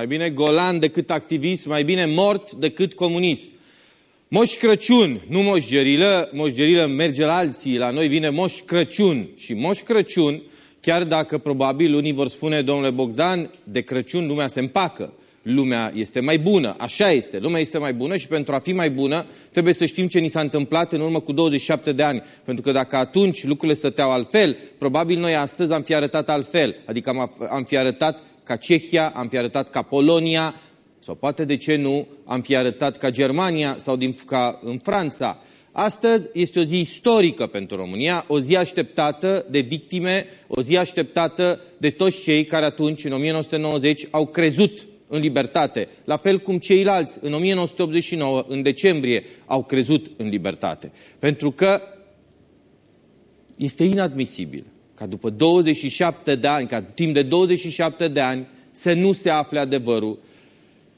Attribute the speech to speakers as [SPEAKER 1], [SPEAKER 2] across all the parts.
[SPEAKER 1] mai bine golan decât activist, mai bine mort decât comunist. Moș Crăciun, nu Moș Gerilă, Moș Gerilă merge la alții, la noi vine Moș Crăciun. Și Moș Crăciun, chiar dacă probabil unii vor spune, domnule Bogdan, de Crăciun lumea se împacă lumea este mai bună. Așa este, lumea este mai bună și pentru a fi mai bună trebuie să știm ce ni s-a întâmplat în urmă cu 27 de ani. Pentru că dacă atunci lucrurile stăteau altfel, probabil noi astăzi am fi arătat altfel. Adică am, am fi arătat ca Cehia, am fi arătat ca Polonia, sau poate de ce nu, am fi arătat ca Germania sau din, ca în Franța. Astăzi este o zi istorică pentru România, o zi așteptată de victime, o zi așteptată de toți cei care atunci, în 1990, au crezut în libertate, la fel cum ceilalți în 1989, în decembrie, au crezut în libertate. Pentru că este inadmisibil ca după 27 de ani, ca timp de 27 de ani, să nu se afle adevărul,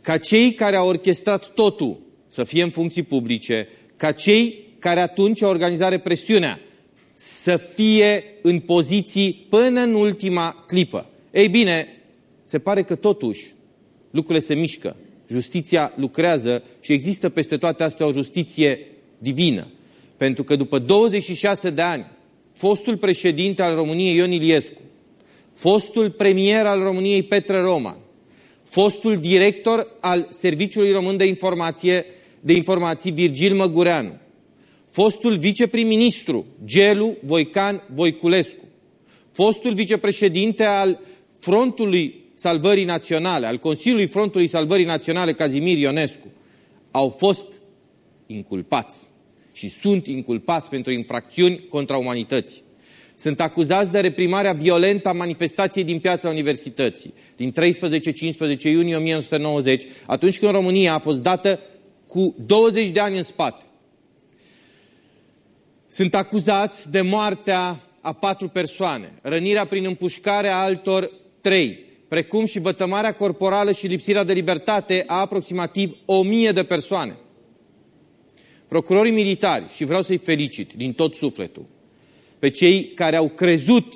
[SPEAKER 1] ca cei care au orchestrat totul să fie în funcții publice, ca cei care atunci au organizat represiunea să fie în poziții până în ultima clipă. Ei bine, se pare că totuși lucrurile se mișcă, justiția lucrează și există peste toate astea o justiție divină. Pentru că după 26 de ani, fostul președinte al României Ion Iliescu, fostul premier al României Petre Roman, fostul director al Serviciului Român de Informație, de Informații Virgil Măgureanu, fostul viceprim-ministru Gelu Voican Voiculescu, fostul vicepreședinte al Frontului Salvării Naționale, al Consiliului Frontului Salvării Naționale Cazimir Ionescu, au fost inculpați și sunt inculpați pentru infracțiuni contra umanității. Sunt acuzați de reprimarea violentă a manifestației din piața universității, din 13-15 iunie 1990, atunci când România a fost dată cu 20 de ani în spate. Sunt acuzați de moartea a patru persoane, rănirea prin împușcare a altor trei, precum și vătămarea corporală și lipsirea de libertate a aproximativ o mie de persoane. Procurorii militari, și vreau să-i felicit din tot sufletul, pe cei care au crezut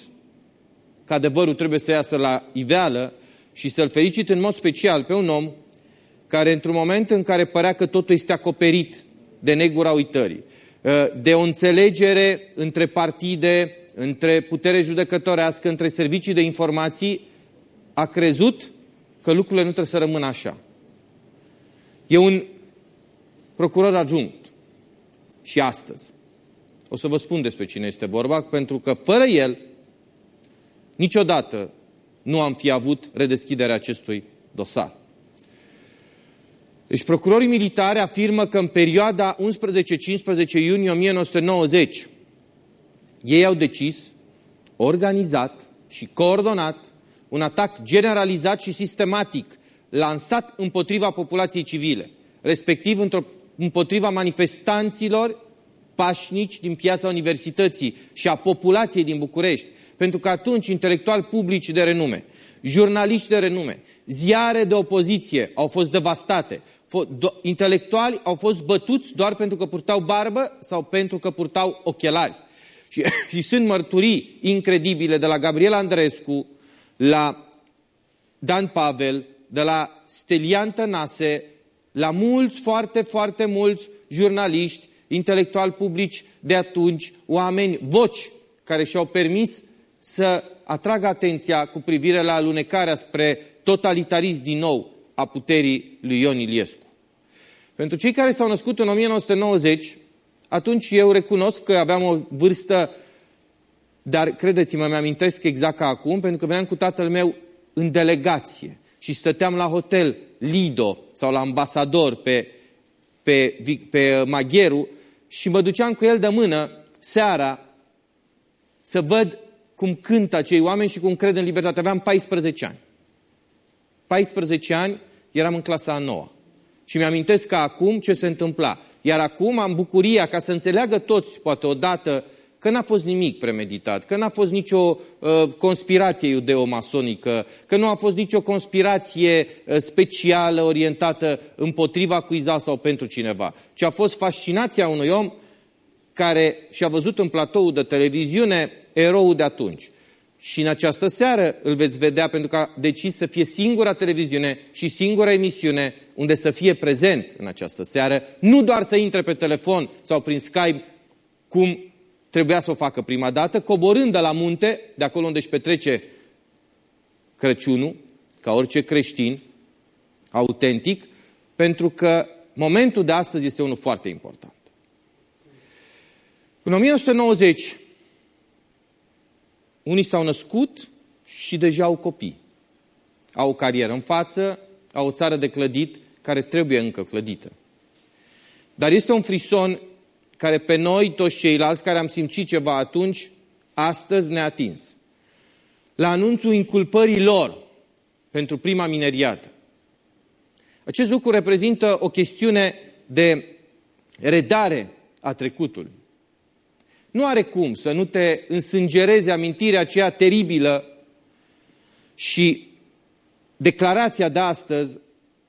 [SPEAKER 1] că adevărul trebuie să iasă la iveală și să-l felicit în mod special pe un om care într-un moment în care părea că totul este acoperit de negura uitării, de o înțelegere între partide, între putere judecătorească, între servicii de informații, a crezut că lucrurile nu trebuie să rămână așa. E un procuror adjunct și astăzi. O să vă spun despre cine este vorba, pentru că fără el niciodată nu am fi avut redeschiderea acestui dosar. Deci procurorii militari afirmă că în perioada 11-15 iunie 1990 ei au decis, organizat și coordonat un atac generalizat și sistematic lansat împotriva populației civile, respectiv împotriva manifestanților pașnici din piața universității și a populației din București, pentru că atunci intelectuali publici de renume, jurnaliști de renume, ziare de opoziție au fost devastate, intelectuali au fost bătuți doar pentru că purtau barbă sau pentru că purtau ochelari. Și, și sunt mărturii incredibile de la Gabriel Andrescu, la Dan Pavel, de la Stelian Tănase, la mulți, foarte, foarte mulți jurnaliști, intelectuali publici de atunci, oameni, voci, care și-au permis să atragă atenția cu privire la alunecarea spre totalitarism din nou a puterii lui Ion Iliescu. Pentru cei care s-au născut în 1990, atunci eu recunosc că aveam o vârstă dar credeți-mă, mi-amintesc exact ca acum, pentru că veneam cu tatăl meu în delegație și stăteam la hotel Lido sau la ambasador pe, pe, pe Magheru și mă duceam cu el de mână seara să văd cum cântă acei oameni și cum cred în libertate. Aveam 14 ani. 14 ani, eram în clasa a noua. Și mi-amintesc ca acum ce se întâmpla. Iar acum am bucuria ca să înțeleagă toți, poate odată, că n-a fost nimic premeditat, că n-a fost nicio uh, conspirație iudeo-masonică, că nu a fost nicio conspirație uh, specială orientată împotriva cuiza sau pentru cineva, ci a fost fascinația unui om care și-a văzut în platoul de televiziune eroul de atunci. Și în această seară îl veți vedea pentru că a decis să fie singura televiziune și singura emisiune unde să fie prezent în această seară, nu doar să intre pe telefon sau prin Skype, cum trebuia să o facă prima dată, coborând de la munte, de acolo unde își petrece Crăciunul, ca orice creștin autentic, pentru că momentul de astăzi este unul foarte important. În 1990, unii s-au născut și deja au copii. Au o carieră în față, au o țară de clădit care trebuie încă clădită. Dar este un frison care pe noi, toți ceilalți care am simțit ceva atunci, astăzi ne-a atins. La anunțul inculpării lor pentru prima mineriată. Acest lucru reprezintă o chestiune de redare a trecutului. Nu are cum să nu te însângereze amintirea aceea teribilă și declarația de astăzi,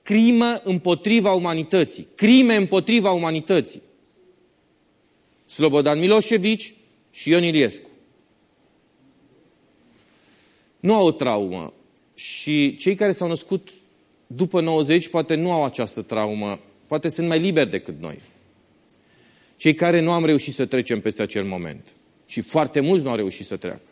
[SPEAKER 1] crimă împotriva umanității, crime împotriva umanității. Slobodan Milosevic și Ion Iliescu. Nu au o traumă și cei care s-au născut după 90 poate nu au această traumă, poate sunt mai liberi decât noi. Cei care nu am reușit să trecem peste acel moment și foarte mulți nu au reușit să treacă.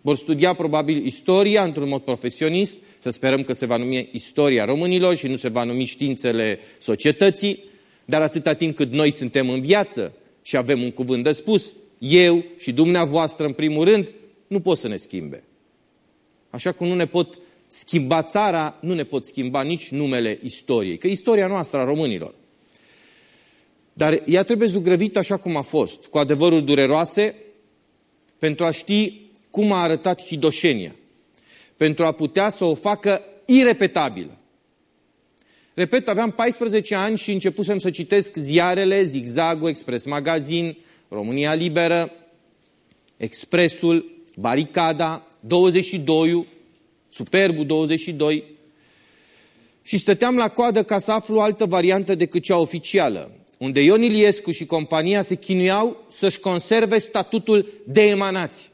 [SPEAKER 1] Vor studia probabil istoria într-un mod profesionist, să sperăm că se va numi istoria românilor și nu se va numi științele societății, dar atâta timp cât noi suntem în viață și avem un cuvânt de spus, eu și dumneavoastră în primul rând, nu pot să ne schimbe. Așa cum nu ne pot schimba țara, nu ne pot schimba nici numele istoriei. Că istoria noastră a românilor. Dar ea trebuie zugrăvită așa cum a fost, cu adevărul dureroase, pentru a ști cum a arătat Hidoșenia, pentru a putea să o facă irepetabilă. Repet, aveam 14 ani și începusem să citesc ziarele, Zigzagul, Express Magazin, România Liberă, Expresul, Baricada, 22 Superbul 22, și stăteam la coadă ca să aflu altă variantă decât cea oficială, unde Ion Iliescu și compania se chinuiau să-și conserve statutul de emanație.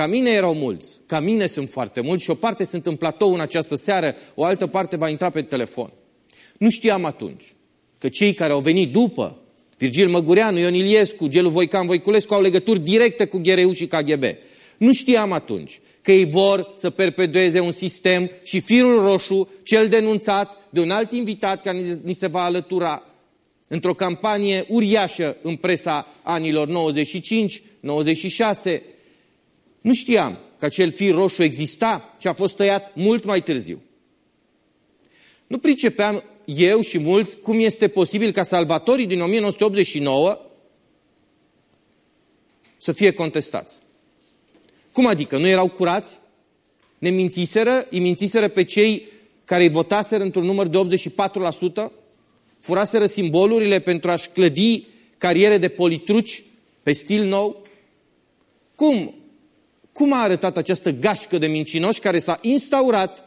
[SPEAKER 1] Ca mine erau mulți, ca mine sunt foarte mulți și o parte sunt în platou în această seară, o altă parte va intra pe telefon. Nu știam atunci că cei care au venit după, Virgil Măgureanu, Ion Iliescu, Gelu Voican Voiculescu, au legături directe cu GRU și KGB. Nu știam atunci că ei vor să perpetueze un sistem și firul roșu, cel denunțat de un alt invitat care ni se va alătura într-o campanie uriașă în presa anilor 95-96, nu știam că acel fir roșu exista și a fost tăiat mult mai târziu. Nu pricepeam eu și mulți cum este posibil ca salvatorii din 1989 să fie contestați. Cum adică? Nu erau curați? Ne mințiseră? Îi mințiseră pe cei care îi votaseră într-un număr de 84%? Furaseră simbolurile pentru a-și clădi cariere de politruci pe stil nou? Cum? Cum a arătat această gașcă de mincinoși care s-a instaurat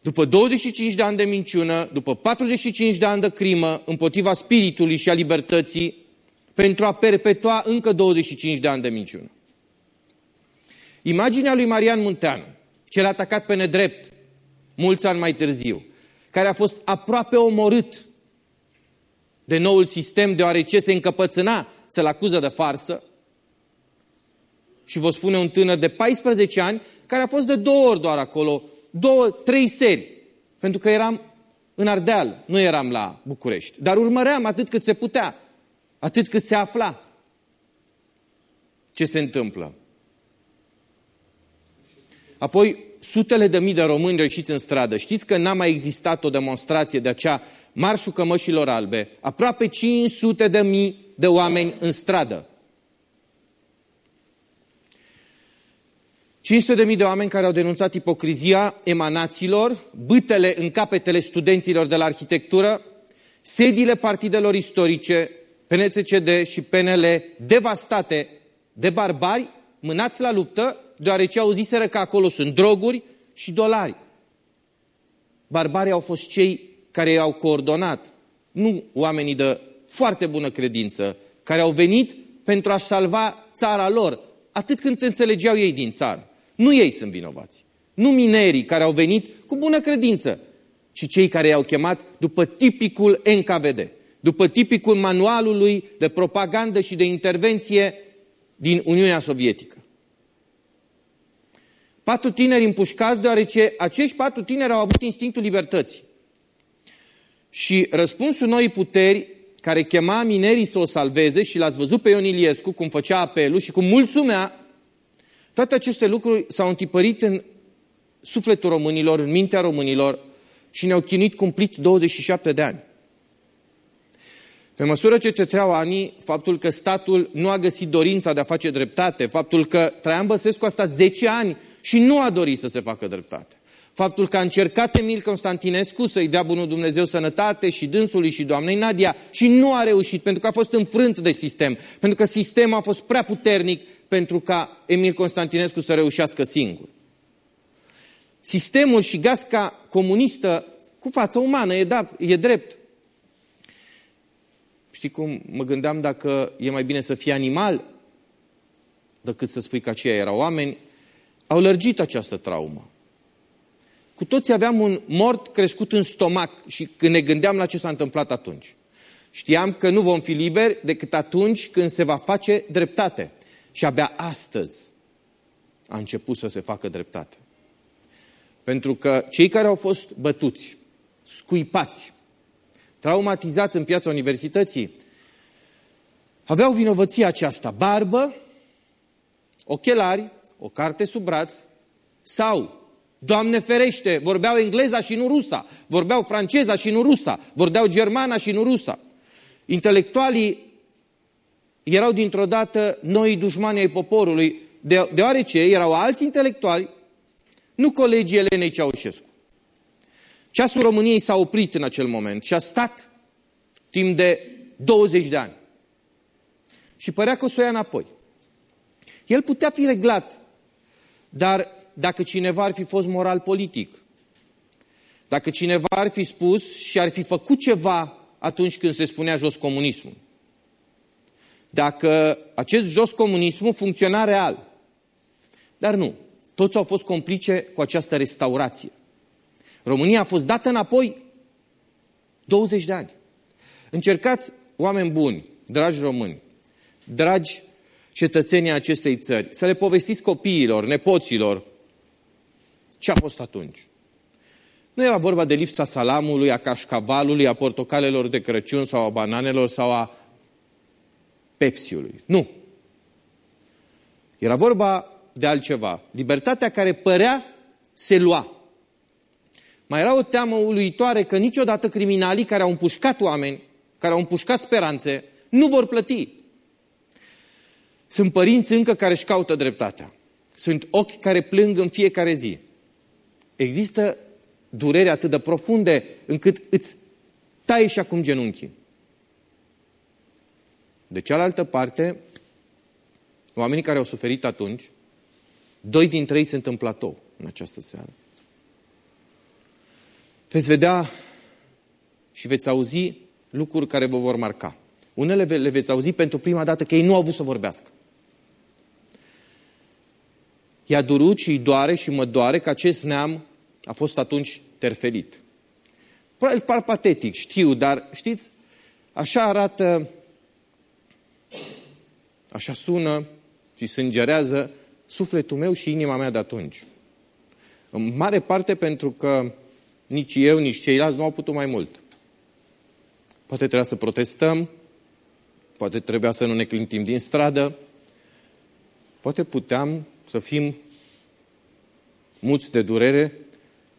[SPEAKER 1] după 25 de ani de minciună, după 45 de ani de crimă împotriva spiritului și a libertății, pentru a perpetua încă 25 de ani de minciună? Imaginea lui Marian Munteanu, cel atacat pe nedrept mulți ani mai târziu, care a fost aproape omorât de noul sistem deoarece se încăpățâna să-l acuză de farsă, și vă spune un tânăr de 14 ani, care a fost de două ori doar acolo, două, trei seri, pentru că eram în Ardeal, nu eram la București. Dar urmăream atât cât se putea, atât cât se afla ce se întâmplă. Apoi, sutele de mii de români reșiți în stradă. Știți că n-a mai existat o demonstrație de acea marșul cămășilor albe. Aproape 500 de mii de oameni în stradă. 500 de mii de oameni care au denunțat ipocrizia emanațiilor, bâtele în capetele studenților de la arhitectură, sediile partidelor istorice, PNCCD și PNL devastate de barbari mânați la luptă deoarece auziseră că acolo sunt droguri și dolari. Barbarii au fost cei care i-au coordonat, nu oamenii de foarte bună credință, care au venit pentru a salva țara lor, atât când înțelegeau ei din țară. Nu ei sunt vinovați. Nu minerii care au venit cu bună credință, ci cei care i-au chemat după tipicul NKVD, după tipicul manualului de propagandă și de intervenție din Uniunea Sovietică. Patru tineri împușcați deoarece acești patru tineri au avut instinctul libertății. Și răspunsul noii puteri, care chema minerii să o salveze și l-ați văzut pe Ion Iliescu cum făcea apelul și cum mulțumea, toate aceste lucruri s-au întipărit în sufletul românilor, în mintea românilor și ne-au chinuit cumplit 27 de ani. Pe măsură ce treceau anii, faptul că statul nu a găsit dorința de a face dreptate, faptul că Traian Băsescu a stat 10 ani și nu a dorit să se facă dreptate. Faptul că a încercat Emil Constantinescu să-i dea bunul Dumnezeu sănătate și dânsului și doamnei Nadia și nu a reușit pentru că a fost înfrânt de sistem, pentru că sistemul a fost prea puternic pentru ca Emil Constantinescu să reușească singur. Sistemul și gasca comunistă cu față umană, e, da, e drept. Știi cum mă gândeam dacă e mai bine să fie animal decât să spui că aceia erau oameni? Au lărgit această traumă. Cu toți aveam un mort crescut în stomac și când ne gândeam la ce s-a întâmplat atunci. Știam că nu vom fi liberi decât atunci când se va face dreptate. Și abia astăzi a început să se facă dreptate. Pentru că cei care au fost bătuți, scuipați, traumatizați în piața universității, aveau vinovăția aceasta, barbă, ochelari, o carte sub braț sau, Doamne ferește, vorbeau engleza și nu rusa, vorbeau franceza și nu rusa, vorbeau germana și nu rusa. Intelectualii erau dintr-o dată noi dușmani ai poporului, de, deoarece erau alți intelectuali, nu colegii Elenei Ceaușescu. Ceasul României s-a oprit în acel moment și a stat timp de 20 de ani. Și părea că o să o ia înapoi. El putea fi reglat, dar dacă cineva ar fi fost moral politic, dacă cineva ar fi spus și ar fi făcut ceva atunci când se spunea jos comunismul, dacă acest jos comunismul funcționa real. Dar nu. Toți au fost complice cu această restaurație. România a fost dată înapoi 20 de ani. Încercați, oameni buni, dragi români, dragi cetățenii acestei țări, să le povestiți copiilor, nepoților, ce a fost atunci. Nu era vorba de lipsa salamului, a cașcavalului, a portocalelor de Crăciun sau a bananelor sau a pepsiului. Nu. Era vorba de altceva. Libertatea care părea se lua. Mai era o teamă uluitoare că niciodată criminalii care au împușcat oameni, care au împușcat speranțe, nu vor plăti. Sunt părinți încă care își caută dreptatea. Sunt ochi care plâng în fiecare zi. Există durere atât de profunde încât îți tai și acum genunchii. De cealaltă parte, oamenii care au suferit atunci, doi dintre ei sunt în platou în această seară. Veți vedea și veți auzi lucruri care vă vor marca. Unele le veți auzi pentru prima dată că ei nu au avut să vorbească. I-a durut și îi doare și mă doare că acest neam a fost atunci terfelit. Probabil par patetic, știu, dar știți, așa arată, așa sună și sângerează sufletul meu și inima mea de atunci. În mare parte pentru că nici eu, nici ceilalți nu au putut mai mult. Poate trebuia să protestăm, poate trebuia să nu ne clintim din stradă, poate puteam să fim muți de durere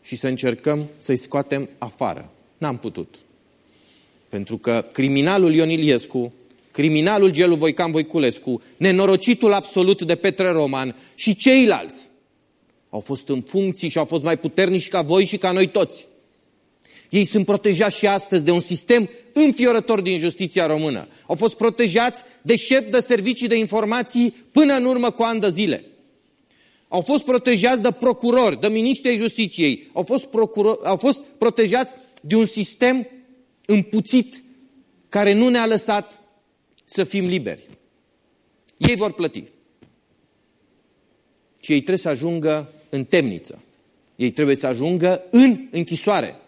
[SPEAKER 1] și să încercăm să-i scoatem afară. N-am putut. Pentru că criminalul Ion Iliescu, criminalul Gelu Voican Voiculescu, nenorocitul absolut de Petre Roman și ceilalți au fost în funcții și au fost mai puternici ca voi și ca noi toți. Ei sunt protejați și astăzi de un sistem înfiorător din justiția română. Au fost protejați de șef de servicii de informații până în urmă cu ani de zile. Au fost protejați de procurori, de miniștri ai justiției. Au fost, procuror, au fost protejați de un sistem împuțit care nu ne-a lăsat să fim liberi. Ei vor plăti. ci ei trebuie să ajungă în temniță. Ei trebuie să ajungă în închisoare.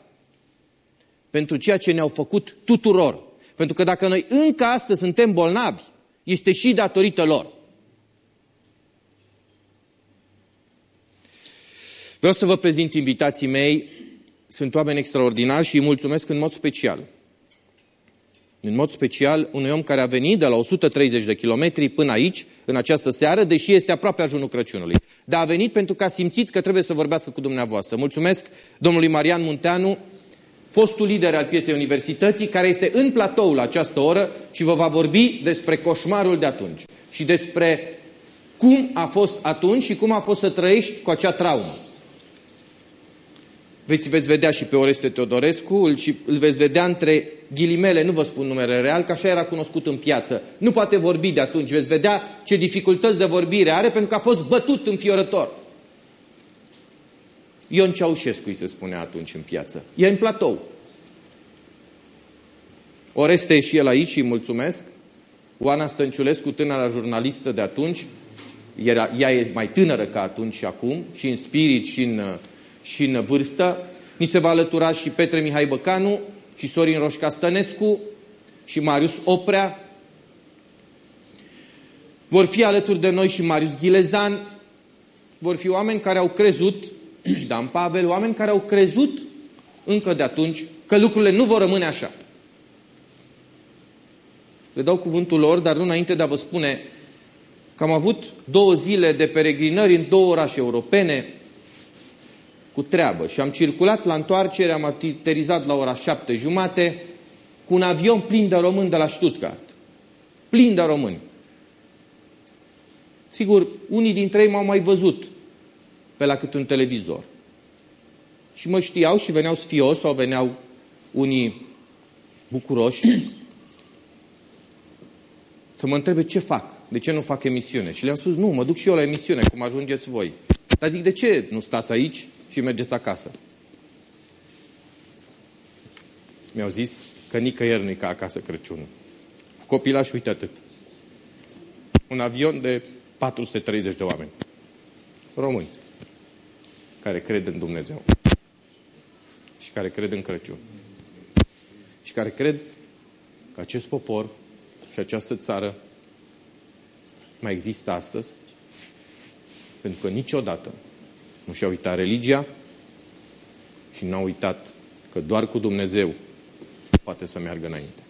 [SPEAKER 1] Pentru ceea ce ne-au făcut tuturor. Pentru că dacă noi încă astăzi suntem bolnavi, este și datorită lor. Vreau să vă prezint invitații mei. Sunt oameni extraordinari și îi mulțumesc în mod special. În mod special unui om care a venit de la 130 de kilometri până aici, în această seară, deși este aproape ajunul Crăciunului. Dar a venit pentru că a simțit că trebuie să vorbească cu dumneavoastră. Mulțumesc domnului Marian Munteanu, fostul lider al pieței universității, care este în platou la această oră și vă va vorbi despre coșmarul de atunci și despre cum a fost atunci și cum a fost să trăiești cu acea traumă. Veți, veți vedea și pe Oreste Teodorescu, îl, și, îl veți vedea între ghilimele, nu vă spun numele real, că așa era cunoscut în piață. Nu poate vorbi de atunci, veți vedea ce dificultăți de vorbire are pentru că a fost bătut înfiorător. Ion Ceaușescu îi se spune atunci în piață. E în platou. Oreste e și el aici, îi mulțumesc. Oana Stănciulescu, tânăra jurnalistă de atunci, era, ea e mai tânără ca atunci și acum, și în spirit și în, și în vârstă. Ni se va alătura și Petre Mihai Băcanu și Sorin Roșca Stănescu și Marius Oprea. Vor fi alături de noi și Marius Ghilezan. Vor fi oameni care au crezut și Dan Pavel, oameni care au crezut încă de atunci că lucrurile nu vor rămâne așa. Le dau cuvântul lor, dar nu înainte de a vă spune că am avut două zile de peregrinări în două orașe europene cu treabă și am circulat la întoarcere, am aterizat la ora șapte jumate cu un avion plin de români de la Stuttgart. Plin de români. Sigur, unii dintre ei m-au mai văzut pe la cât un televizor. Și mă știau și veneau sfios sau veneau unii bucuroși să mă întrebe ce fac, de ce nu fac emisiune. Și le-am spus, nu, mă duc și eu la emisiune, cum ajungeți voi. Dar zic, de ce nu stați aici și mergeți acasă? Mi-au zis că nicăieri nu ca acasă Crăciunul. Copilaș, uite atât. Un avion de 430 de oameni. Români care cred în Dumnezeu și care cred în Crăciun și care cred că acest popor și această țară mai există astăzi pentru că niciodată nu și-a uitat religia și n-a uitat că doar cu Dumnezeu poate să meargă înainte.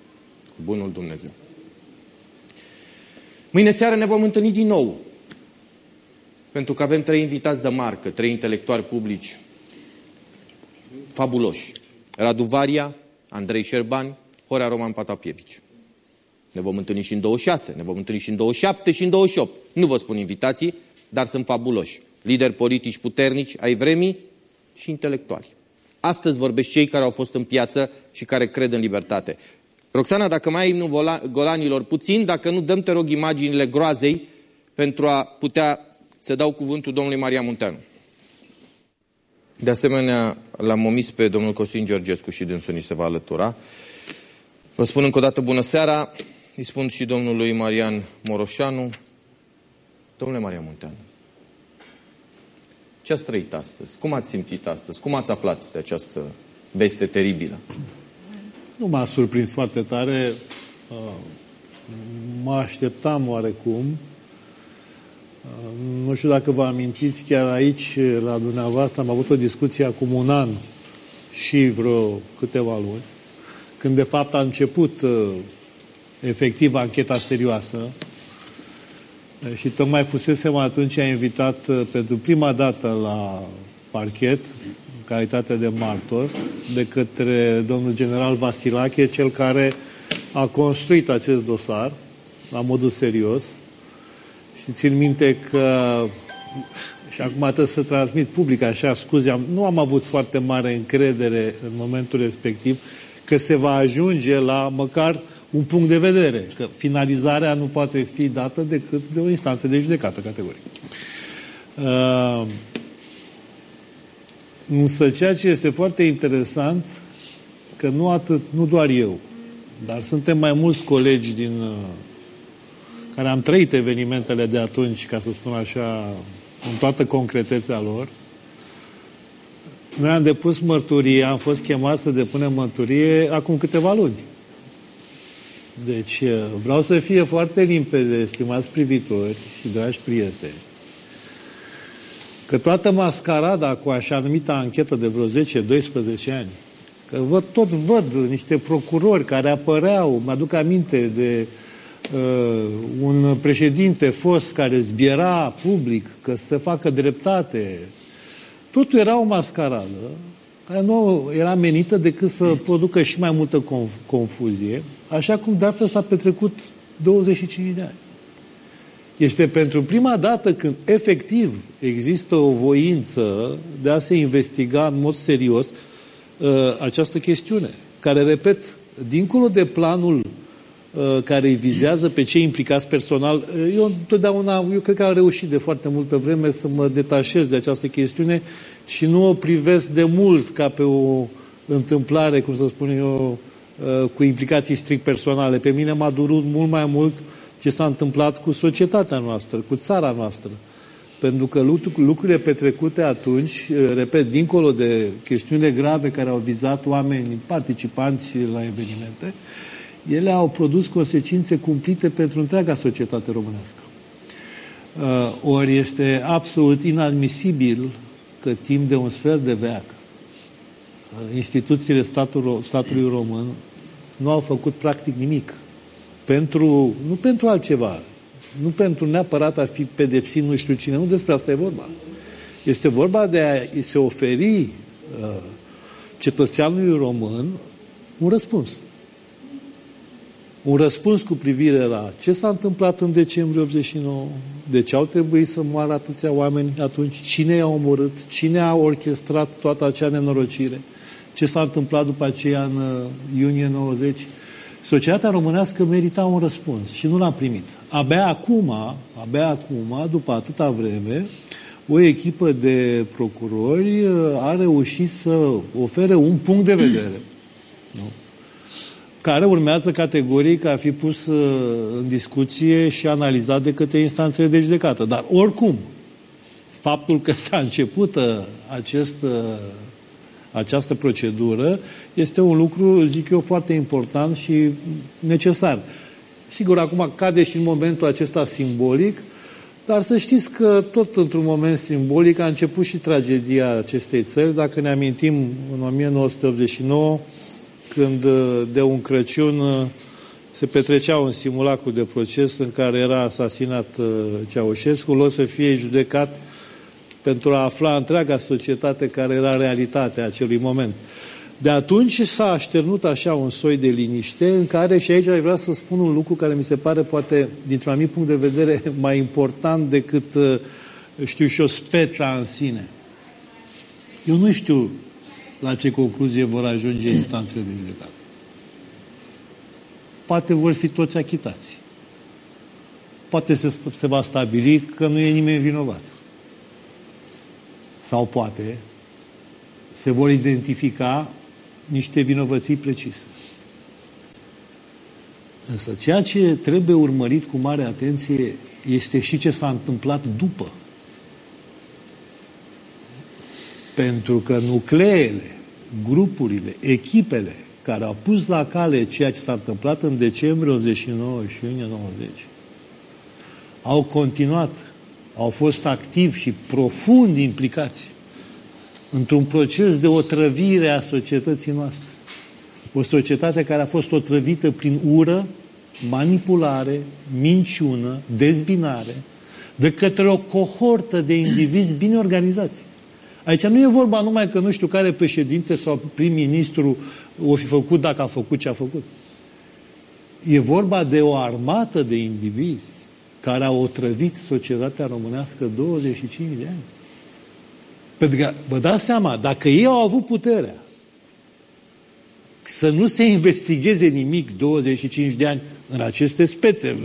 [SPEAKER 1] Cu bunul Dumnezeu. Mâine seară ne vom întâlni din nou pentru că avem trei invitați de marcă, trei intelectuali publici fabuloși. Radu Varia, Andrei Șerban, Horea Roman Patapievici. Ne vom întâlni și în 26, ne vom întâlni și în 27 și în 28. Nu vă spun invitații, dar sunt fabuloși. Lideri politici puternici ai vremii și intelectuali. Astăzi vorbesc cei care au fost în piață și care cred în libertate. Roxana, dacă mai ai nu golanilor puțin, dacă nu, dăm te rog imaginile groazei pentru a putea să dau cuvântul domnului Maria Munteanu. De asemenea, l-am omis pe domnul Costin Georgescu și dânsul ni se va alătura. Vă spun încă o dată bună seara, îi spun și domnului Marian Moroșanu. Domnule Maria Munteanu, ce ați trăit astăzi? Cum ați simțit astăzi? Cum ați aflat de această veste teribilă?
[SPEAKER 2] Nu m-a surprins foarte tare. Mă așteptam oarecum. Nu știu dacă vă amintiți, chiar aici, la dumneavoastră, am avut o discuție acum un an și vreo câteva luni, când de fapt a început uh, efectiv ancheta serioasă și tocmai fusesem atunci invitat uh, pentru prima dată la parchet, în calitate de martor, de către domnul general Vasilache, cel care a construit acest dosar la modul serios, și țin minte că și acum trebuie să transmit public așa scuze, am, nu am avut foarte mare încredere în momentul respectiv că se va ajunge la măcar un punct de vedere, că finalizarea nu poate fi dată decât de o instanță de judecată categoric. Uh, însă ceea ce este foarte interesant, că nu atât, nu doar eu, dar suntem mai mulți colegi din uh, care am trăit evenimentele de atunci, ca să spun așa, în toată concretețea lor. Noi am depus mărturie, am fost chemat să depunem mărturie acum câteva luni. Deci vreau să fie foarte limpede, stimați privitori și dragi prieteni, că toată mascarada cu așa numită anchetă de vreo 10-12 ani, că văd, tot văd niște procurori care apăreau, mă aduc aminte de uh, un președinte fost care zbiera public că să facă dreptate. Totul era o mascaradă care nu era menită decât să producă și mai multă conf- confuzie, așa cum de altfel s-a petrecut 25 de ani. Este pentru prima dată când efectiv există o voință de a se investiga în mod serios uh, această chestiune, care, repet, dincolo de planul uh, care îi vizează pe cei implicați personal, uh, eu întotdeauna, eu cred că am reușit de foarte multă vreme să mă detașez de această chestiune și nu o privesc de mult ca pe o întâmplare, cum să spun eu, uh, cu implicații strict personale. Pe mine m-a durut mult mai mult ce s-a întâmplat cu societatea noastră, cu țara noastră. Pentru că lucrurile petrecute atunci, uh, repet, dincolo de chestiunile grave care au vizat oameni participanți la evenimente, ele au produs consecințe cumplite pentru întreaga societate românească. Uh, ori este absolut inadmisibil că timp de un sfert de veac uh, instituțiile statului, statului român nu au făcut practic nimic. Pentru, nu pentru altceva, nu pentru neapărat a fi pedepsit nu știu cine, nu despre asta e vorba. Este vorba de a se oferi uh, cetățeanului român un răspuns. Un răspuns cu privire la ce s-a întâmplat în decembrie 89, de ce au trebuit să moară atâția oameni atunci, cine i-a omorât, cine a orchestrat toată acea nenorocire, ce s-a întâmplat după aceea în uh, iunie 90. Societatea românească merita un răspuns și nu l-a primit. Abia acum, abia acum, după atâta vreme, o echipă de procurori uh, a reușit să ofere un punct de vedere. Nu? care urmează categoric a fi pus uh, în discuție și analizat de către instanțele de judecată. Dar oricum, faptul că s-a început uh, acest, uh, această procedură este un lucru, zic eu, foarte important și necesar. Sigur, acum cade și în momentul acesta simbolic, dar să știți că tot într-un moment simbolic a început și tragedia acestei țări. Dacă ne amintim, în 1989, când uh, de un Crăciun uh, se petrecea un simulacru de proces în care era asasinat uh, Ceaușescu, o să fie judecat pentru a afla întreaga societate care era realitatea acelui moment. De atunci s-a așternut așa un soi de liniște în care, și aici aș vrea să spun un lucru care mi se pare poate, dintr-un anumit punct de vedere, mai important decât, știu și o speța în sine. Eu nu știu la ce concluzie vor ajunge instanțele de judecată. Poate vor fi toți achitați. Poate se, se va stabili că nu e nimeni vinovat. Sau poate se vor identifica niște vinovății precise. Însă ceea ce trebuie urmărit cu mare atenție este și ce s-a întâmplat după. Pentru că nucleele, grupurile, echipele care au pus la cale ceea ce s-a întâmplat în decembrie 89 și iunie 90, au continuat, au fost activi și profund implicați într-un proces de otrăvire a societății noastre. O societate care a fost otrăvită prin ură, manipulare, minciună, dezbinare, de către o cohortă de indivizi bine organizați. Aici nu e vorba numai că nu știu care președinte sau prim-ministru o fi făcut dacă a făcut ce a făcut. E vorba de o armată de indivizi care au otrăvit societatea românească 25 de ani. Pentru că, vă dați seama, dacă ei au avut puterea să nu se investigheze nimic 25 de ani în aceste spețe,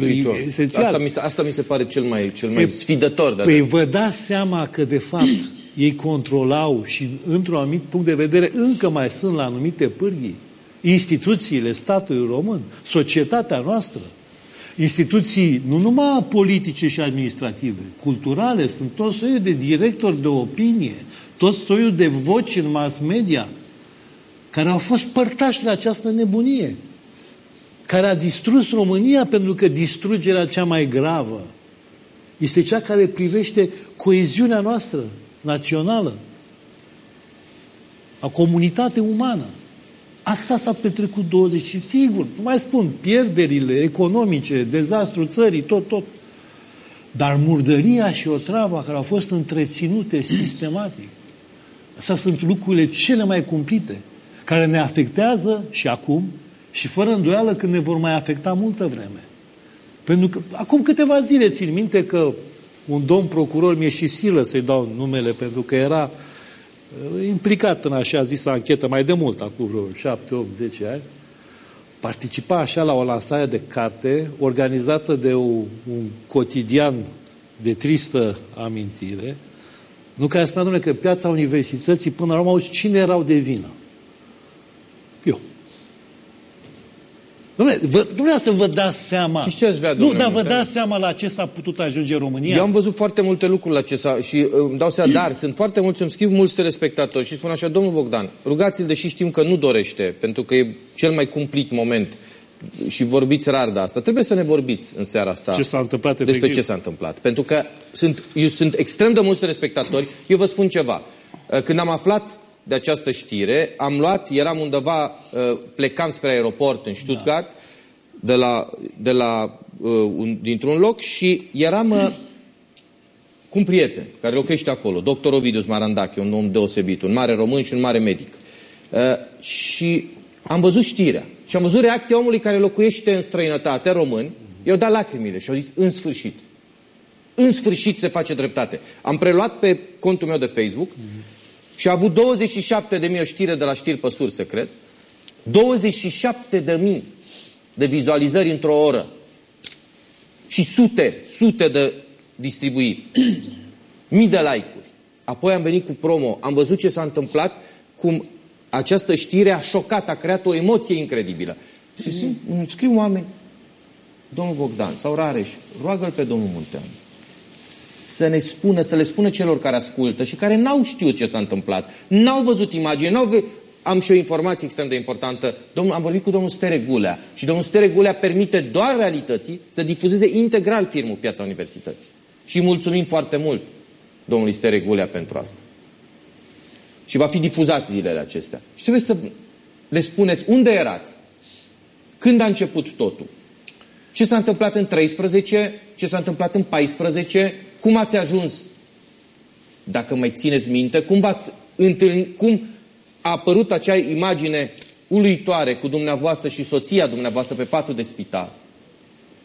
[SPEAKER 2] esențial.
[SPEAKER 1] Asta mi, se, asta mi se pare cel mai, cel mai e, sfidător.
[SPEAKER 2] De păi vă dați seama că, de fapt, ei controlau și, într-un anumit punct de vedere, încă mai sunt la anumite pârghii instituțiile statului român, societatea noastră. Instituții, nu numai politice și administrative, culturale, sunt tot soiul de directori de opinie, tot soiul de voci în mass media, care au fost părtași la această nebunie, care a distrus România pentru că distrugerea cea mai gravă este cea care privește coeziunea noastră națională, a comunitate umană. Asta s-a petrecut 20 și sigur, nu mai spun, pierderile economice, dezastru țării, tot, tot. Dar murdăria și otrava care au fost întreținute sistematic, astea sunt lucrurile cele mai cumplite, care ne afectează și acum și fără îndoială când ne vor mai afecta multă vreme. Pentru că acum câteva zile țin minte că un domn procuror mi-e și silă să-i dau numele pentru că era uh, implicat în așa zisă anchetă mai de mult, acum vreo 7, 8, 10 ani, participa așa la o lansare de carte organizată de o, un cotidian de tristă amintire, nu care spunea, domnule, că piața universității, până la urmă, cine erau de vină? Eu. Dom'le, vă, dumneavoastră vă dați seama.
[SPEAKER 1] Și ce ați vrea,
[SPEAKER 2] Nu, dar vă dați seama la ce s-a putut ajunge România?
[SPEAKER 1] Eu am văzut foarte multe lucruri la ce s-a... Și uh, îmi dau seama, dar sunt foarte mulți, îmi scriu mulți telespectatori și spun așa, domnul Bogdan, rugați-l, deși știm că nu dorește, pentru că e cel mai cumplit moment și vorbiți rar de asta. Trebuie să ne vorbiți în seara asta.
[SPEAKER 2] Ce s-a întâmplat
[SPEAKER 1] Despre
[SPEAKER 2] efectiv.
[SPEAKER 1] ce s-a întâmplat. Pentru că sunt, eu sunt extrem de mulți telespectatori. Eu vă spun ceva. Uh, Când am aflat de această știre, am luat, eram undeva, uh, plecam spre aeroport în Stuttgart, da. de la, de la, uh, un, dintr-un loc și eram uh, cu un prieten care locuiește acolo, doctor Ovidius Marandache, un om deosebit, un mare român și un mare medic. Uh, și am văzut știrea și am văzut reacția omului care locuiește în străinătate, român, i-au dat lacrimile și au zis, în sfârșit. În sfârșit se face dreptate. Am preluat pe contul meu de Facebook și a avut 27 de mii o știre de la știri pe surse, cred. 27 de mii de vizualizări într-o oră. Și sute, sute de distribuiri. Mii de like-uri. Apoi am venit cu promo, am văzut ce s-a întâmplat, cum această știre a șocat, a creat o emoție incredibilă. Și îmi scriu oameni, domnul Bogdan sau Rareș, roagă-l pe domnul Munteanu să ne spună, să le spună celor care ascultă și care n-au știut ce s-a întâmplat, n-au văzut imagine, n-au ve- am și o informație extrem de importantă. Domnul, am vorbit cu domnul Stere Gulea și domnul Stere Gulea permite doar realității să difuzeze integral filmul Piața Universității. Și mulțumim foarte mult domnului Stere Gulea pentru asta. Și va fi difuzat zilele acestea. Și trebuie să le spuneți unde erați, când a început totul, ce s-a întâmplat în 13, ce s-a întâmplat în 14, cum ați ajuns, dacă mai țineți minte, cum, v-ați întâlnit, cum a apărut acea imagine uluitoare cu dumneavoastră și soția dumneavoastră pe patul de spital.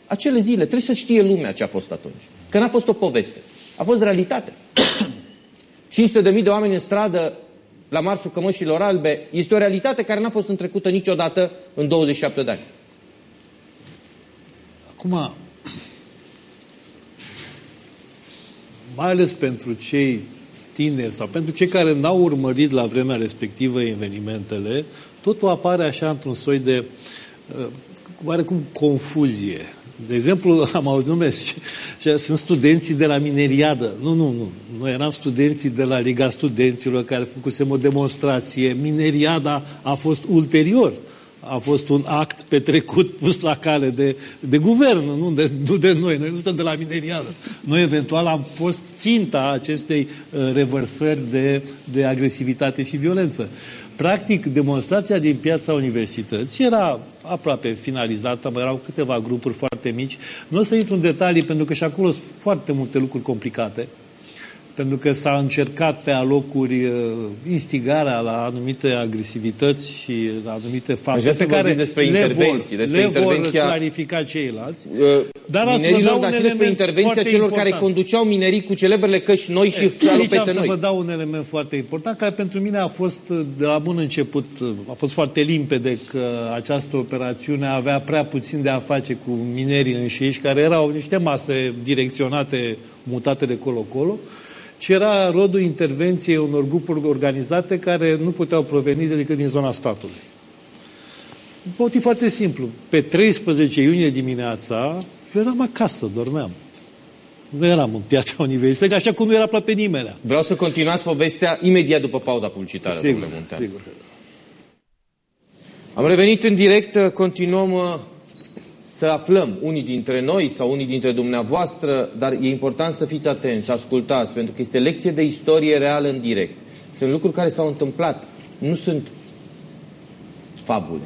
[SPEAKER 1] Acele zile, trebuie să știe lumea ce a fost atunci. Că n-a fost o poveste. A fost realitate. 500 de mii de oameni în stradă la marșul cămășilor albe este o realitate care n-a fost întrecută niciodată în 27 de ani.
[SPEAKER 2] Acum, mai ales pentru cei tineri sau pentru cei care n-au urmărit la vremea respectivă evenimentele, totul apare așa într-un soi de uh, oarecum confuzie. De exemplu, am auzit nume, și sunt studenții de la Mineriadă. Nu, nu, nu. Noi eram studenții de la Liga Studenților care făcusem o demonstrație. Mineriada a fost ulterior a fost un act petrecut, pus la cale de, de guvern, nu de, nu de noi. Noi nu suntem de la minerială. Noi eventual am fost ținta acestei uh, revărsări de, de agresivitate și violență. Practic, demonstrația din piața universității era aproape finalizată, mai erau câteva grupuri foarte mici. Nu o să intru în detalii, pentru că și acolo sunt foarte multe lucruri complicate pentru că s-a încercat pe alocuri uh, instigarea la anumite agresivități și la anumite fapte
[SPEAKER 1] Așa
[SPEAKER 2] pe care
[SPEAKER 1] despre
[SPEAKER 2] le
[SPEAKER 1] intervenții,
[SPEAKER 2] vor,
[SPEAKER 1] despre
[SPEAKER 2] le
[SPEAKER 1] intervenția...
[SPEAKER 2] vor clarifica ceilalți.
[SPEAKER 1] Uh,
[SPEAKER 2] Dar asta
[SPEAKER 1] minerilor,
[SPEAKER 2] dau
[SPEAKER 1] dar
[SPEAKER 2] un
[SPEAKER 1] și despre
[SPEAKER 2] element
[SPEAKER 1] intervenția
[SPEAKER 2] foarte
[SPEAKER 1] celor
[SPEAKER 2] important.
[SPEAKER 1] care conduceau minerii cu celebrele căști noi și
[SPEAKER 2] Aici
[SPEAKER 1] salopete
[SPEAKER 2] am să
[SPEAKER 1] noi.
[SPEAKER 2] vă dau un element foarte important, care pentru mine a fost de la bun început, a fost foarte limpede că această operațiune avea prea puțin de a face cu minerii înșiși, care erau niște mase direcționate, mutate de colo-colo, ci era rodul intervenției unor grupuri organizate care nu puteau proveni decât din zona statului. Motiv foarte simplu. Pe 13 iunie dimineața, eu eram acasă, dormeam. Nu eram în piața universității, așa cum nu era pe nimeni.
[SPEAKER 1] Vreau să continuați povestea imediat după pauza publicitară,
[SPEAKER 2] sigur,
[SPEAKER 1] domnule Muntean.
[SPEAKER 2] Sigur.
[SPEAKER 1] Am revenit în direct, continuăm uh, să aflăm unii dintre noi sau unii dintre dumneavoastră, dar e important să fiți atenți, să ascultați, pentru că este lecție de istorie reală în direct. Sunt lucruri care s-au întâmplat, nu sunt fabule,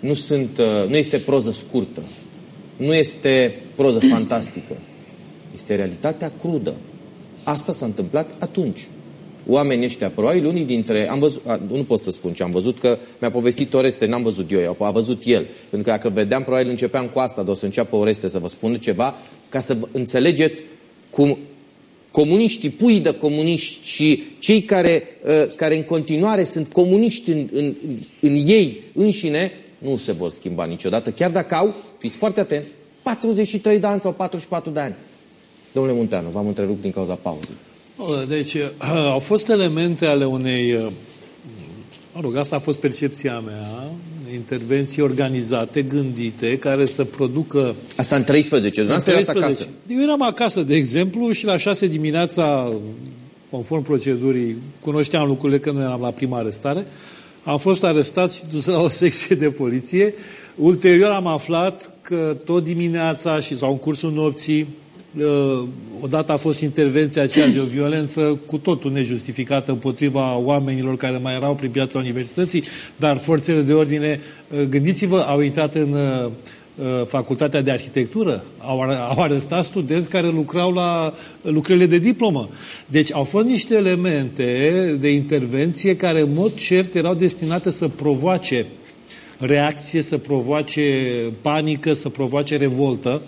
[SPEAKER 1] nu, sunt, uh, nu este proză scurtă, nu este proză fantastică, este realitatea crudă. Asta s-a întâmplat atunci oamenii ăștia, probabil unii dintre... Am văzut, a, nu pot să spun ce am văzut, că mi-a povestit Oreste, n-am văzut eu, a văzut el. Pentru că dacă vedeam, probabil începeam cu asta, dar o să înceapă Oreste să vă spună ceva, ca să înțelegeți cum comuniștii, pui de comuniști și cei care, uh, care în continuare sunt comuniști în, în, în ei înșine, nu se vor schimba niciodată, chiar dacă au, fiți foarte atent, 43 de ani sau 44 de ani. Domnule Munteanu, v-am întrerupt din cauza pauzei.
[SPEAKER 2] Deci, au fost elemente ale unei, mă rog, asta a fost percepția mea, intervenții organizate, gândite, care să producă...
[SPEAKER 1] Asta în 13, în 13. acasă.
[SPEAKER 2] Eu eram acasă, de exemplu, și la 6 dimineața, conform procedurii, cunoșteam lucrurile că nu eram la prima arestare, am fost arestat și dus la o secție de poliție. Ulterior am aflat că tot dimineața și sau în cursul nopții Uh, odată a fost intervenția aceea de o violență cu totul nejustificată împotriva oamenilor care mai erau prin piața universității, dar forțele de ordine, uh, gândiți-vă, au intrat în uh, facultatea de arhitectură, au, au arestat studenți care lucrau la lucrările de diplomă. Deci au fost niște elemente de intervenție care în mod cert erau destinate să provoace reacție, să provoace panică, să provoace revoltă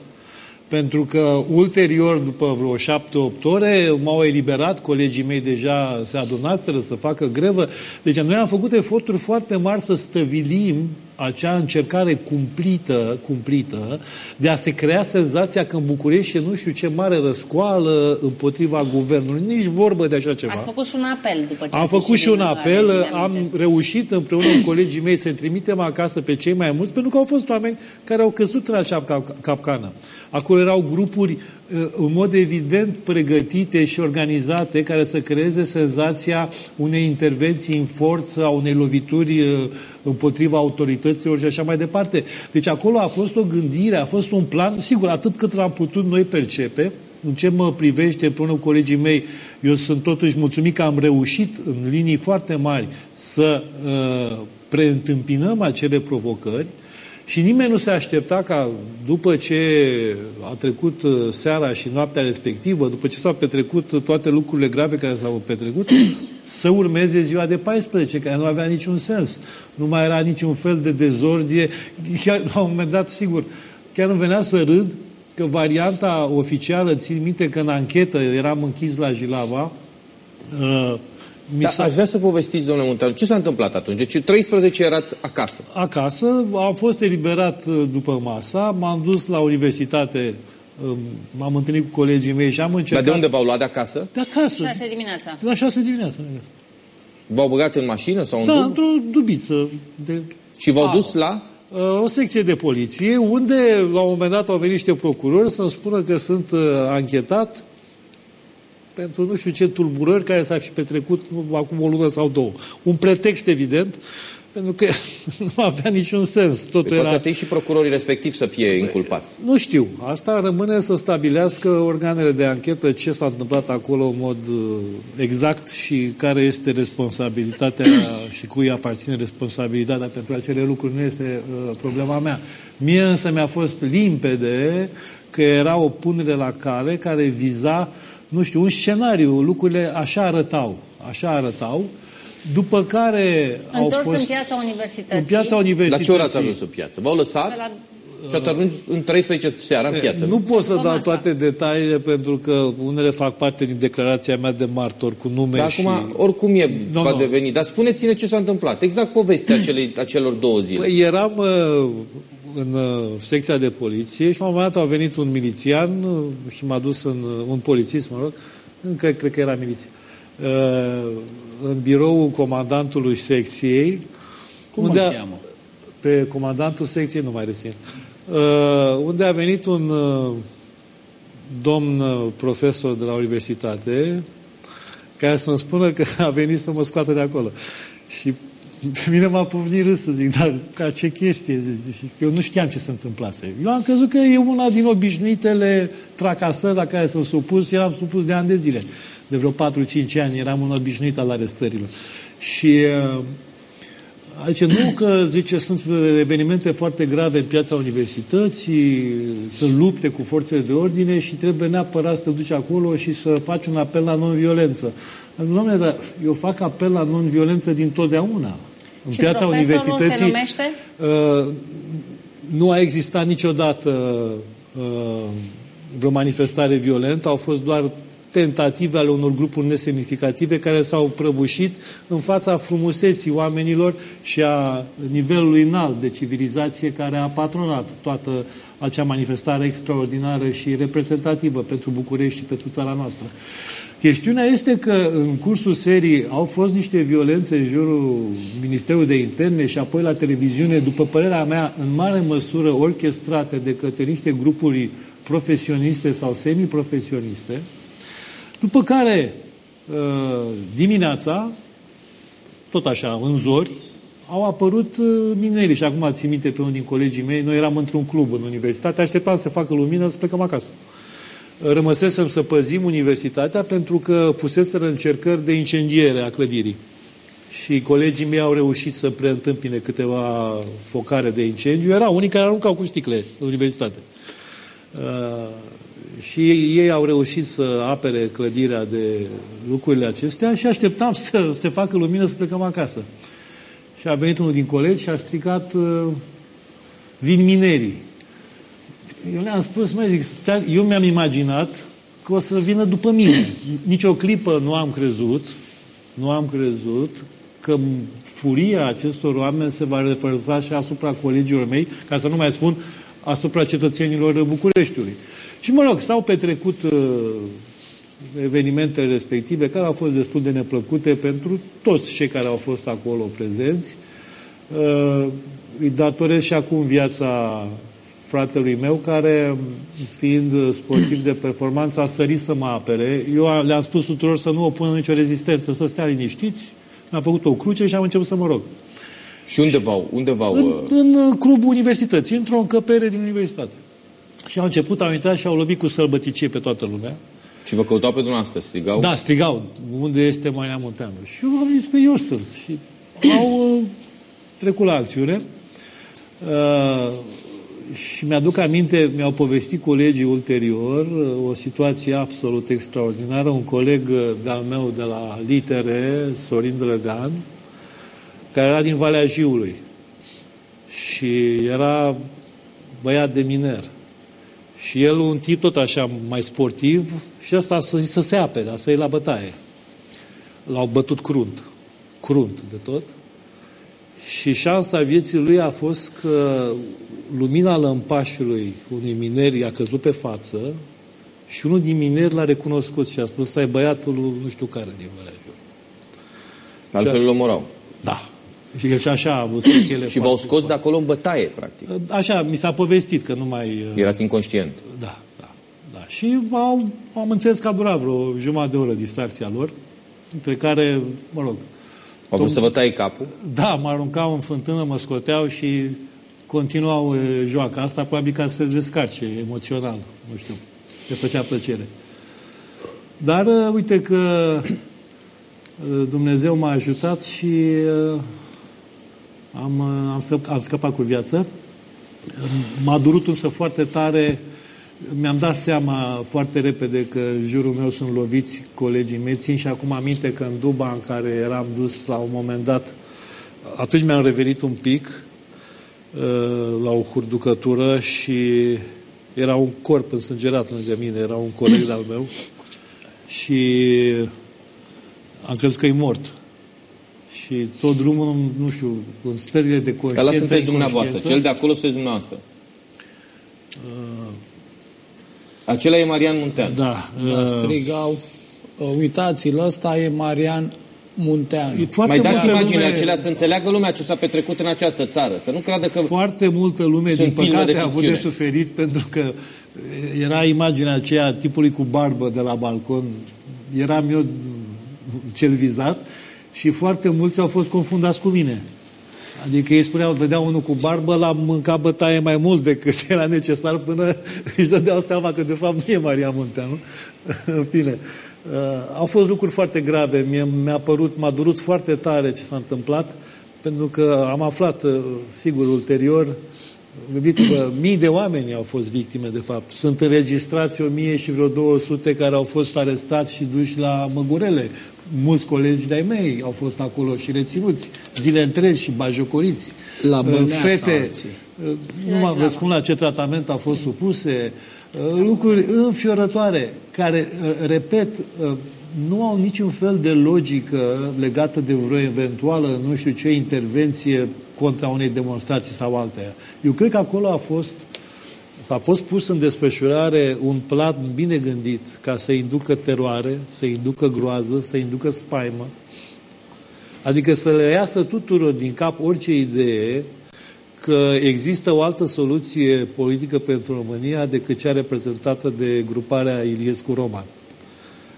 [SPEAKER 2] pentru că ulterior, după vreo șapte-opt ore, m-au eliberat, colegii mei deja se adunaseră să facă grevă. Deci noi am făcut eforturi foarte mari să stăvilim acea încercare cumplită, cumplită de a se crea senzația că în București e nu știu ce mare răscoală împotriva guvernului. Nici vorbă de așa ceva.
[SPEAKER 3] Ați făcut și un apel după ce
[SPEAKER 2] Am făcut și un apel, am reușit împreună cu colegii mei să trimitem acasă pe cei mai mulți, pentru că au fost oameni care au căzut în acea capcană. Acolo erau grupuri uh, în mod evident pregătite și organizate care să creeze senzația unei intervenții în forță, a unei lovituri uh, împotriva autorităților și așa mai departe. Deci acolo a fost o gândire, a fost un plan, sigur, atât cât l-am putut noi percepe, în ce mă privește împreună cu colegii mei, eu sunt totuși mulțumit că am reușit în linii foarte mari să uh, preîntâmpinăm acele provocări, și nimeni nu se aștepta ca după ce a trecut uh, seara și noaptea respectivă, după ce s-au petrecut toate lucrurile grave care s-au petrecut, să urmeze ziua de 14, care nu avea niciun sens. Nu mai era niciun fel de dezordie. Chiar, la un moment dat, sigur, chiar îmi venea să râd că varianta oficială, țin minte că în anchetă eram închis la Jilava, uh,
[SPEAKER 1] da, aș vrea să povestiți, domnule Munteanu, ce s-a întâmplat atunci? Deci 13 erați acasă.
[SPEAKER 2] Acasă, am fost eliberat uh, după masa, m-am dus la universitate, um, m-am întâlnit cu colegii mei și am încercat...
[SPEAKER 1] Dar de unde v-au luat de acasă?
[SPEAKER 2] De acasă.
[SPEAKER 3] 6 dimineața.
[SPEAKER 2] La 6 dimineața.
[SPEAKER 1] V-au băgat în mașină sau în
[SPEAKER 2] Da,
[SPEAKER 1] dub?
[SPEAKER 2] într-o dubiță. De...
[SPEAKER 1] Și v-au dus la?
[SPEAKER 2] Uh, o secție de poliție, unde la un moment dat au venit niște procurori să-mi spună că sunt uh, anchetat pentru nu știu ce tulburări care s-ar fi petrecut acum o lună sau două. Un pretext evident, pentru că nu avea niciun sens. Totul
[SPEAKER 1] păi
[SPEAKER 2] era...
[SPEAKER 1] Poate și procurorii respectiv să fie inculpați.
[SPEAKER 2] Nu știu. Asta rămâne să stabilească organele de anchetă ce s-a întâmplat acolo în mod uh, exact și care este responsabilitatea și cui aparține responsabilitatea pentru acele lucruri. Nu este uh, problema mea. Mie însă mi-a fost limpede că era o punere la cale care viza uh, nu știu, un scenariu, lucrurile așa arătau, așa arătau, după care
[SPEAKER 3] Întors
[SPEAKER 2] au fost...
[SPEAKER 3] în piața universității.
[SPEAKER 2] În piața universității.
[SPEAKER 1] La ce oră ați ajuns în piață? V-au lăsat? La... Și ați ajuns în 13 seara în piață.
[SPEAKER 2] Nu pot să dau toate detaliile pentru că unele fac parte din declarația mea de martor cu nume
[SPEAKER 1] Dar
[SPEAKER 2] și...
[SPEAKER 1] acum, oricum e,
[SPEAKER 2] no,
[SPEAKER 1] va
[SPEAKER 2] no.
[SPEAKER 1] deveni. Dar spuneți-ne ce s-a întâmplat. Exact povestea acelei, acelor două zile.
[SPEAKER 2] Păi eram uh, în uh, secția de poliție și la un moment dat a venit un milițian uh, și m-a dus în uh, un polițist, mă rog, încă cred că era miliție, uh, în biroul comandantului secției.
[SPEAKER 4] Cum
[SPEAKER 2] unde
[SPEAKER 4] îl
[SPEAKER 2] a-
[SPEAKER 4] cheamă?
[SPEAKER 2] pe comandantul secției, nu mai rețin, uh, unde a venit un uh, domn uh, profesor de la universitate care să-mi spună că a venit să mă scoată de acolo. Și pe mine m-a povnit râs să zic, dar ca ce chestie? Și eu nu știam ce se întâmplase. Eu am crezut că e una din obișnuitele tracasări la care sunt supus. Eram supus de ani de zile. De vreo 4-5 ani eram un obișnuit al arestărilor. Și uh, Aici nu că, zice, sunt evenimente foarte grave în piața universității, sunt lupte cu forțele de ordine și trebuie neapărat să te duci acolo și să faci un apel la non-violență. Doamne, dar eu fac apel la non-violență din totdeauna.
[SPEAKER 3] În și piața universității se numește? Uh,
[SPEAKER 2] nu a existat niciodată uh, vreo manifestare violentă, au fost doar tentative ale unor grupuri nesemnificative care s-au prăbușit în fața frumuseții oamenilor și a nivelului înalt de civilizație care a patronat toată acea manifestare extraordinară și reprezentativă pentru București și pentru țara noastră. Chestiunea este că în cursul serii au fost niște violențe în jurul Ministerului de Interne și apoi la televiziune, după părerea mea, în mare măsură orchestrate de către niște grupuri profesioniste sau semiprofesioniste, după care, uh, dimineața, tot așa, în zori, au apărut uh, minerii. Și acum țin minte pe unul din colegii mei, noi eram într-un club în universitate, așteptam să facă lumină să plecăm acasă. Rămăsesem să păzim universitatea pentru că fusese încercări de incendiere a clădirii. Și colegii mei au reușit să preîntâmpine câteva focare de incendiu. Erau unii care aruncau cu sticle în universitate. Uh, și ei au reușit să apere clădirea de lucrurile acestea și așteptam să se facă lumină să plecăm acasă. Și a venit unul din colegi și a strigat uh, vin minerii. Eu le-am spus, mai zic, stai, eu mi-am imaginat că o să vină după mine. Nici o clipă nu am crezut, nu am crezut că furia acestor oameni se va refărza și asupra colegilor mei, ca să nu mai spun asupra cetățenilor Bucureștiului. Și mă rog, s-au petrecut uh, evenimentele respective, care au fost destul de neplăcute pentru toți cei care au fost acolo prezenți. Uh, îi datorez și acum viața fratelui meu, care, fiind sportiv de performanță, a sărit să mă apere. Eu le-am spus tuturor să nu opună nicio rezistență, să stea liniștiți. Mi-am făcut o cruce și am început să mă rog.
[SPEAKER 1] Și unde v-au? Unde v-au
[SPEAKER 2] în, uh, în clubul universității, într-o încăpere din universitate. Și au început, au intrat și au lovit cu sălbăticie pe toată lumea.
[SPEAKER 1] Și vă căutau pe dumneavoastră, strigau?
[SPEAKER 2] Da, strigau. Unde este Maria Munteanu? Și eu am zis, pe eu sunt. Și au uh, trecut la acțiune. Uh, și mi-aduc aminte, mi-au povestit colegii ulterior uh, o situație absolut extraordinară. Un coleg uh, de-al meu de la Litere, Sorin Drăgan, care era din Valea Jiului și era băiat de miner. Și el un tip tot așa mai sportiv și asta să, să se apere, să e la bătaie. L-au bătut crunt, crunt de tot. Și șansa vieții lui a fost că lumina lămpașului unui miner i-a căzut pe față și unul din mineri l-a recunoscut și a spus, să ai băiatul nu știu care din Văleaviu.
[SPEAKER 1] Altfel îl omorau.
[SPEAKER 2] Da. Și el și așa a avut sechele
[SPEAKER 1] Și v-au scos de acolo în bătaie, practic.
[SPEAKER 2] Așa, mi s-a povestit că nu mai... Uh,
[SPEAKER 1] Erați inconștient.
[SPEAKER 2] Da, da. da. Și au, am înțeles că a durat vreo jumătate de oră distracția lor, între care, mă rog...
[SPEAKER 1] Au vrut să vă tai capul?
[SPEAKER 2] Da, mă aruncau în fântână, mă scoteau și continuau uh, joaca asta, probabil ca să se descarce emoțional, nu știu, le făcea plăcere. Dar uh, uite că Dumnezeu m-a ajutat și am, am, scăp, am scăpat cu viață. M-a durut însă foarte tare. Mi-am dat seama foarte repede că în jurul meu sunt loviți colegii mei. Țin și acum aminte că în duba în care eram dus la un moment dat, atunci mi-am revenit un pic uh, la o hurducătură și era un corp însângerat lângă mine, era un coleg al meu și am crezut că e mort și tot drumul, nu știu, în stările de conștiință.
[SPEAKER 1] Ăla sunteți dumneavoastră, cel de acolo sunteți dumneavoastră. Uh, Acela e Marian Muntean.
[SPEAKER 2] Da.
[SPEAKER 4] Uh, da strigau, uh, uitați-l, ăsta e Marian
[SPEAKER 3] Muntean.
[SPEAKER 1] Mai dați imaginea lume... acelea să înțeleagă lumea ce s-a petrecut în această țară. Să nu creadă că
[SPEAKER 2] Foarte multă lume, din păcate, de a avut de suferit pentru că era imaginea aceea tipului cu barbă de la balcon. Eram eu cel vizat și foarte mulți au fost confundați cu mine. Adică ei spuneau, vedeau unul cu barbă, l-am mâncat bătaie mai mult decât era necesar până își dădeau seama că de fapt nu e Maria Munteanu. În fine, uh, au fost lucruri foarte grave. Mie, mi-a părut, m-a durut foarte tare ce s-a întâmplat, pentru că am aflat, uh, sigur, ulterior, Gândiți-vă, mii de oameni au fost victime, de fapt. Sunt înregistrați o mie și vreo 200 care au fost arestați și duși la Măgurele. Mulți colegi de-ai mei au fost acolo și reținuți zile întregi și bajocoriți.
[SPEAKER 3] La
[SPEAKER 2] Fete, nu mă vă spun la ce tratament a fost supuse, lucruri înfiorătoare, care, repet, nu au niciun fel de logică legată de vreo eventuală, nu știu ce, intervenție contra unei demonstrații sau alteia. Eu cred că acolo a fost s-a fost pus în desfășurare un plan bine gândit ca să inducă teroare, să inducă groază, să inducă spaimă, adică să le iasă tuturor din cap orice idee că există o altă soluție politică pentru România decât cea reprezentată de gruparea Iliescu-Roman,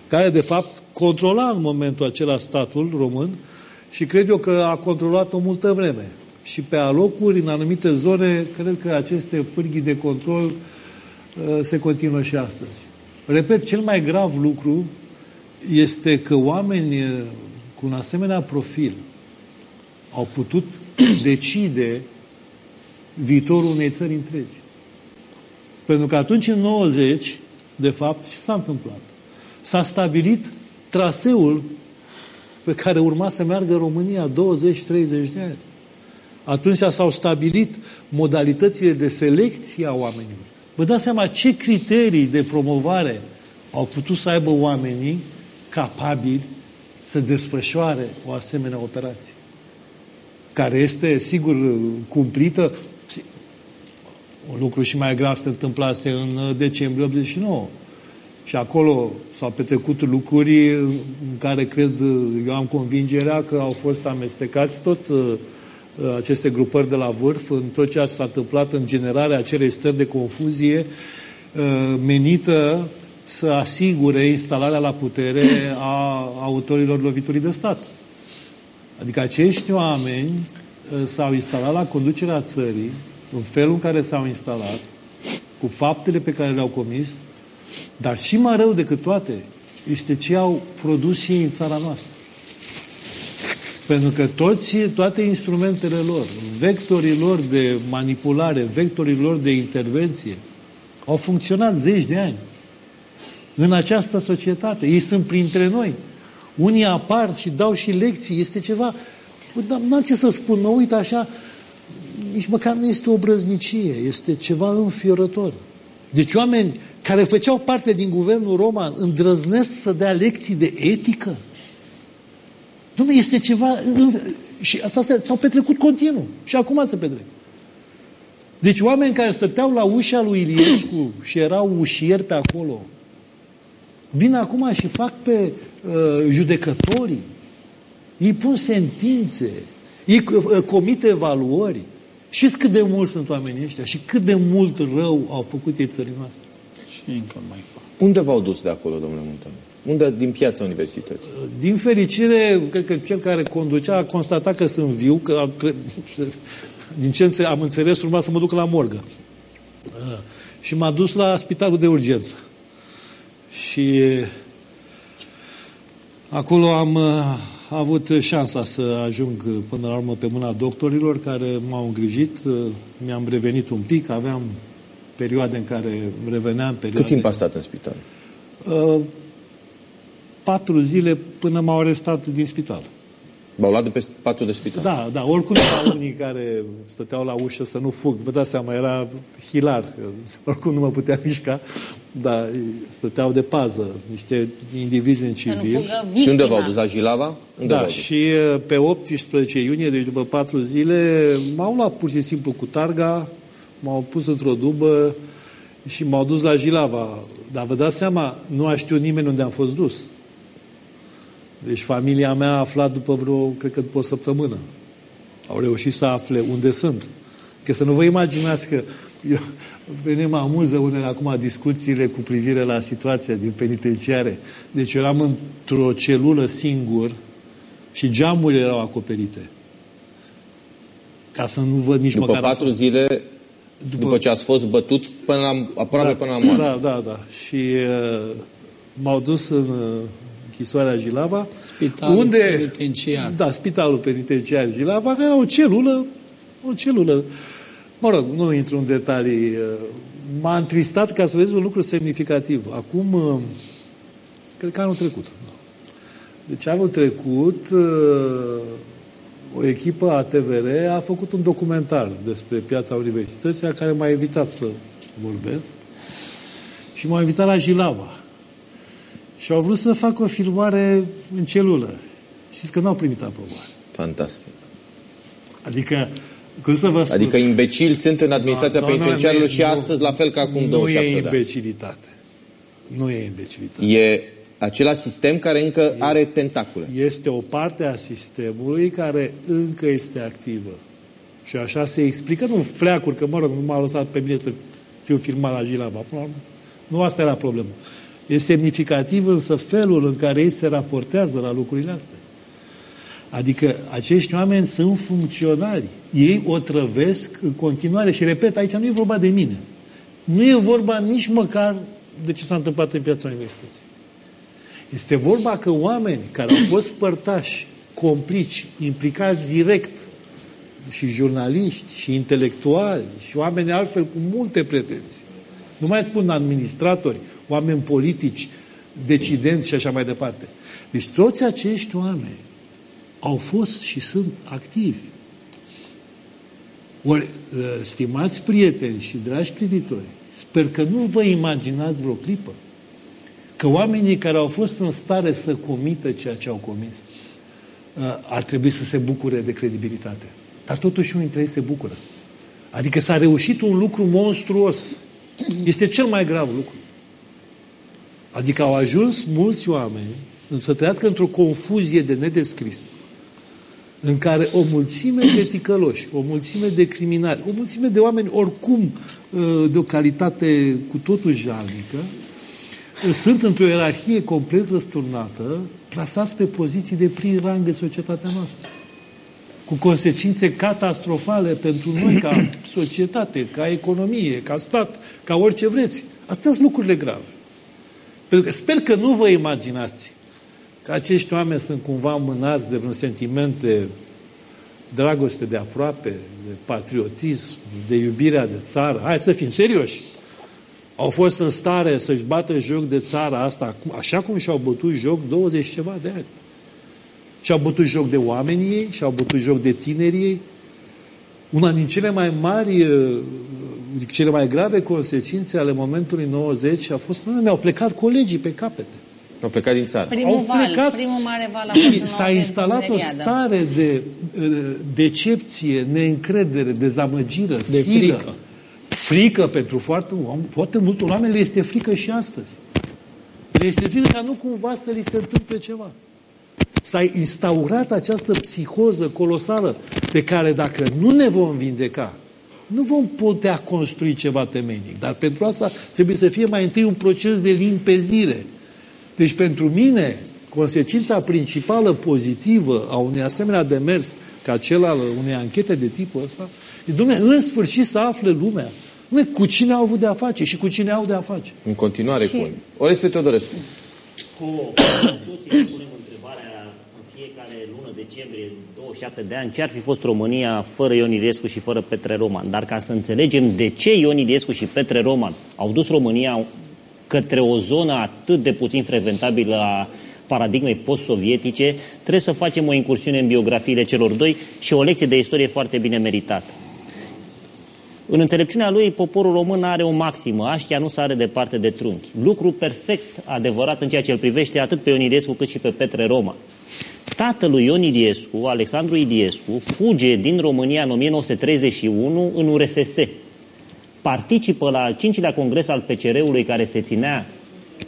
[SPEAKER 2] care de fapt controla în momentul acela statul român și cred eu că a controlat-o multă vreme și pe alocuri, în anumite zone, cred că aceste pârghii de control uh, se continuă și astăzi. Repet, cel mai grav lucru este că oameni uh, cu un asemenea profil au putut decide viitorul unei țări întregi. Pentru că atunci, în 90, de fapt, ce s-a întâmplat? S-a stabilit traseul pe care urma să meargă România 20-30 de ani. Atunci s-au stabilit modalitățile de selecție a oamenilor. Vă dați seama ce criterii de promovare au putut să aibă oamenii capabili să desfășoare o asemenea operație. Care este, sigur, cumplită. Un lucru și mai grav se întâmplase în decembrie 89. Și acolo s-au petrecut lucruri în care cred, eu am convingerea că au fost amestecați tot Uh, aceste grupări de la vârf în tot ce s-a întâmplat în generarea acelei stări de confuzie uh, menită să asigure instalarea la putere a autorilor loviturii de stat. Adică acești oameni uh, s-au instalat la conducerea țării în felul în care s-au instalat, cu faptele pe care le-au comis, dar și mai rău decât toate este ce au produs ei în țara noastră. Pentru că toți, toate instrumentele lor, vectorii lor de manipulare, vectorii lor de intervenție, au funcționat zeci de ani în această societate. Ei sunt printre noi. Unii apar și dau și lecții. Este ceva... N-am ce să spun, mă uit așa, nici măcar nu este o brăznicie, este ceva înfiorător. Deci oameni care făceau parte din guvernul roman îndrăznesc să dea lecții de etică. Dom'le, este ceva... Și asta s-au petrecut continuu. Și acum se petrec. Deci oameni care stăteau la ușa lui Iliescu și erau ușieri pe acolo, vin acum și fac pe uh, judecătorii. Ei pun sentințe. Ei uh, comit evaluări. Știți cât de mult sunt oamenii ăștia și cât de mult rău au făcut ei țării noastre.
[SPEAKER 3] Și încă mai fac.
[SPEAKER 1] Unde v-au dus de acolo, domnule Munteanu? Unde? Din piața universității.
[SPEAKER 2] Din fericire, cred că cel care conducea a constatat că sunt viu, că am, din ce am înțeles, urma să mă duc la morgă. Și m-a dus la spitalul de urgență. Și acolo am avut șansa să ajung până la urmă pe mâna doctorilor care m-au îngrijit. Mi-am revenit un pic, aveam perioade în care reveneam. Perioade...
[SPEAKER 1] Cât timp a stat în spital?
[SPEAKER 2] Patru zile până m-au arestat din spital.
[SPEAKER 1] V-au luat de pe patul de spital?
[SPEAKER 2] Da, da. Oricum erau unii care stăteau la ușă să nu fug. Vă dați seama, era hilar. Oricum nu mă putea mișca, dar stăteau de pază niște indivizi în civil.
[SPEAKER 1] Și unde v-au dus? La Jilava? Unde
[SPEAKER 2] da, și pe 18 iunie, deci după patru zile, m-au luat pur și simplu cu targa, m-au pus într-o dubă și m-au dus la Jilava. Dar vă dați seama, nu a știut nimeni unde am fost dus. Deci familia mea a aflat după vreo, cred că după o săptămână. Au reușit să afle unde sunt. Că să nu vă imaginați că eu, pe mine mă amuză unele acum discuțiile cu privire la situația din penitenciare. Deci eu eram într-o celulă singur și geamurile erau acoperite. Ca să nu văd nici
[SPEAKER 1] După
[SPEAKER 2] măcar...
[SPEAKER 1] patru zile, după... după ce ați fost bătut până la, aproape
[SPEAKER 2] da,
[SPEAKER 1] până la moarte.
[SPEAKER 2] Da, da, da. Și uh, m-au dus în uh, închisoarea Jilava.
[SPEAKER 4] Spitalul unde, penitenciar.
[SPEAKER 2] Da, spitalul penitenciar Jilava, care era o celulă, o celulă Mă rog, nu intru în detalii. Uh, m-a întristat ca să vezi un lucru semnificativ. Acum, uh, cred că anul trecut. Deci anul trecut, uh, o echipă a TVR a făcut un documentar despre piața universității, care m-a invitat să vorbesc. Și m-a invitat la Jilava. Și au vrut să fac o filmare în celulă. Știți că n-au primit aprobare.
[SPEAKER 1] Fantastic.
[SPEAKER 2] Adică cum să vă spun?
[SPEAKER 1] Adică imbecili sunt în administrația no, penitenciarului no, și nu, astăzi la fel ca acum
[SPEAKER 2] nu
[SPEAKER 1] 27
[SPEAKER 2] Nu e imbecilitate. Nu e imbecilitate.
[SPEAKER 1] E același sistem care încă este, are tentacule.
[SPEAKER 2] Este o parte a sistemului care încă este activă. Și așa se explică, nu fleacuri, că mă rog, nu m-a lăsat pe mine să fiu filmat la Gilava. Nu asta era problema. E semnificativ însă felul în care ei se raportează la lucrurile astea. Adică acești oameni sunt funcționali. Ei o trăvesc în continuare. Și repet, aici nu e vorba de mine. Nu e vorba nici măcar de ce s-a întâmplat în piața universității. Este vorba că oameni care au fost părtași, complici, implicați direct, și jurnaliști, și intelectuali, și oameni altfel cu multe pretenții. Nu mai spun administratori, oameni politici, decidenți și așa mai departe. Deci toți acești oameni au fost și sunt activi. Ori, ă, stimați prieteni și dragi privitori, sper că nu vă imaginați vreo clipă că oamenii care au fost în stare să comită ceea ce au comis ă, ar trebui să se bucure de credibilitate. Dar totuși unul dintre ei se bucură. Adică s-a reușit un lucru monstruos. Este cel mai grav lucru. Adică au ajuns mulți oameni să trăiască într-o confuzie de nedescris în care o mulțime de ticăloși, o mulțime de criminali, o mulțime de oameni oricum uh, de o calitate cu totul jalnică, uh, sunt într-o ierarhie complet răsturnată, plasați pe poziții de prim rang în societatea noastră. Cu consecințe catastrofale pentru noi ca societate, ca economie, ca stat, ca orice vreți. Astea sunt lucrurile grave. Pentru că sper că nu vă imaginați că acești oameni sunt cumva mânați de vreun sentiment de dragoste de aproape, de patriotism, de iubirea de țară. Hai să fim serioși! Au fost în stare să-și bată joc de țara asta, așa cum și-au bătut joc 20 ceva de ani. Și-au bătut joc de oamenii ei, și-au bătut joc de tinerii ei. Una din cele mai mari, uh, cele mai grave consecințe ale momentului 90 a fost, nu, mi-au plecat colegii pe capete.
[SPEAKER 1] Au plecat din țară.
[SPEAKER 3] Primul
[SPEAKER 1] Au
[SPEAKER 3] val, plecat primul mare val a fost
[SPEAKER 2] S-a instalat o stare de uh, decepție, neîncredere, dezamăgire,
[SPEAKER 4] de silă. frică.
[SPEAKER 2] Frică pentru foarte, foarte multe oameni le este frică și astăzi. Le este frică ca nu cumva să li se întâmple ceva. S-a instaurat această psihoză colosală de care dacă nu ne vom vindeca, nu vom putea construi ceva temeinic. Dar pentru asta trebuie să fie mai întâi un proces de limpezire deci pentru mine, consecința principală pozitivă a unei asemenea demers ca cel al unei anchete de tipul ăsta, e, domnule, în sfârșit să afle lumea Dom'le, cu cine au avut de a face și cu cine au de a face.
[SPEAKER 1] În continuare și... cu Oreste Teodorescu.
[SPEAKER 5] Cu toții ne punem întrebarea în fiecare lună decembrie, 27 de ani, ce ar fi fost România fără Ion Iliescu și fără Petre Roman. Dar ca să înțelegem de ce Ion Iliescu și Petre Roman au dus România către o zonă atât de puțin frecventabilă a paradigmei post-sovietice, trebuie să facem o incursiune în biografiile celor doi și o lecție de istorie foarte bine meritată. În înțelepciunea lui, poporul român are o maximă, aștia nu sare departe de trunchi. Lucru perfect adevărat în ceea ce îl privește atât pe Ion Iliescu cât și pe Petre Roma. Tatălui Ion Iliescu, Alexandru Iliescu, fuge din România în 1931 în URSS, participă la al cincilea congres al PCR-ului care se ținea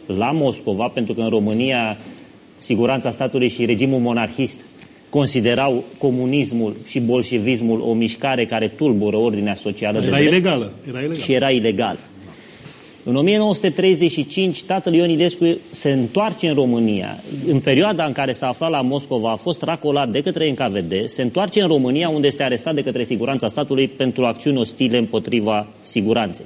[SPEAKER 5] la Moscova, pentru că în România siguranța statului și regimul monarhist considerau comunismul și bolșevismul o mișcare care tulbură ordinea socială.
[SPEAKER 2] Era ilegală. Era ilegală.
[SPEAKER 5] Și era ilegal. În 1935, tatăl Ion Ilescu se întoarce în România. În perioada în care s-a aflat la Moscova, a fost racolat de către NKVD, se întoarce în România, unde este arestat de către siguranța statului pentru acțiuni ostile împotriva siguranței.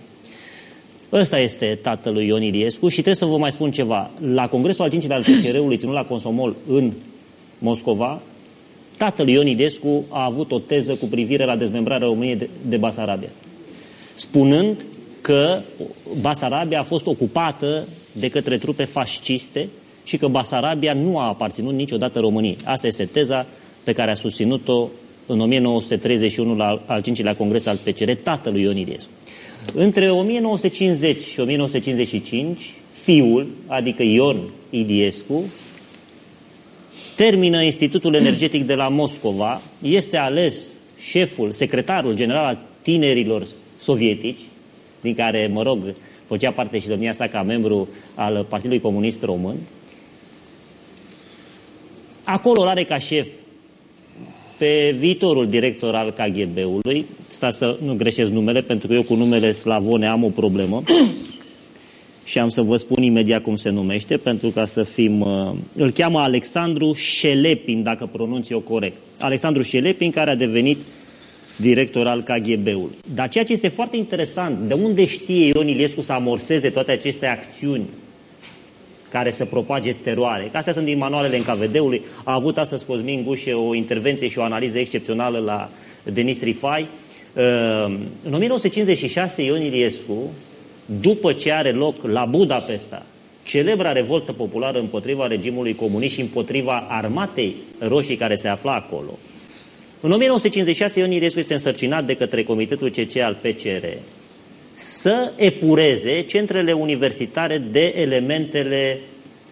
[SPEAKER 5] Ăsta este tatălui Ion Iliescu și trebuie să vă mai spun ceva. La Congresul al 5 al PCR-ului ținut la Consomol în Moscova, tatăl Ion Iliescu a avut o teză cu privire la dezmembrarea României de, de Basarabia. Spunând că Basarabia a fost ocupată de către trupe fasciste și că Basarabia nu a aparținut niciodată României. Asta este teza pe care a susținut-o în 1931 la al 5-lea congres al PCR, tatălui Ion Iliescu. Între 1950 și 1955, fiul, adică Ion Iliescu, termină Institutul Energetic de la Moscova, este ales șeful, secretarul general al tinerilor sovietici, din care, mă rog, făcea parte și domnia sa ca membru al Partidului Comunist Român. Acolo are ca șef pe viitorul director al KGB-ului, să nu greșesc numele, pentru că eu cu numele slavone am o problemă și am să vă spun imediat cum se numește, pentru ca să fim... Uh, îl cheamă Alexandru Șelepin, dacă pronunț eu corect. Alexandru Șelepin, care a devenit director al KGB-ului. Dar ceea ce este foarte interesant, de unde știe Ion Iliescu să amorseze toate aceste acțiuni care să propage teroare. Că astea sunt din manualele NKVD-ului. A avut astăzi Cosmin Gușe o intervenție și o analiză excepțională la Denis Rifai. Uh, în 1956, Ion Iliescu, după ce are loc la Budapesta, celebra revoltă populară împotriva regimului comunist și împotriva armatei roșii care se afla acolo, în 1956, Ion Iliescu este însărcinat de către Comitetul CC al PCR să epureze centrele universitare de elementele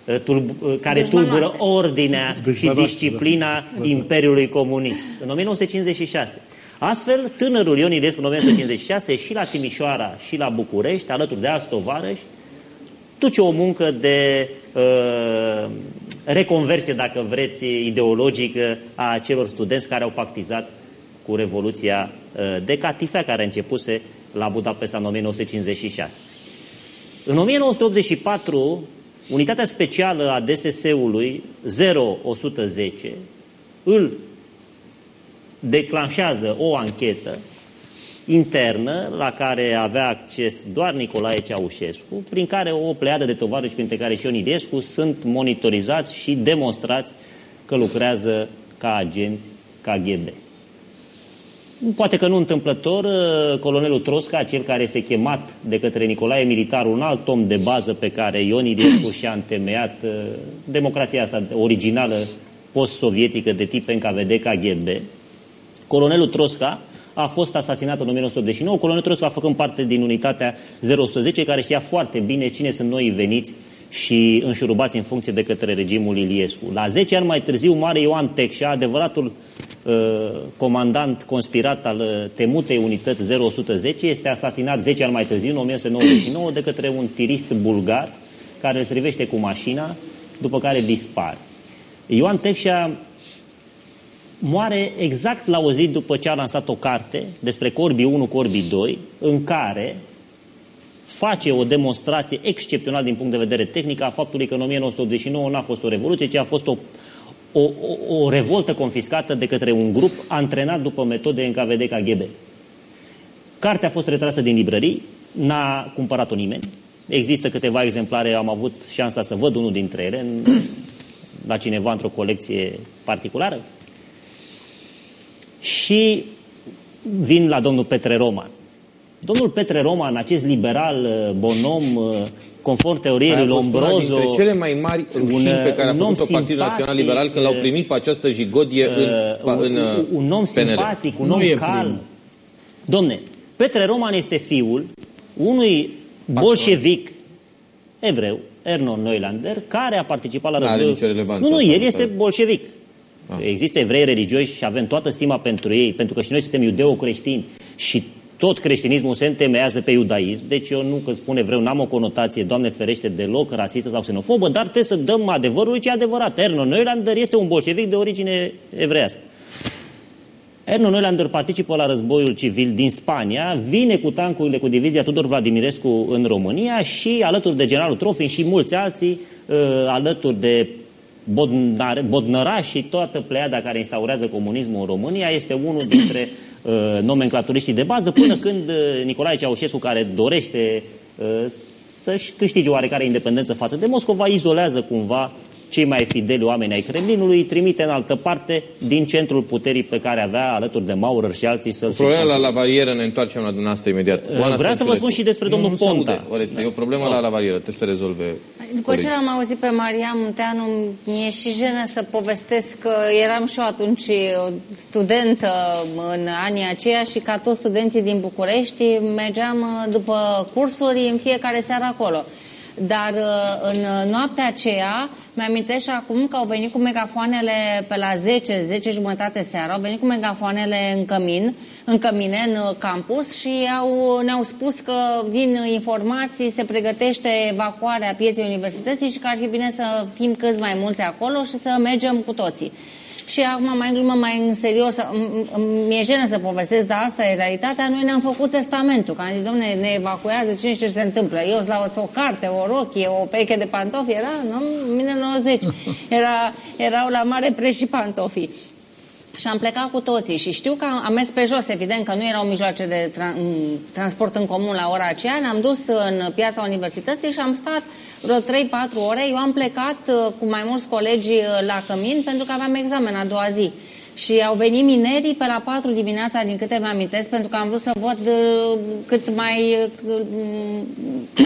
[SPEAKER 5] uh, tulb, uh, care tulbură ordinea și disciplina da. Imperiului Comunist. În 1956. Astfel, tânărul Ion Iliescu în 1956 și la Timișoara și la București, alături de alți tovarăși, duce o muncă de uh, reconversie, dacă vreți, ideologică a celor studenți care au pactizat cu Revoluția uh, de Catifea, care începuse la Budapesta în 1956. În 1984, unitatea specială a DSS-ului 0110 îl declanșează o anchetă internă la care avea acces doar Nicolae Ceaușescu, prin care o pleiadă de tovarăși, printre care și Ion sunt monitorizați și demonstrați că lucrează ca agenți KGB. Poate că nu întâmplător, ă, colonelul Trosca, cel care este chemat de către Nicolae Militar, un alt om de bază pe care Ion Iliescu și-a întemeiat ă, democrația asta originală post-sovietică de tip NKVD-KGB, colonelul Trosca a fost asasinat în 1989. Colonel Troscu a făcut parte din unitatea 010, care știa foarte bine cine sunt noi veniți și înșurubați în funcție de către regimul Iliescu. La 10 ani mai târziu, Mare Ioan Tecșa, adevăratul uh, comandant conspirat al uh, temutei unități 0110, este asasinat 10 ani mai târziu, în 1999, de către un tirist bulgar care îl servește cu mașina, după care dispare. Ioan Tecșa moare exact la o zi după ce a lansat o carte despre Corbi 1, Corbi 2, în care face o demonstrație excepțională din punct de vedere tehnic a faptului că în 1989 n-a fost o revoluție, ci a fost o, o, o, o revoltă confiscată de către un grup antrenat după metode NKVD-KGB. Cartea a fost retrasă din librării, n-a cumpărat-o nimeni. Există câteva exemplare, am avut șansa să văd unul dintre ele în, la cineva într-o colecție particulară. Și vin la domnul Petre Roman. Domnul Petre Roman, acest liberal uh, bonom, uh, conform teoriei lui Lombroso...
[SPEAKER 1] dintre cele mai mari rușini un, pe care a făcut-o Partidul Național Liberal când l-au primit pe această jigodie uh, în, în
[SPEAKER 5] un, un om PNL. simpatic, un nu om calm. Domne, Petre Roman este fiul unui bolșevic evreu, Ernon Neulander, care a participat la războiul... Nu, nu, el este bolșevic. Ah. Există evrei religioși și avem toată stima pentru ei, pentru că și noi suntem iudeo-creștini și tot creștinismul se întemeiază pe iudaism, deci eu nu că spune vreau, n-am o conotație, Doamne ferește, deloc rasistă sau xenofobă, dar trebuie să dăm adevărul ce e adevărat. Erno Neulander este un bolșevic de origine evrească. Erno Neulander participă la războiul civil din Spania, vine cu tancurile cu divizia Tudor Vladimirescu în România și alături de generalul Trofin și mulți alții, uh, alături de Bodnar, Bodnăra și toată pleiada care instaurează comunismul în România, este unul dintre uh, nomenclaturiștii de bază, până când uh, Nicolae Ceaușescu, care dorește uh, să-și câștige oarecare independență față de Moscova, izolează cumva cei mai fideli oameni ai Kremlinului, trimite în altă parte din centrul puterii pe care avea alături de Maurer și alții să-l
[SPEAKER 1] Problema la lavarieră ne întoarcem la dumneavoastră imediat.
[SPEAKER 5] Oana Vreau să vă spun și despre domnul
[SPEAKER 1] nu,
[SPEAKER 5] Ponta.
[SPEAKER 1] Nu Oreste, e o problemă la lavarieră, trebuie să rezolve.
[SPEAKER 3] După ce l-am auzit pe Maria Munteanu, mi-e și jenă să povestesc că eram și eu atunci o studentă în anii aceia și ca toți studenții din București mergeam după cursuri în fiecare seară acolo. Dar uh, în noaptea aceea, mi-amintesc și acum că au venit cu megafoanele pe la 10, 10 jumătate seara, au venit cu megafoanele în cămin, în cămine, în campus și au, ne-au spus că din informații se pregătește evacuarea pieței universității și că ar fi bine să fim câți mai mulți acolo și să mergem cu toții. Și acum mai în glumă, mai în serios, mi-e jenă să povestesc, dar asta e realitatea. Noi ne-am făcut testamentul, că am zis, domne, ne evacuează, cine știe ce se întâmplă. Eu la o, o carte, o rochie, o peche de pantofi, era, nu, 1990. Era, erau la mare preț și pantofii. Și am plecat cu toții și știu că am mers pe jos, evident că nu erau mijloace de tra transport în comun la ora aceea. Ne-am dus în piața universității și am stat vreo 3-4 ore. Eu am plecat uh, cu mai mulți colegi uh, la cămin pentru că aveam examen a doua zi. Și au venit minerii pe la 4 dimineața, din câte mi-amintesc, pentru că am vrut să văd uh, cât mai uh,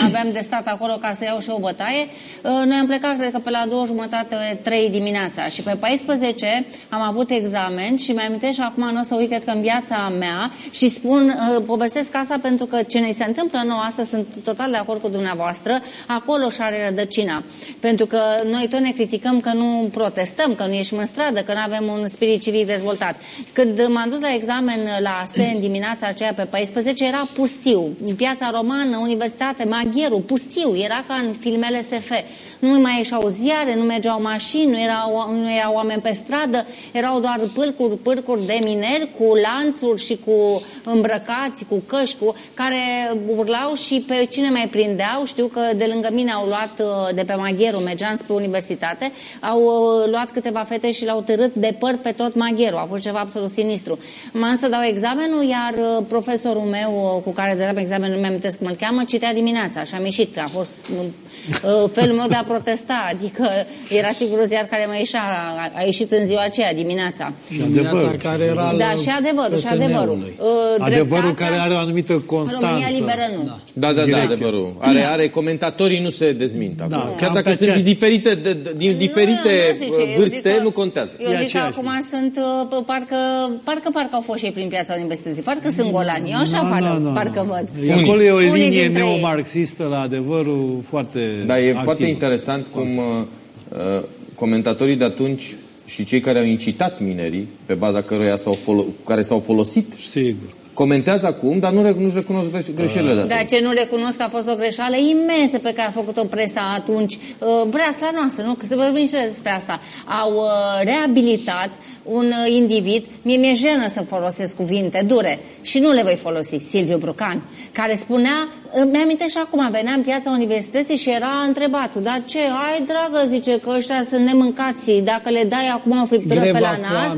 [SPEAKER 3] aveam de stat acolo ca să iau și o bătaie. Uh, noi am plecat, cred că pe la 2 jumătate, 3 dimineața. Și pe 14 am avut examen și mi-amintesc și acum nu o să uit, cred că în viața mea și spun, povestesc asta pentru că ce ne se întâmplă nouă astăzi, sunt total de acord cu dumneavoastră, acolo și are rădăcina. Pentru că noi tot ne criticăm că nu protestăm, că nu ieșim în stradă, că nu avem un spirit civic fi dezvoltat. Când m-am dus la examen la SEN dimineața aceea pe 14, era pustiu. În piața romană, universitate, Magheru, pustiu. Era ca în filmele SF. Nu mai ieșeau ziare, nu mergeau mașini, nu erau, nu erau oameni pe stradă, erau doar pârcuri, pârcuri de mineri cu lanțuri și cu îmbrăcați, cu căști, cu, care urlau și pe cine mai prindeau. Știu că de lângă mine au luat uh, de pe Magheru, mergeam spre universitate, au uh, luat câteva fete și l-au târât de păr pe tot Magheru. A fost ceva absolut sinistru. M-am să dau examenul, iar uh, profesorul meu uh, cu care dădeam examenul, nu mi-am cum îl cheamă, citea dimineața și am ieșit. A fost uh, felul meu de a protesta. Adică era sigur ziar care mai ieșea, a, a ieșit în ziua aceea, dimineața.
[SPEAKER 4] Și adevărul. care era
[SPEAKER 3] da, și adevărul, și adevărul.
[SPEAKER 2] adevărul care are o anumită constanță.
[SPEAKER 3] România liberă nu.
[SPEAKER 1] Da, da, da, da adevărul. Are, are comentatorii nu se dezmint acum. Da, Chiar dacă sunt din diferite, de, din diferite nu, nu vârste, nu contează.
[SPEAKER 3] Eu zic că acum sunt sunt, uh, parcă, parcă, parcă au fost și ei prin piața universității, parcă sunt golani, eu așa no, parcă, no, no. parcă văd.
[SPEAKER 2] Acolo e o linie neomarxistă la adevărul foarte
[SPEAKER 1] Da, e activ. foarte interesant cum uh, uh, comentatorii de atunci și cei care au incitat minerii, pe baza căruia s-au folo- care s-au folosit
[SPEAKER 2] Sigur
[SPEAKER 1] comentează acum, dar nu, nu-și recunosc greșelile de
[SPEAKER 3] Dar ce nu recunosc că a fost o greșeală imensă pe care a făcut-o presa atunci, breasla uh, noastră, nu? Că se vorbim și despre asta. Au uh, reabilitat un uh, individ, mie mi-e jenă să folosesc cuvinte dure. Și nu le voi folosi, Silviu Brucan, care spunea mi-am și acum, venea în piața universității și era întrebat, dar ce, ai dragă, zice, că ăștia sunt nemâncați, dacă le dai acum o friptură greva pe la nas,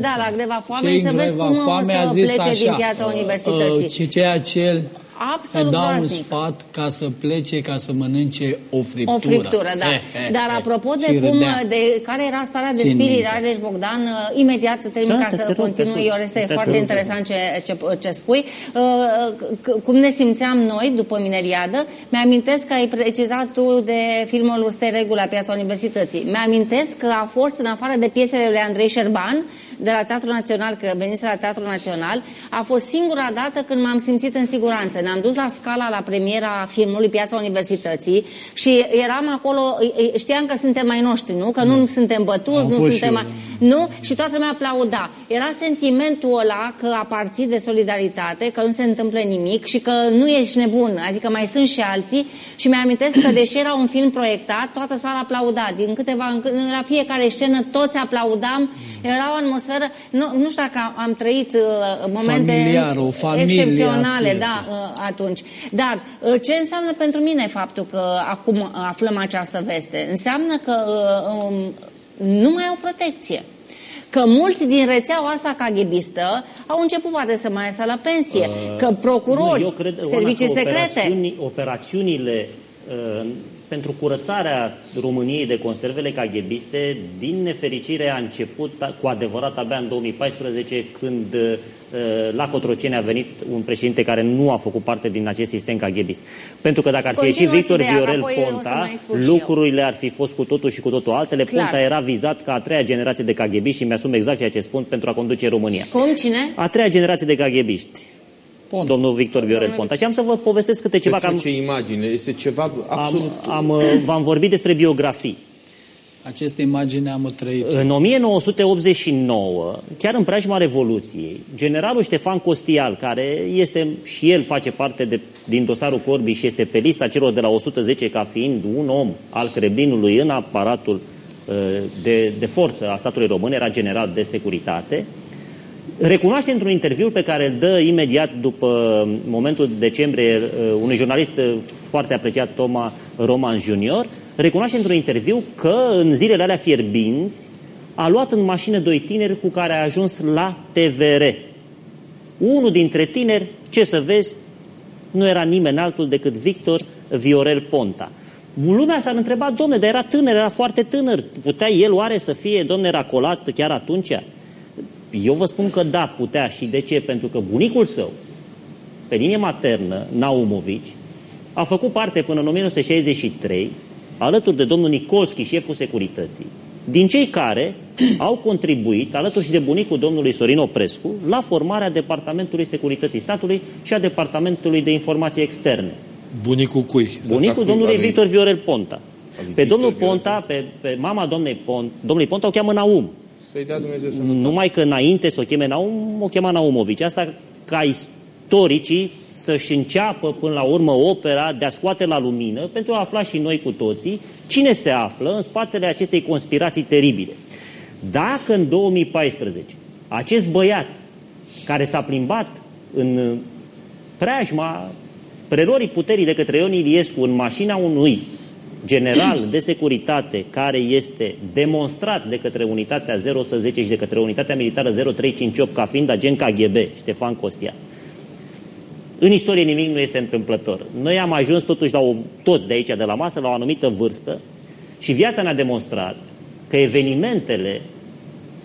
[SPEAKER 3] da, la greva foamei, să vezi cum o să plece așa, din piața universității. Uh,
[SPEAKER 4] și ceea ce
[SPEAKER 3] Absolut
[SPEAKER 4] dau un sfat ca să plece, ca să mănânce o friptură.
[SPEAKER 3] O friptură, da. Eh, eh, Dar eh. apropo de cum, de care era starea de spirit Rareș Bogdan, uh, imediat termin da, ca să continui, Iorese, e foarte interesant ce, ce, ce spui. Uh, cum ne simțeam noi după mineriadă, mi-amintesc că ai precizat tu de filmul Este regula Piața Universității. Mi-amintesc că a fost, în afară de piesele lui Andrei Șerban, de la Teatrul Național, că venise la Teatrul Național, a fost singura dată când m-am simțit în siguranță ne-am dus la scala la premiera filmului Piața Universității și eram acolo, știam că suntem mai noștri, nu? Că nu mm. suntem bătuți, Am nu suntem... Mai... Nu? Și toată lumea aplauda. Era sentimentul ăla că aparții de solidaritate, că nu se întâmplă nimic și că nu ești nebun, adică mai sunt și alții și mi-amintesc că deși era un film proiectat, toată sala aplauda. Din câteva, la fiecare scenă toți aplaudam, era o atmosferă, nu, nu știu dacă am trăit uh, momente
[SPEAKER 4] Familiar, o familie
[SPEAKER 3] excepționale, da, uh, atunci. Dar uh, ce înseamnă pentru mine faptul că acum aflăm această veste? Înseamnă că uh, um, nu mai au protecție că mulți din rețeaua asta caghebistă au început poate să mai iasă la pensie, uh, că procurori, nu, eu cred, servicii Oana, secrete...
[SPEAKER 5] Operațiuni, operațiunile uh, pentru curățarea României de conservele caghebiste, din nefericire a început cu adevărat abia în 2014, când uh, la Cotroceni a venit un președinte care nu a făcut parte din acest sistem caghebist. Pentru că dacă ar fi ieșit Victor Viorel Ponta, lucrurile ar fi fost cu totul și cu totul altele. Clar. Ponta era vizat ca a treia generație de caghebiști și mi-asum exact ceea ce spun pentru a conduce România.
[SPEAKER 3] Cum? Cine?
[SPEAKER 5] A treia generație de caghebiști. Pont. domnul Victor Viorel Ponta. Și am să vă povestesc câte ceva.
[SPEAKER 1] Cam... Ce imagine, este ceva absolut...
[SPEAKER 5] Am, am, uh, v-am vorbit despre biografii.
[SPEAKER 4] Aceste imagine am trăit.
[SPEAKER 5] În 1989, chiar în preajma Revoluției, generalul Ștefan Costial, care este și el face parte de, din dosarul Corbii și este pe lista celor de la 110 ca fiind un om al Kremlinului în aparatul uh, de, de forță a statului român, era general de securitate, recunoaște într-un interviu pe care îl dă imediat după momentul decembrie uh, unui jurnalist uh, foarte apreciat, Toma Roman Junior, recunoaște într-un interviu că în zilele alea fierbinți a luat în mașină doi tineri cu care a ajuns la TVR. Unul dintre tineri, ce să vezi, nu era nimeni altul decât Victor Viorel Ponta. Lumea s-ar întreba, domne, dar era tânăr, era foarte tânăr. Putea el oare să fie, domne, racolat chiar atunci? Eu vă spun că da, putea. Și de ce? Pentru că bunicul său, pe linie maternă, Naumovici, a făcut parte până în 1963, alături de domnul Nicolski, șeful securității, din cei care au contribuit, alături și de bunicul domnului Sorin Oprescu, la formarea Departamentului Securității Statului și a Departamentului de Informații Externe.
[SPEAKER 1] Bunicul cui?
[SPEAKER 5] Bunicul domnului Victor Viorel Ponta. Pe domnul Ponta, pe, pe mama domnului Ponta, domnului Ponta o cheamă Naum.
[SPEAKER 1] Să-i dea Dumnezeu să
[SPEAKER 5] Numai că înainte să o cheme Naum, o chema Naumovici. Asta ca istoricii să-și înceapă până la urmă opera de a scoate la lumină pentru a afla și noi cu toții cine se află în spatele acestei conspirații teribile. Dacă în 2014 acest băiat care s-a plimbat în preajma prelorii puterii de către Ion Iliescu în mașina unui general de securitate care este demonstrat de către unitatea 0110 și de către unitatea militară 0358 ca fiind agent KGB, Ștefan Costia. În istorie nimic nu este întâmplător. Noi am ajuns totuși la o, toți de aici, de la masă, la o anumită vârstă și viața ne-a demonstrat că evenimentele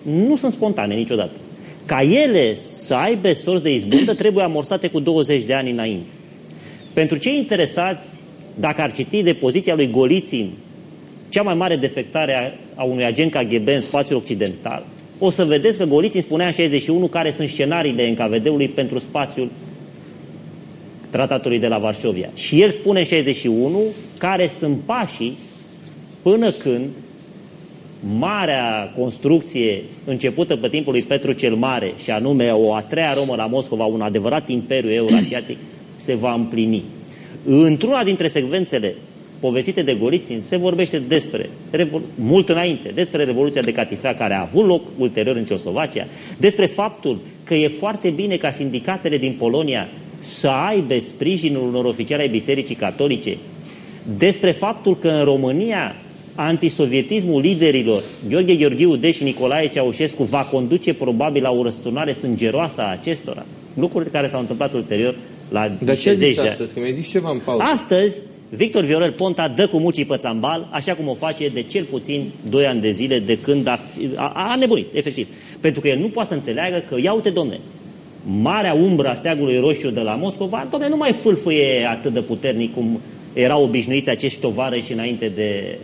[SPEAKER 5] nu sunt spontane niciodată. Ca ele să aibă sorți de izbândă, trebuie amorsate cu 20 de ani înainte. Pentru cei interesați dacă ar citi de poziția lui Golițin, cea mai mare defectare a, a unui agent KGB în spațiul occidental, o să vedeți că Golițin spunea în 61 care sunt scenariile NKVD-ului pentru spațiul tratatului de la Varșovia. Și el spune în 61 care sunt pașii până când marea construcție începută pe timpul lui Petru cel Mare, și anume o a treia Romă la Moscova, un adevărat imperiu eurasiatic, se va împlini. Într-una dintre secvențele povestite de Golițin se vorbește despre, mult înainte, despre Revoluția de Catifea care a avut loc ulterior în Ceoslovacia, despre faptul că e foarte bine ca sindicatele din Polonia să aibă sprijinul unor oficiali ai Bisericii Catolice, despre faptul că în România antisovietismul liderilor Gheorghe Gheorghiu Deș și Nicolae Ceaușescu va conduce probabil la o răsturnare sângeroasă a acestora, lucruri care s-au întâmplat ulterior la
[SPEAKER 1] Dar ce zis astăzi? Că mi-ai zis ceva în pauză.
[SPEAKER 5] Astăzi, Victor Viorel Ponta dă cu mucii pe țambal, așa cum o face de cel puțin 2 ani de zile de când a, a, a nebunit, efectiv. Pentru că el nu poate să înțeleagă că, ia uite, domne, marea umbră a steagului roșu de la Moscova, domne, nu mai fâlfâie atât de puternic cum erau obișnuiți acești tovarăși înainte de,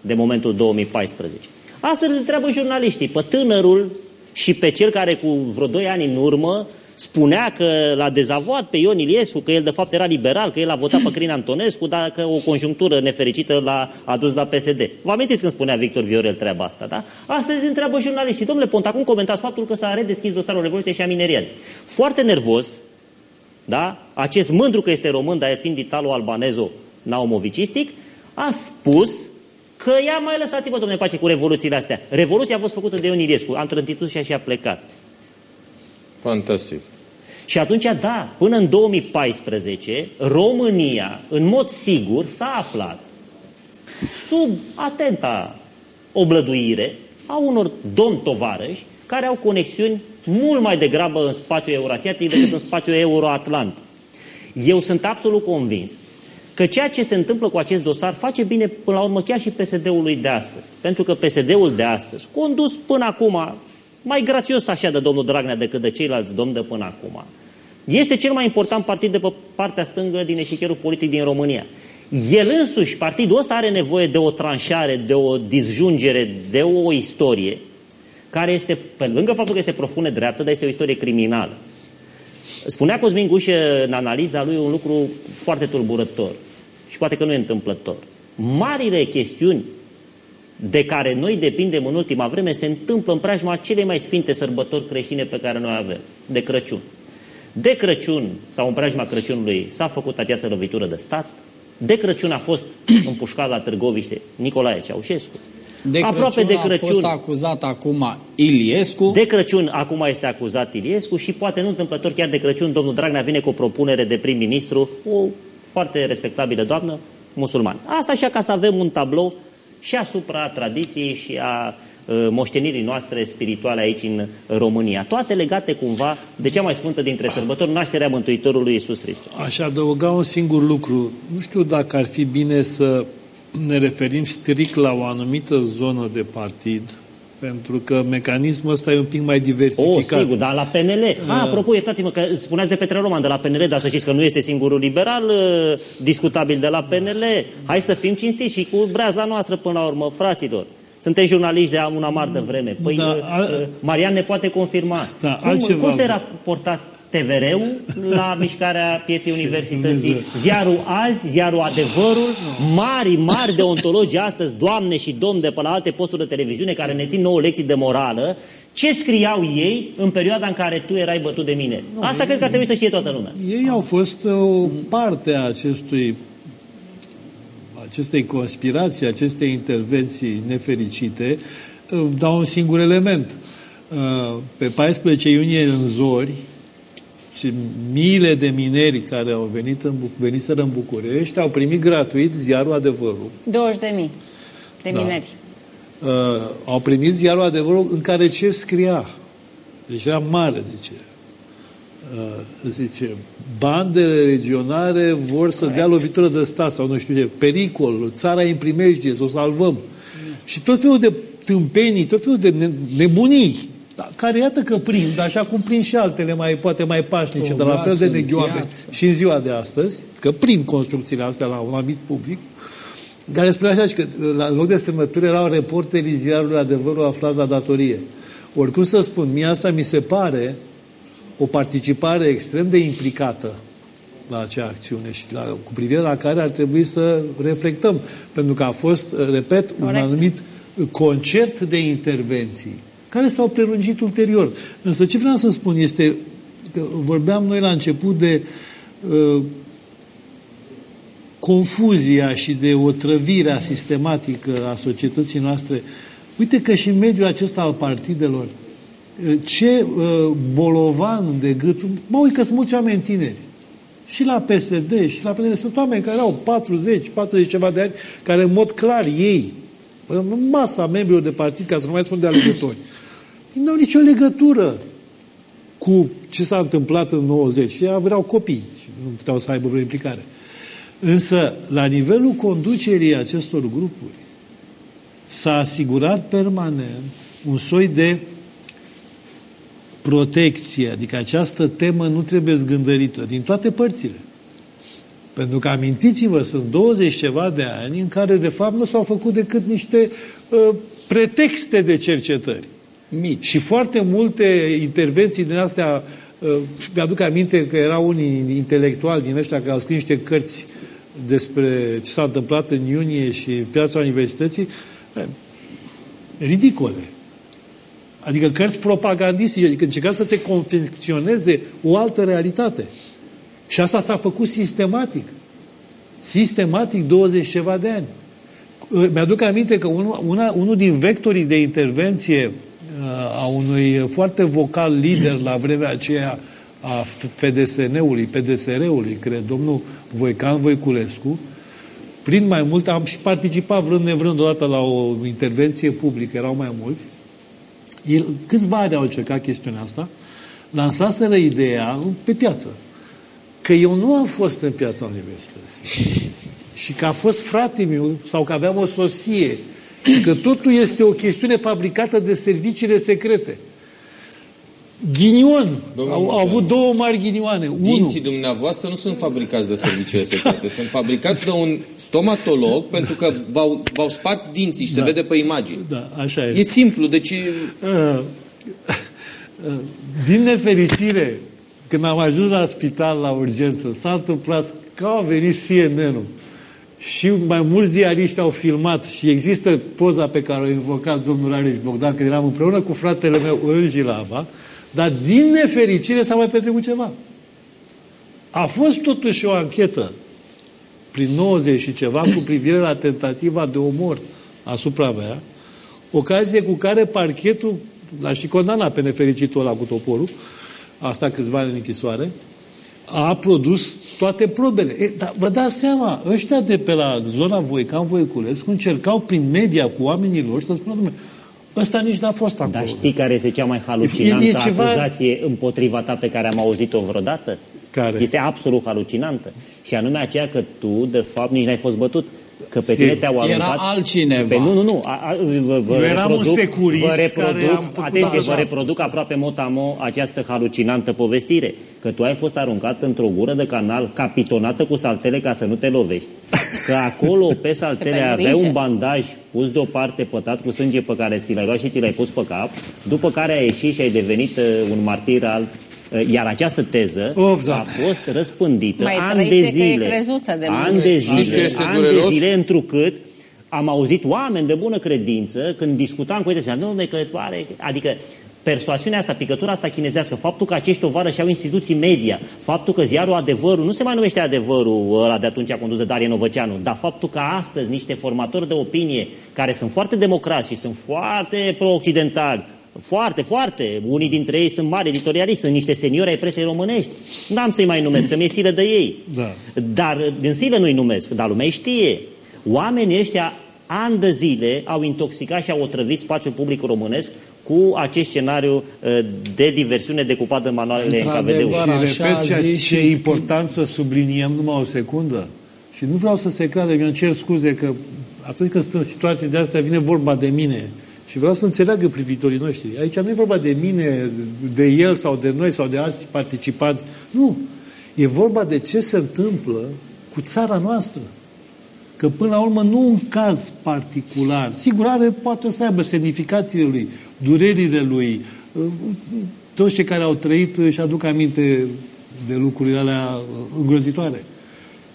[SPEAKER 5] de momentul 2014. Astăzi întreabă jurnaliștii, pe tânărul și pe cel care cu vreo 2 ani în urmă spunea că l-a dezavoat pe Ion Iliescu, că el de fapt era liberal, că el a votat pe Crin Antonescu, dar că o conjunctură nefericită l-a adus la PSD. Vă amintiți când spunea Victor Viorel treaba asta, da? Astăzi întreabă jurnaliștii. Domnule Pont, acum comentați faptul că s-a redeschis dosarul Revoluției și a mineriei. Foarte nervos, da? Acest mândru că este român, dar fiind italo-albanezo naumovicistic, a spus că ia mai lăsați-vă, domnule, pace cu revoluțiile astea. Revoluția a fost făcută de Ion Iliescu, a întrântit și a plecat.
[SPEAKER 1] Fantastic.
[SPEAKER 5] Și atunci, da, până în 2014, România, în mod sigur, s-a aflat sub atenta oblăduire a unor domn tovarăși care au conexiuni mult mai degrabă în spațiul eurasiatic decât în spațiul euroatlantic. Eu sunt absolut convins că ceea ce se întâmplă cu acest dosar face bine până la urmă chiar și PSD-ului de astăzi. Pentru că PSD-ul de astăzi, condus până acum, mai grațios așa de domnul Dragnea decât de ceilalți domni de până acum, este cel mai important partid de pe partea stângă din eșicherul politic din România. El însuși, partidul ăsta are nevoie de o tranșare, de o disjungere, de o istorie, care este, pe lângă faptul că este profund dreaptă, dar este o istorie criminală. Spunea Cosmin Gușă în analiza lui un lucru foarte tulburător și poate că nu e întâmplător. Marile chestiuni de care noi depindem în ultima vreme se întâmplă în preajma cele mai sfinte sărbători creștine pe care noi avem, de Crăciun. De Crăciun sau în preajma Crăciunului s-a făcut această lovitură de stat, de Crăciun a fost împușcat la Târgoviște Nicolae Ceaușescu,
[SPEAKER 4] de Crăciun Aproape de Crăciun. a fost acuzat acum Iliescu.
[SPEAKER 5] De Crăciun acum este acuzat Iliescu și poate nu întâmplător chiar de Crăciun domnul Dragnea vine cu o propunere de prim-ministru, o foarte respectabilă doamnă, musulman. Asta așa ca să avem un tablou și asupra tradiției și a uh, moștenirii noastre spirituale aici în România. Toate legate cumva de cea mai sfântă dintre sărbători, nașterea Mântuitorului Iisus Hristos.
[SPEAKER 2] Aș adăuga un singur lucru. Nu știu dacă ar fi bine să ne referim strict la o anumită zonă de partid, pentru că mecanismul ăsta e un pic mai diversificat.
[SPEAKER 5] O, sigur, dar la PNL. Uh. A, apropo, iertați-mă că spuneați de Petre Roman de la PNL, dar să știți că nu este singurul liberal uh, discutabil de la PNL. Hai să fim cinstiți și cu breaza noastră până la urmă, fraților. Suntem jurnaliști de una mare vreme. Păi, da, uh, a... Marian ne poate confirma. Da, cum, cum se raportat TVR-ul la mișcarea pieței universității, ziarul azi, ziarul adevărul, mari, mari deontologi astăzi, doamne și domni de pe la alte posturi de televiziune care ne țin nouă lecții de morală, ce scriau ei în perioada în care tu erai bătut de mine? Nu, Asta ei, cred că ar trebui să știe toată lumea.
[SPEAKER 2] Ei au fost o parte a acestui acestei conspirații, acestei intervenții nefericite, dau un singur element. Pe 14 iunie în Zori, și miile de mineri care au venit în, veniseră în București au primit gratuit ziarul Adevărul.
[SPEAKER 3] 20 de mii de da. mineri.
[SPEAKER 2] Uh, au primit ziarul Adevărul în care ce scria? Deci era mare, zice. Uh, zice, bandele regionale vor să Corect. dea lovitură de stat sau nu știu ce, pericol, țara în primejdie, să o salvăm. Mm. Și tot felul de tâmpenii, tot felul de nebunii da, care iată că prind, așa cum prind și altele mai, poate mai pașnice, dar la fel de neghioame și în ziua de astăzi, că prind construcțiile astea la un anumit public, care spune așa că la loc de semnături erau reporterii ziarului adevărul aflați la datorie. Oricum să spun, mie asta mi se pare o participare extrem de implicată la acea acțiune și la, cu privire la care ar trebui să reflectăm. Pentru că a fost, repet, Corect. un anumit concert de intervenții care s-au prelungit ulterior. Însă ce vreau să spun este că vorbeam noi la început de uh, confuzia și de otrăvirea sistematică a societății noastre. Uite că și în mediul acesta al partidelor, uh, ce uh, bolovan de gât, mă uit că sunt mulți oameni tineri. Și la PSD, și la PNL sunt oameni care au 40, 40 ceva de ani, care în mod clar ei, masa membrilor de partid, ca să nu mai spun de alegători, nu au nicio legătură cu ce s-a întâmplat în 90. Ei aveau copii și nu puteau să aibă vreo implicare. Însă, la nivelul conducerii acestor grupuri, s-a asigurat permanent un soi de protecție, adică această temă nu trebuie zgândărită din toate părțile. Pentru că amintiți-vă, sunt 20 ceva de ani în care de fapt nu s-au făcut decât niște uh, pretexte de cercetări
[SPEAKER 4] mici.
[SPEAKER 2] Și foarte multe intervenții din astea Uh, mi-aduc aminte că erau unii intelectuali din ăștia care au scris niște cărți despre ce s-a întâmplat în iunie și piața universității, uh, ridicole. Adică cărți propagandistice, adică încerca să se confecționeze o altă realitate. Și asta s-a făcut sistematic. Sistematic 20 ceva de ani. Uh, mi-aduc aminte că unul, una, unul din vectorii de intervenție a unui foarte vocal lider la vremea aceea a FDSN-ului, PDSR-ului, cred, domnul Voican Voiculescu, prin mai mult, am și participat vrând nevrând odată la o intervenție publică, erau mai mulți, el, câțiva ani au încercat chestiunea asta, lansaseră ideea pe piață că eu nu am fost în piața universității și că a fost frate meu sau că aveam o sosie și că totul este o chestiune fabricată de serviciile secrete. Ghinion. au, au avut două mari ghinioane.
[SPEAKER 1] Dinții Unu. dumneavoastră nu sunt fabricați de serviciile secrete. sunt fabricați de un stomatolog pentru că v-au, v-au spart dinții și da. se vede pe imagine.
[SPEAKER 2] Da, așa e.
[SPEAKER 1] E simplu, deci... Uh,
[SPEAKER 2] uh, din nefericire, când am ajuns la spital, la urgență, s-a întâmplat că a venit CNN-ul și mai mulți ziariști au filmat și există poza pe care o invocat domnul Rareș Bogdan, când eram împreună cu fratele meu în Jilava, dar din nefericire s-a mai petrecut ceva. A fost totuși o anchetă prin 90 și ceva cu privire la tentativa de omor asupra mea, ocazie cu care parchetul l-a și condamnat pe nefericitul ăla cu toporul, asta câțiva ani în închisoare, a produs toate probele. E, dar vă dați seama, ăștia de pe la zona Voican Voiculescu încercau prin media cu oamenii lor să spună, domnule, ăsta nici n-a fost acolo.
[SPEAKER 5] Dar știi care este cea mai halucinantă e, e ceva... acuzație împotriva ta pe care am auzit-o vreodată?
[SPEAKER 2] Care?
[SPEAKER 5] Este absolut halucinantă. Și anume aceea că tu, de fapt, nici n-ai fost bătut. Că pe tine te-au aruncat...
[SPEAKER 4] Era altcineva.
[SPEAKER 5] Pe, nu, nu, nu. A, a,
[SPEAKER 2] vă, vă Eu eram un securist
[SPEAKER 5] vă reproduc,
[SPEAKER 2] care am
[SPEAKER 5] Atenție, vă reproduc aproape motamo această halucinantă povestire. Că tu ai fost aruncat într-o gură de canal capitonată cu saltele ca să nu te lovești. Că acolo pe saltele avea un bandaj pus deoparte pătat cu sânge pe care ți l-ai luat și ți l-ai pus pe cap, după care ai ieșit și ai devenit uh, un martir al Eh, iar această teză of, da. a fost răspândită Mai ani de zile,
[SPEAKER 3] de
[SPEAKER 5] ani de zile, ani de zile, întrucât am auzit oameni de bună credință când discutam cu ei, nu, că pare, adică persoasiunea asta, picătura asta chinezească, faptul că acești tovară și au instituții media, faptul că ziarul Adevărul nu se mai numește Adevărul ăla de atunci a condus de Darie Novăceanu, dar faptul că astăzi niște formatori de opinie care sunt foarte democrați și sunt foarte pro-occidentali, foarte, foarte. Unii dintre ei sunt mari editorialiști, sunt niște seniori ai presei românești. N-am să-i mai numesc, că mi-e silă de ei.
[SPEAKER 2] Da.
[SPEAKER 5] Dar în silă nu-i numesc, dar lumea știe. Oamenii ăștia ani de zile au intoxicat și au otrăvit spațiul public românesc cu acest scenariu uh, de diversiune decupat în manualele NKVD-ului.
[SPEAKER 2] Și repet ce, ce e important să subliniem numai o secundă. Și nu vreau să se creadă, mi-am cer scuze că atunci când sunt în situații de astea vine vorba de mine. Și vreau să înțeleagă privitorii noștri. Aici nu e vorba de mine, de el sau de noi sau de alți participanți. Nu. E vorba de ce se întâmplă cu țara noastră. Că până la urmă nu un caz particular. Sigur, are, poate să aibă semnificațiile lui, durerile lui. Toți cei care au trăit și aduc aminte de lucrurile alea îngrozitoare.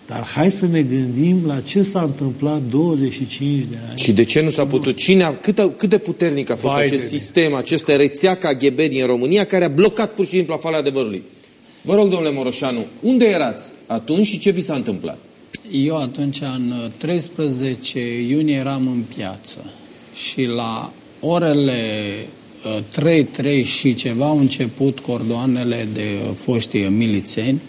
[SPEAKER 2] Dar hai să ne gândim la ce s-a întâmplat 25 de ani.
[SPEAKER 1] Și de ce nu s-a putut? Cine a, cât, cât de puternic a fost Vai acest sistem, această rețea KGB din România care a blocat pur și simplu afala adevărului? Vă rog, domnule Moroșanu, unde erați atunci și ce vi s-a întâmplat?
[SPEAKER 4] Eu atunci, în 13 iunie, eram în piață și la orele 3, uh, 3 și ceva au început cordoanele de foștii milițeni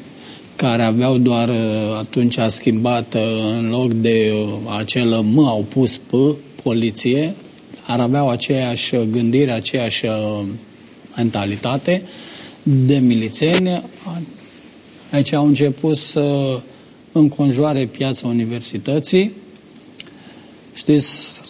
[SPEAKER 4] care aveau doar uh, atunci a schimbat uh, în loc de uh, acel M au pus P, poliție, ar aveau aceeași gândire, aceeași mentalitate de milițeni. Aici au început să înconjoare piața universității. Știți,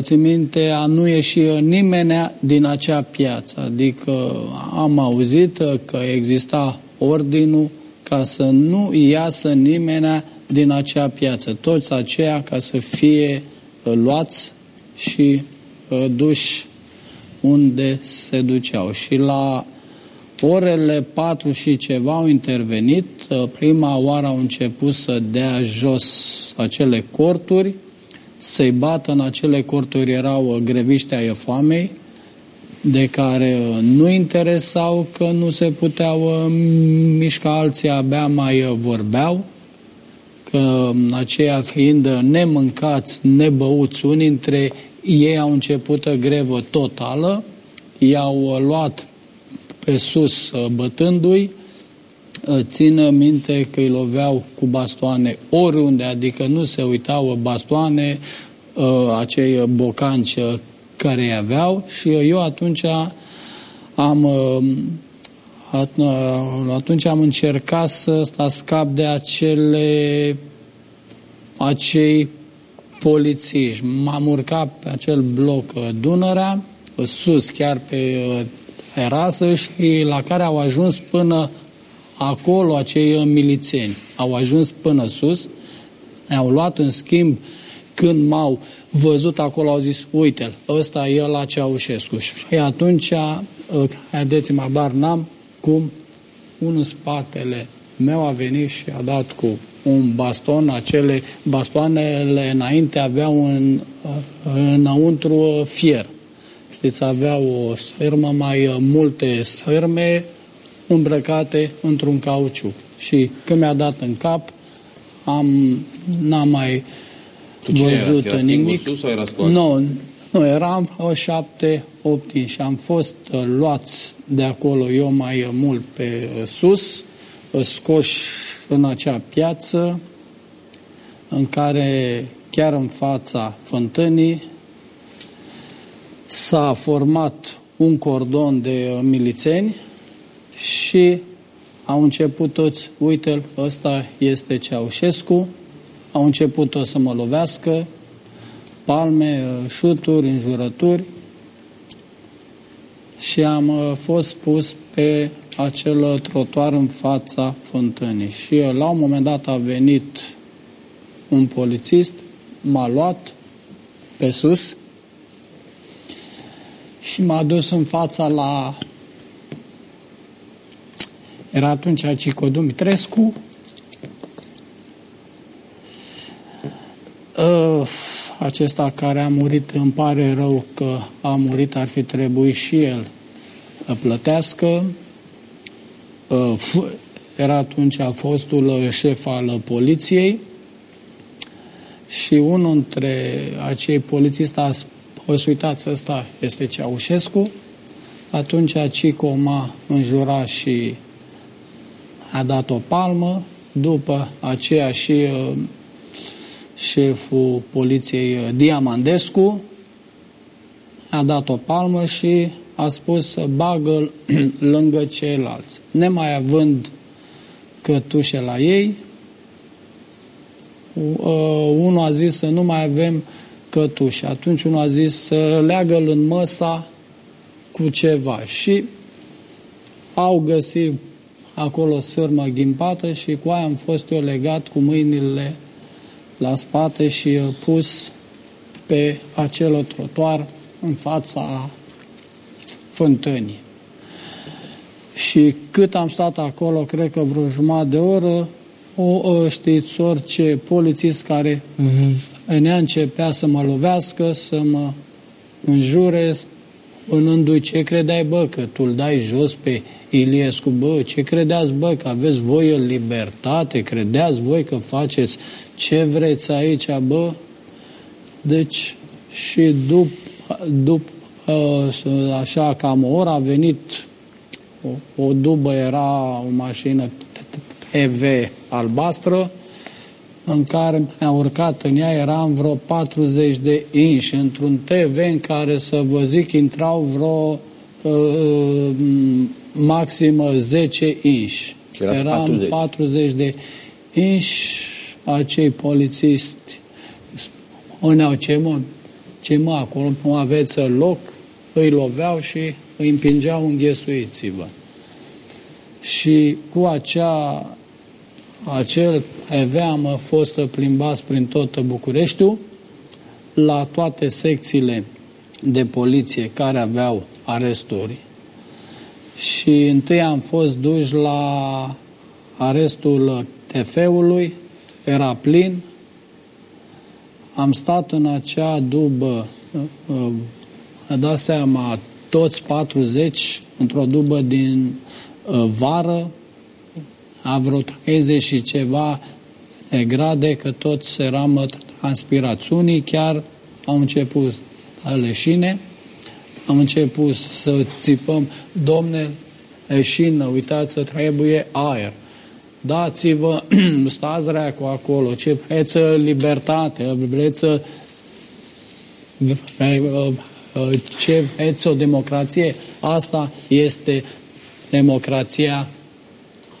[SPEAKER 4] ți minte, a nu ieși nimeni din acea piață. Adică am auzit că exista ordinul ca să nu iasă nimeni din acea piață. Toți aceia ca să fie uh, luați și uh, duși unde se duceau. Și la orele 4 și ceva au intervenit. Prima oară au început să dea jos acele corturi, să-i bată în acele corturi erau greviște ai foamei, de care nu interesau că nu se puteau mișca, alții abia mai vorbeau, că aceia fiind nemâncați, nebăuți, unii dintre ei au început grevă totală, i-au luat pe sus bătându-i, țină minte că îi loveau cu bastoane oriunde, adică nu se uitau bastoane, acei bocanci care îi aveau și eu atunci am atunci am încercat să scap de acele acei polițiști. M-am urcat pe acel bloc uh, Dunărea, uh, sus, chiar pe uh, terasă și la care au ajuns până acolo acei milițeni. Au ajuns până sus, au luat în schimb când m-au văzut acolo, au zis, uite-l, ăsta e la Ceaușescu. Și atunci, haideți-mă, bar n-am cum unul în spatele meu a venit și a dat cu un baston, acele bastoanele înainte aveau un, înăuntru fier. Știți, aveau o sârmă, mai multe sârme îmbrăcate într-un cauciuc. Și când mi-a dat în cap, am, n-am mai
[SPEAKER 1] tu văzut
[SPEAKER 4] era? nimic.
[SPEAKER 1] Sus sau era
[SPEAKER 4] nu, nu, eram o șapte, opt și am fost uh, luați de acolo, eu mai mult pe uh, sus, uh, scoși în acea piață în care chiar în fața fântânii s-a format un cordon de milițeni și au început toți, uite-l, ăsta este Ceaușescu, au început toți să mă lovească, palme, șuturi, înjurături și am uh, fost pus pe acel trotuar în fața fântânii. Și la un moment dat a venit un polițist, m-a luat pe sus și m-a dus în fața la... Era atunci Cico Dumitrescu. Acesta care a murit, îmi pare rău că a murit, ar fi trebuit și el să plătească. Uh, era atunci a fostul șef al poliției și unul dintre acei polițiști a spus, uitați, ăsta este Ceaușescu. Atunci Cico m-a înjurat și a dat o palmă, după aceea și uh, șeful poliției uh, Diamandescu a dat o palmă și a spus să bagă lângă ceilalți. Nemai având cătușe la ei, uh, unul a zis să nu mai avem cătușe. Atunci unul a zis să leagă-l în măsa cu ceva. Și au găsit acolo sârmă ghimpată și cu aia am fost eu legat cu mâinile la spate și uh, pus pe acel trotuar în fața fântânii. Și cât am stat acolo, cred că vreo jumătate de oră, o, știți, orice polițist care venea începea să mă lovească, să mă înjure, pânându-i ce credeai, bă, că tu îl dai jos pe Iliescu, bă, ce credeați, bă, că aveți voi în libertate, credeați voi că faceți ce vreți aici, bă? Deci, și după, după așa cam o oră a venit o, o dubă, era o mașină EV albastră, în care am urcat în ea, eram vreo 40 de inși, într-un TV în care, să vă zic, intrau vreo uh, maxim 10 inși. Eram 40. 40 de inși, acei polițiști spuneau ce mă, ce mă, acolo nu aveți loc, îi loveau și îi împingeau înghesuiți-vă. Și cu acea, acel EV am fost plimbați prin tot Bucureștiul, la toate secțiile de poliție care aveau aresturi. și întâi am fost duși la arestul TF-ului, era plin, am stat în acea dubă, a dat seama, toți 40 într-o dubă din uh, vară, a vreo 30 și ceva grade, că toți eram transpirați. Unii chiar au început leșine, am început să țipăm, domne, leșină, uitați, trebuie aer. Dați-vă, stați cu acolo, ce vreți libertate, vreți ce vreți o democrație, asta este democrația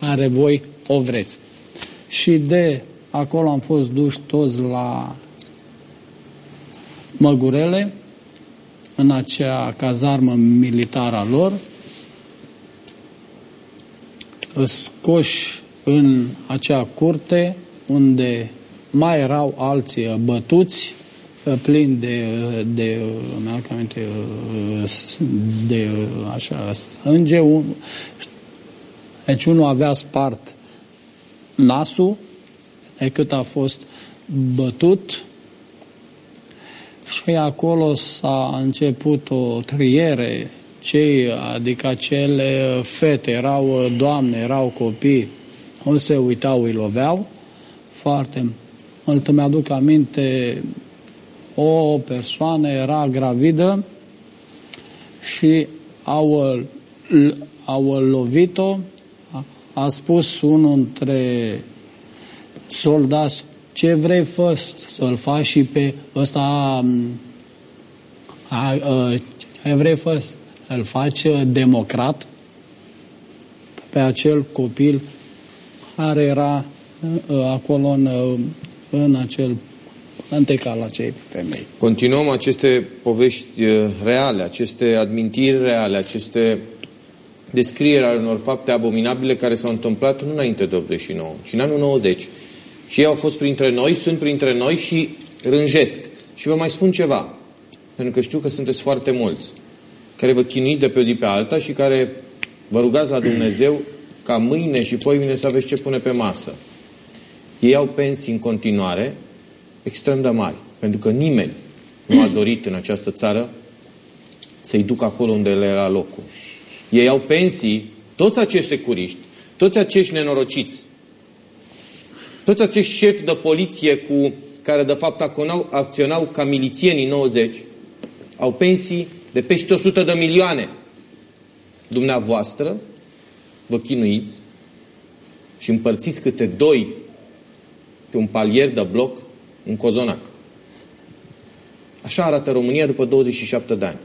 [SPEAKER 4] care voi o vreți. Și de acolo am fost duși toți la Măgurele, în acea cazarmă militară a lor, scoși în acea curte unde mai erau alții bătuți, plini de, de, aminte, de așa, sânge. Un, deci unul avea spart nasul, de cât a fost bătut, și acolo s-a început o triere, cei, adică acele fete, erau doamne, erau copii, nu se uitau, îi loveau, foarte mult îmi aduc aminte, o persoană era gravidă și au, au lovit-o, a spus unul între soldați, ce vrei fă să-l faci și pe ăsta a, a, ce vrei fă să-l faci democrat? Pe acel copil care era acolo în, în acel antecal acei femei.
[SPEAKER 1] Continuăm aceste povești reale, aceste admintiri reale, aceste descrieri ale unor fapte abominabile care s-au întâmplat nu înainte de 89, ci în anul 90. Și ei au fost printre noi, sunt printre noi și rânjesc. Și vă mai spun ceva, pentru că știu că sunteți foarte mulți, care vă chinuiți de pe o zi pe alta și care vă rugați la Dumnezeu ca mâine și poimine să aveți ce pune pe masă. Ei au pensii în continuare extrem de mari, pentru că nimeni nu a dorit în această țară să-i ducă acolo unde le era locul. Ei au pensii, toți acești securiști, toți acești nenorociți, toți acești șefi de poliție cu care de fapt acționau, acționau ca milițienii 90, au pensii de peste 100 de milioane. Dumneavoastră vă chinuiți și împărțiți câte doi pe un palier de bloc în cozonac. Așa arată România după 27 de ani.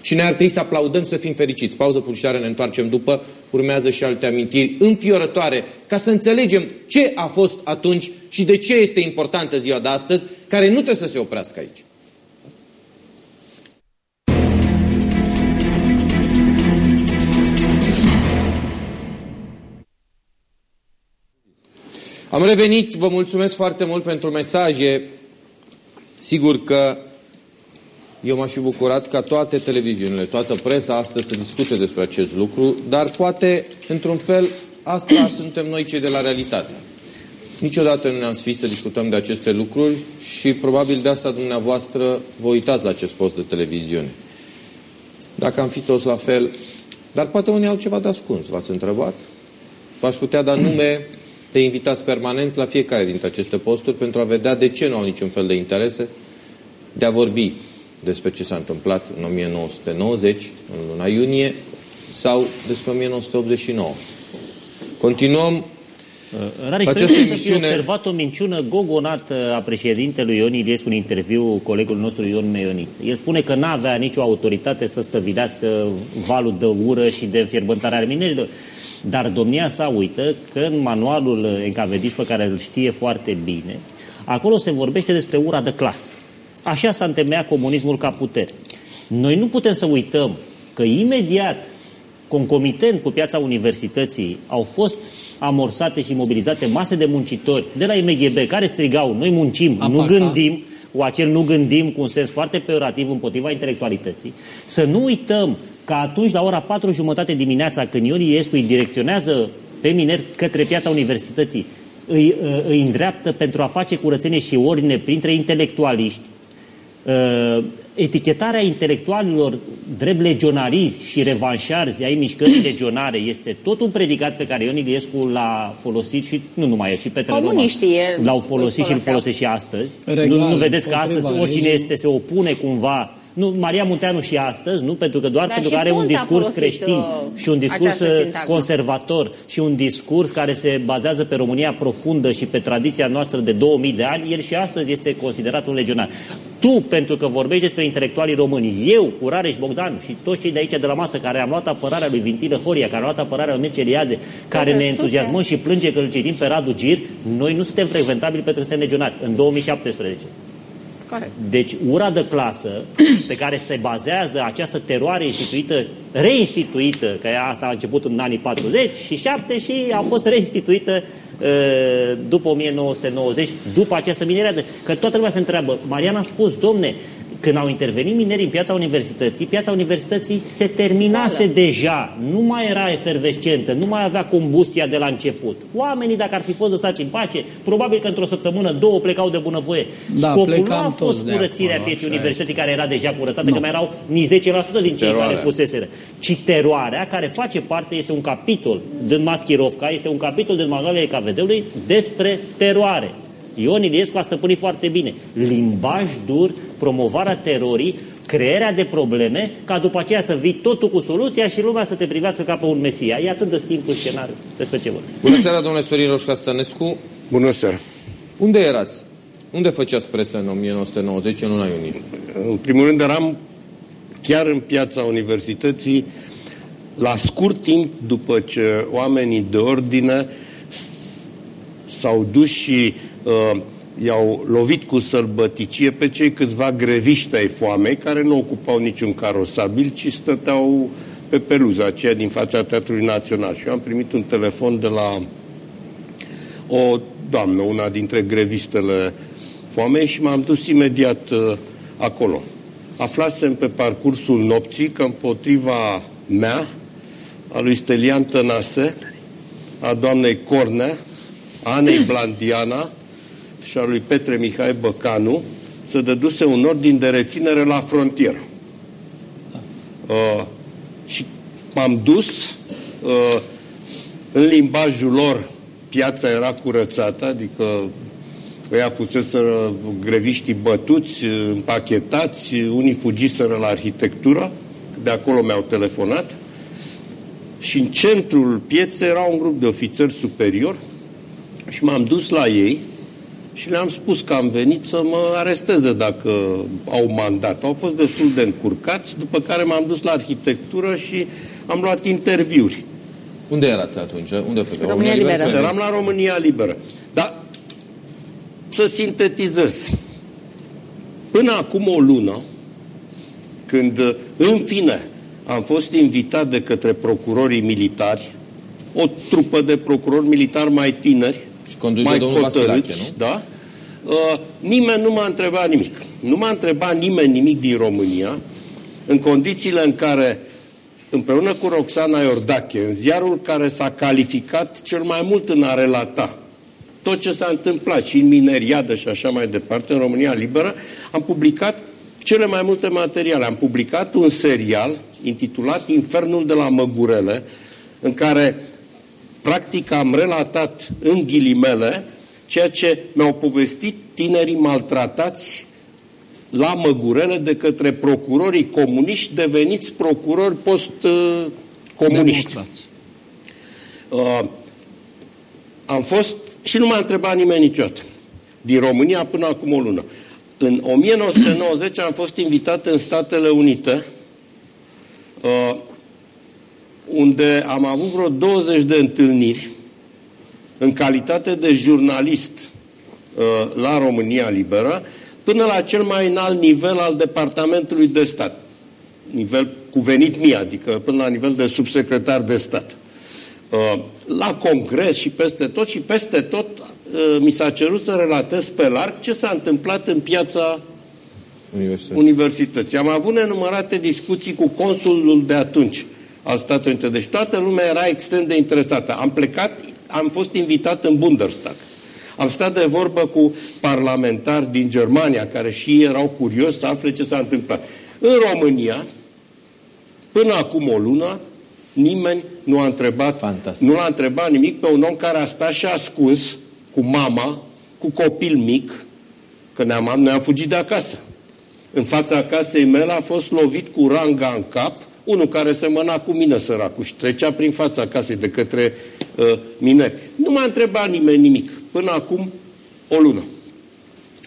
[SPEAKER 1] Și ne ar trebui să aplaudăm, să fim fericiți. Pauză publicitară, ne întoarcem după, urmează și alte amintiri înfiorătoare, ca să înțelegem ce a fost atunci și de ce este importantă ziua de astăzi, care nu trebuie să se oprească aici. Am revenit, vă mulțumesc foarte mult pentru mesaje. Sigur că eu m-aș fi bucurat ca toate televiziunile, toată presa astăzi să discute despre acest lucru, dar poate, într-un fel, asta suntem noi cei de la realitate. Niciodată nu ne-am sfis să discutăm de aceste lucruri și probabil de asta dumneavoastră vă uitați la acest post de televiziune. Dacă am fi toți la fel, dar poate unii au ceva de ascuns, v-ați întrebat? V-aș putea da nume de invitați permanenți la fiecare dintre aceste posturi pentru a vedea de ce nu au niciun fel de interese de a vorbi despre ce s-a întâmplat în 1990, în luna iunie, sau despre 1989. Continuăm
[SPEAKER 5] Rari, această emisiune... să fi observat o minciună gogonată a președintelui Ion Iliescu în interviu colegul nostru Ion Meioniță. El spune că n-avea nicio autoritate să stăvidească valul de ură și de înfierbântare a minerilor. Dar domnia sa uită că în manualul encavedist pe care îl știe foarte bine, acolo se vorbește despre ura de clasă. Așa s-a întemeiat comunismul ca putere. Noi nu putem să uităm că imediat, concomitent cu piața universității, au fost amorsate și mobilizate mase de muncitori de la IMGB care strigau, noi muncim, Apaca. nu gândim, cu acel nu gândim cu un sens foarte peorativ împotriva intelectualității, să nu uităm ca atunci, la ora 4 jumătate dimineața, când Ion Iliescu îi direcționează pe mineri către piața universității, îi, îi îndreaptă pentru a face curățenie și ordine printre intelectualiști, etichetarea intelectualilor drept legionarizi și revanșarzi ai mișcării legionare este tot un predicat pe care Ion Iliescu l-a folosit și nu numai el, și Petre
[SPEAKER 3] Comuniștii
[SPEAKER 5] l-au folosit și îl folosesc și astăzi. Regal, nu, nu vedeți că astăzi oricine este, se opune cumva nu, Maria Munteanu și astăzi, nu? Pentru că doar Dar pentru că are un discurs creștin uh, și un discurs uh, conservator și un discurs care se bazează pe România profundă și pe tradiția noastră de 2000 de ani, el și astăzi este considerat un legionar. Tu, pentru că vorbești despre intelectualii români, eu, cu Rareș Bogdan și toți cei de aici de la masă care am luat apărarea lui Vintilă Horia, care am luat apărarea lui Mircea Eliade, care ne entuziasmăm și plânge că îl citim pe Radu Gir, noi nu suntem frecventabili pentru că suntem legionari în 2017. Corect. Deci ura de clasă pe care se bazează această teroare instituită, reinstituită, că asta a început în anii 40 și 7 și a fost reinstituită uh, după 1990, după această minereadă. Că toată lumea se întreabă, Mariana a spus, domne, când au intervenit minerii în piața universității, piața universității se terminase Goală. deja, nu mai era efervescentă, nu mai avea combustia de la început. Oamenii, dacă ar fi fost lăsați în pace, probabil că într-o săptămână, două plecau de bunăvoie. Da, Scopul nu a fost curățirea pieții universității, care era deja curățată, no. că mai erau ni 10% din cei Teroarea. care fuseseră, ci teroarea, care face parte, este un capitol din Maschirovca, este un capitol din manualele KVD-ului despre teroare. Ion Iliescu a stăpânit foarte bine. Limbaj dur, promovarea terorii, crearea de probleme, ca după aceea să vii totul cu soluția și lumea să te privească ca pe un mesia. E atât de simplu scenariu. Despre ce vorbim.
[SPEAKER 1] Bună seara, domnule Sorin Roșca Stănescu.
[SPEAKER 6] Bună seara.
[SPEAKER 1] Unde erați? Unde făceați presă în 1990, în luna iunie?
[SPEAKER 6] În primul rând eram chiar în piața universității, la scurt timp după ce oamenii de ordine s-au dus și uh, i-au lovit cu sărbăticie pe cei câțiva greviști ai foamei care nu ocupau niciun carosabil, ci stăteau pe peluza aceea din fața Teatrului Național. Și eu am primit un telefon de la o doamnă, una dintre grevistele foamei și m-am dus imediat uh, acolo. Aflasem pe parcursul nopții că împotriva mea, a lui Stelian Tănase, a doamnei Cornea, a Anei Blandiana, și a lui Petre Mihai Băcanu să dăduse un ordin de reținere la frontieră. Da. Uh, și m-am dus uh, în limbajul lor piața era curățată, adică ăia fusese greviștii bătuți, împachetați, unii fugiseră la arhitectură, de acolo mi-au telefonat și în centrul pieței era un grup de ofițeri superior și m-am dus la ei și le-am spus că am venit să mă aresteze dacă au mandat. Au fost destul de încurcați, după care m-am dus la arhitectură și am luat interviuri.
[SPEAKER 1] Unde erați atunci? Unde
[SPEAKER 3] făceați? România Liberă. Liberă.
[SPEAKER 6] Eram la România Liberă. Dar să sintetizez. Până acum o lună, când în fine am fost invitat de către procurorii militari, o trupă de procurori militari mai tineri,
[SPEAKER 1] Condus mai hotărâți, nu?
[SPEAKER 6] da? Uh, nimeni nu m-a întrebat nimic. Nu m-a întrebat nimeni nimic din România, în condițiile în care, împreună cu Roxana Iordache, în ziarul care s-a calificat cel mai mult în a relata tot ce s-a întâmplat și în mineriadă și așa mai departe, în România Liberă, am publicat cele mai multe materiale. Am publicat un serial intitulat Infernul de la Măgurele, în care Practic am relatat în ghilimele ceea ce mi-au povestit tinerii maltratați la Măgurele de către procurorii comuniști deveniți procurori post-comuniști. Uh, am fost și nu m-a întrebat nimeni niciodată. Din România până acum o lună. În 1990 am fost invitat în Statele Unite uh, unde am avut vreo 20 de întâlniri în calitate de jurnalist uh, la România Liberă, până la cel mai înalt nivel al Departamentului de Stat. Nivel cuvenit mie, adică până la nivel de subsecretar de stat. Uh, la congres și peste tot și peste tot uh, mi s-a cerut să relatez pe larg ce s-a întâmplat în piața
[SPEAKER 1] universității.
[SPEAKER 6] universității. Am avut nenumărate discuții cu consulul de atunci al Statului Unite. Deci toată lumea era extrem de interesată. Am plecat, am fost invitat în Bundestag. Am stat de vorbă cu parlamentari din Germania, care și ei erau curioși să afle ce s-a întâmplat. În România, până acum o lună, nimeni nu a întrebat,
[SPEAKER 1] Fantastic.
[SPEAKER 6] nu l-a întrebat nimic pe un om care a stat și a ascuns cu mama, cu copil mic, că ne-am, noi am fugit de acasă. În fața casei mele a fost lovit cu ranga în cap, unul care semăna cu mine săracul și trecea prin fața casei de către uh, mineri. Nu m-a întrebat nimeni nimic. Până acum o lună.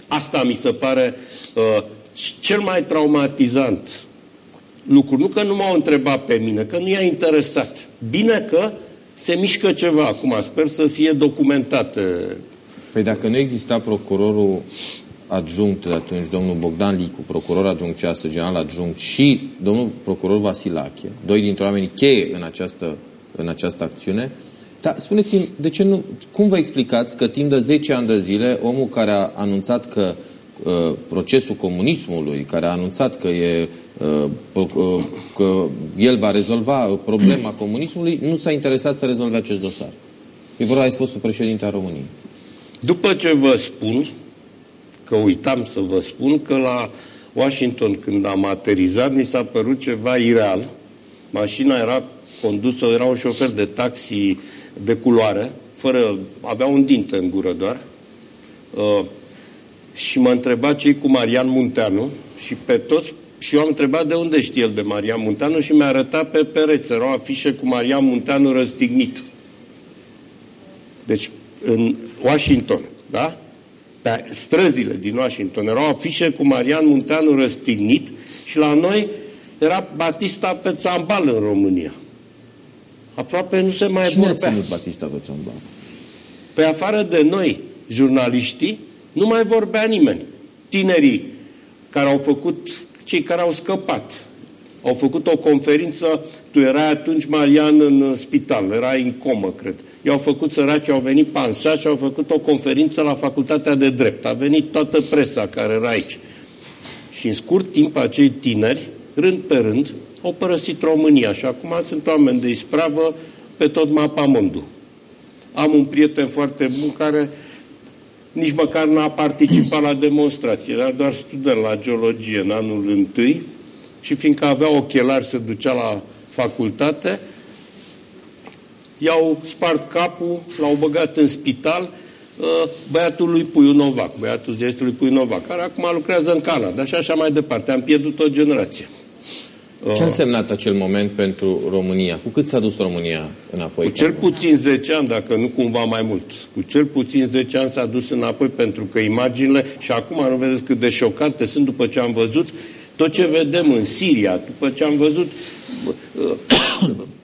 [SPEAKER 6] Asta mi se pare uh, cel mai traumatizant lucru. Nu că nu m-au întrebat pe mine, că nu i-a interesat. Bine că se mișcă ceva acum. Sper să fie documentat. uh,
[SPEAKER 1] Păi dacă nu exista procurorul adjunct de atunci, domnul Bogdan Licu, procuror adjunct și astăzi general adjunct, și domnul procuror Vasilache, doi dintre oamenii cheie în această, în această acțiune, dar spuneți-mi, de ce nu, cum vă explicați că timp de 10 ani de zile, omul care a anunțat că uh, procesul comunismului, care a anunțat că, e, uh, uh, că el va rezolva problema comunismului, nu s-a interesat să rezolve acest dosar? E vorba de fostul președinte al României.
[SPEAKER 6] După ce vă spun, că uitam să vă spun, că la Washington, când am aterizat, mi s-a părut ceva ireal. Mașina era condusă, era un șofer de taxi de culoare, fără, avea un dinte în gură doar, uh, și mă întreba cei cu Marian Munteanu și pe toți și eu am întrebat de unde știe el de Marian Munteanu și mi-a arătat pe pereți, erau afișe cu Marian Munteanu răstignit. Deci, în Washington, da? Pe străzile din Washington erau afișe cu Marian Munteanu răstignit și la noi era Batista pe țambal în România. Aproape nu se mai
[SPEAKER 1] Cine a
[SPEAKER 6] vorbea.
[SPEAKER 1] ținut Batista pe țambal?
[SPEAKER 6] Pe afară de noi, jurnaliștii, nu mai vorbea nimeni. Tinerii care au făcut, cei care au scăpat, au făcut o conferință, tu erai atunci, Marian, în spital, erai în comă, cred. I-au făcut săraci, au venit pansa și au făcut o conferință la Facultatea de Drept. A venit toată presa care era aici. Și în scurt timp, acei tineri, rând pe rând, au părăsit România și acum sunt oameni de ispravă pe tot mapamondul. Am un prieten foarte bun care nici măcar n-a participat la demonstrație, era doar student la geologie în anul întâi și fiindcă avea ochelari se ducea la facultate, i-au spart capul, l-au băgat în spital uh, băiatul lui Puiu Novac, băiatul ziaristului Puiu Novac, care acum lucrează în Canada și așa mai departe. Am pierdut o generație.
[SPEAKER 1] Ce a însemnat acel moment pentru România? Cu cât s-a dus România înapoi?
[SPEAKER 6] Cu cel puțin 10 ani, dacă nu cumva mai mult. Cu cel puțin 10 ani s-a dus înapoi pentru că imaginile, și acum nu vedeți cât de șocante sunt după ce am văzut tot ce vedem în Siria, după ce am văzut uh,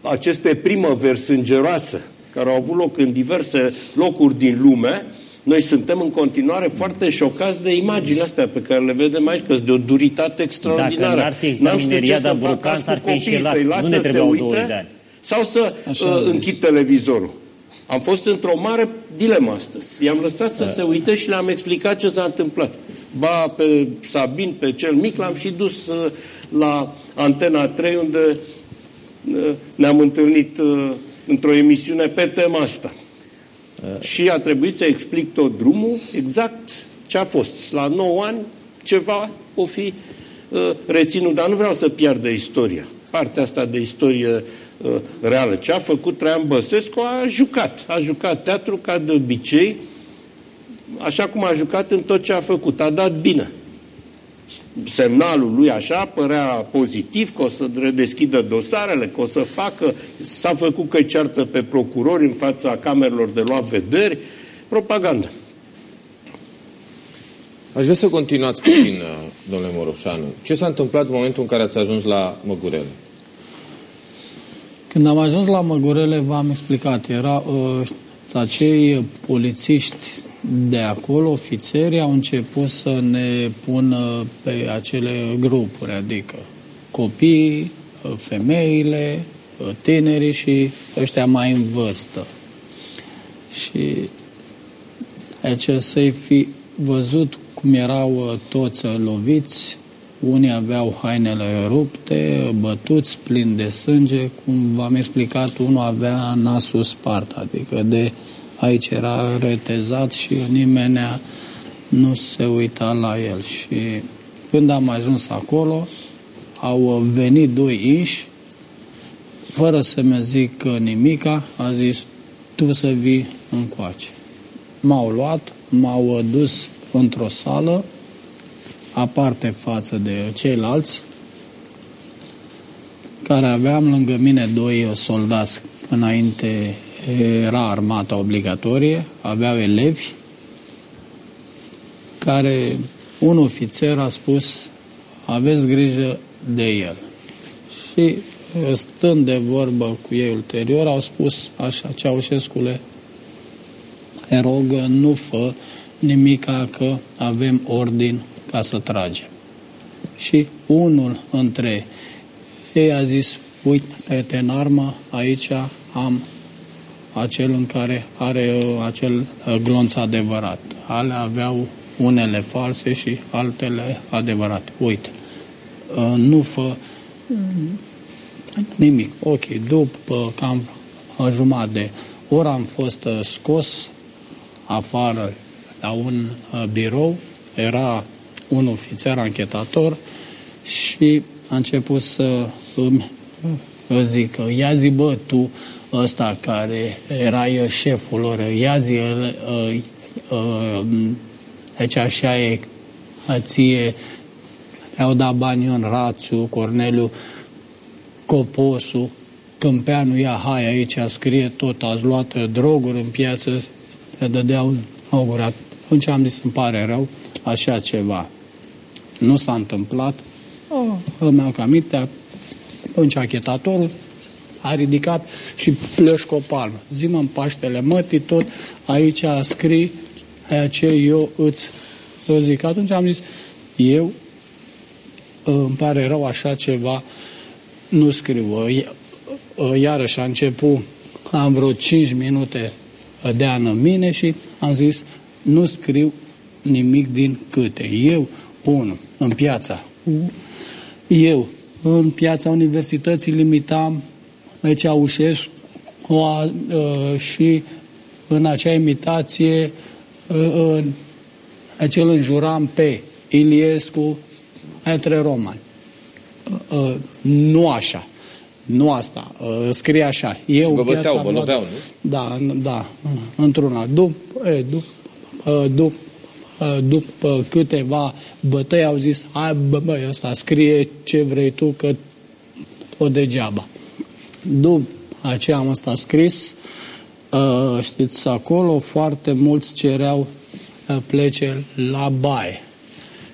[SPEAKER 6] aceste primăveri sângeroase care au avut loc în diverse locuri din lume, noi suntem în continuare foarte șocați de imaginile astea pe care le vedem aici, că sunt de o duritate extraordinară.
[SPEAKER 5] Dacă n-ar fi existat
[SPEAKER 6] N-am știut ce
[SPEAKER 5] mineriada
[SPEAKER 6] să fac
[SPEAKER 5] Vulcan,
[SPEAKER 6] azi
[SPEAKER 5] s-ar
[SPEAKER 6] cu
[SPEAKER 5] fi
[SPEAKER 6] copiii,
[SPEAKER 5] înșelat.
[SPEAKER 6] să-i
[SPEAKER 5] Nu
[SPEAKER 6] las
[SPEAKER 5] ne
[SPEAKER 6] să se
[SPEAKER 5] trebuiau 20
[SPEAKER 6] uite
[SPEAKER 5] de ani.
[SPEAKER 6] sau să
[SPEAKER 4] Așa
[SPEAKER 6] uh,
[SPEAKER 4] am zis.
[SPEAKER 6] închid televizorul. Am fost într-o mare dilemă astăzi. I-am lăsat să se uite și le-am explicat ce s-a întâmplat. Ba pe Sabin, pe cel mic, l-am și dus uh, la Antena 3, unde uh, ne-am întâlnit uh, într-o emisiune pe tema asta. Și a trebuit să explic tot drumul, exact ce a fost. La 9 ani, ceva o fi uh, reținut, dar nu vreau să piardă istoria. Partea asta de istorie uh, reală. Ce a făcut Traian Băsescu a jucat. A jucat teatru ca de obicei, așa cum a jucat în tot ce a făcut. A dat bine. Semnalul lui așa părea pozitiv, că o să redeschidă dosarele, că o să facă, s-a făcut că ceartă pe procurori în fața camerelor de luat vederi, propagandă.
[SPEAKER 1] Aș vrea să continuați puțin, uh, domnule Moroșanu. Ce s-a întâmplat în momentul în care ați ajuns la Măgurele?
[SPEAKER 4] Când am ajuns la Măgurele, v-am explicat, era uh, acei polițiști de acolo, ofițeri, au început să ne pună pe acele grupuri, adică copii, uh, femeile, uh, tinerii și ăștia mai în vârstă. Și aici să-i fi văzut cum erau uh, toți uh, loviți, unii aveau hainele rupte, bătuți, plini de sânge, cum v-am explicat, unul avea nasul spart, adică de aici era retezat și nimeni nu se uita la el. Și când am ajuns acolo, au venit doi inși, fără să-mi zic nimica, a zis, tu să vii încoace. M-au luat, m-au dus într-o sală, aparte față de ceilalți, care aveam lângă mine doi soldați. Înainte era armata obligatorie, aveau elevi, care un ofițer a spus, aveți grijă de el. Și stând de vorbă cu ei ulterior, au spus așa, Ceaușescule, rog, nu fă nimica că avem ordin ca să tragem. Și unul între ei a zis, uite-te în armă, aici am acel în care are uh, acel uh, glonț adevărat. Ale aveau unele false și altele adevărate. Uite, uh, nu fă nimic. Ok, după cam jumătate de oră am fost scos afară la un birou, era un ofițer anchetator și a început să îmi zic, ia zi bă, tu ăsta care era șeful lor, ia zi, deci așa e, ție, au dat bani în Rațu, Corneliu, Coposu, Câmpeanu, ia, hai aici, scrie tot, ați luat droguri în piață, te dădeau augurat. Atunci am zis, îmi pare rău, așa ceva. Nu s-a întâmplat. Oh, îmi am aminte, atunci achetatorul a ridicat și plășcă o palmă. Zi-mă în Paștele Mătii, tot aici scrii ce eu îți zic. Atunci am zis, eu îmi pare rău așa ceva, nu scriu. Iarăși a început, am vreo 5 minute de an în mine și am zis, nu scriu nimic din câte. Eu, unul, în piața. Eu, în piața universității, limitam pe Ceaușescu uh, și în acea imitație uh, în acel înjuram pe Iliescu între romani. Uh, nu așa. Nu asta. Scrie așa.
[SPEAKER 1] Eu vă băteau, vă loveau, nu?
[SPEAKER 4] Da, da. Într-una. După, după, după după câteva bătăi au zis, hai bă, bă, ăsta scrie ce vrei tu, că tot degeaba. După aceea am ăsta scris, știți, acolo foarte mulți cereau plece la baie.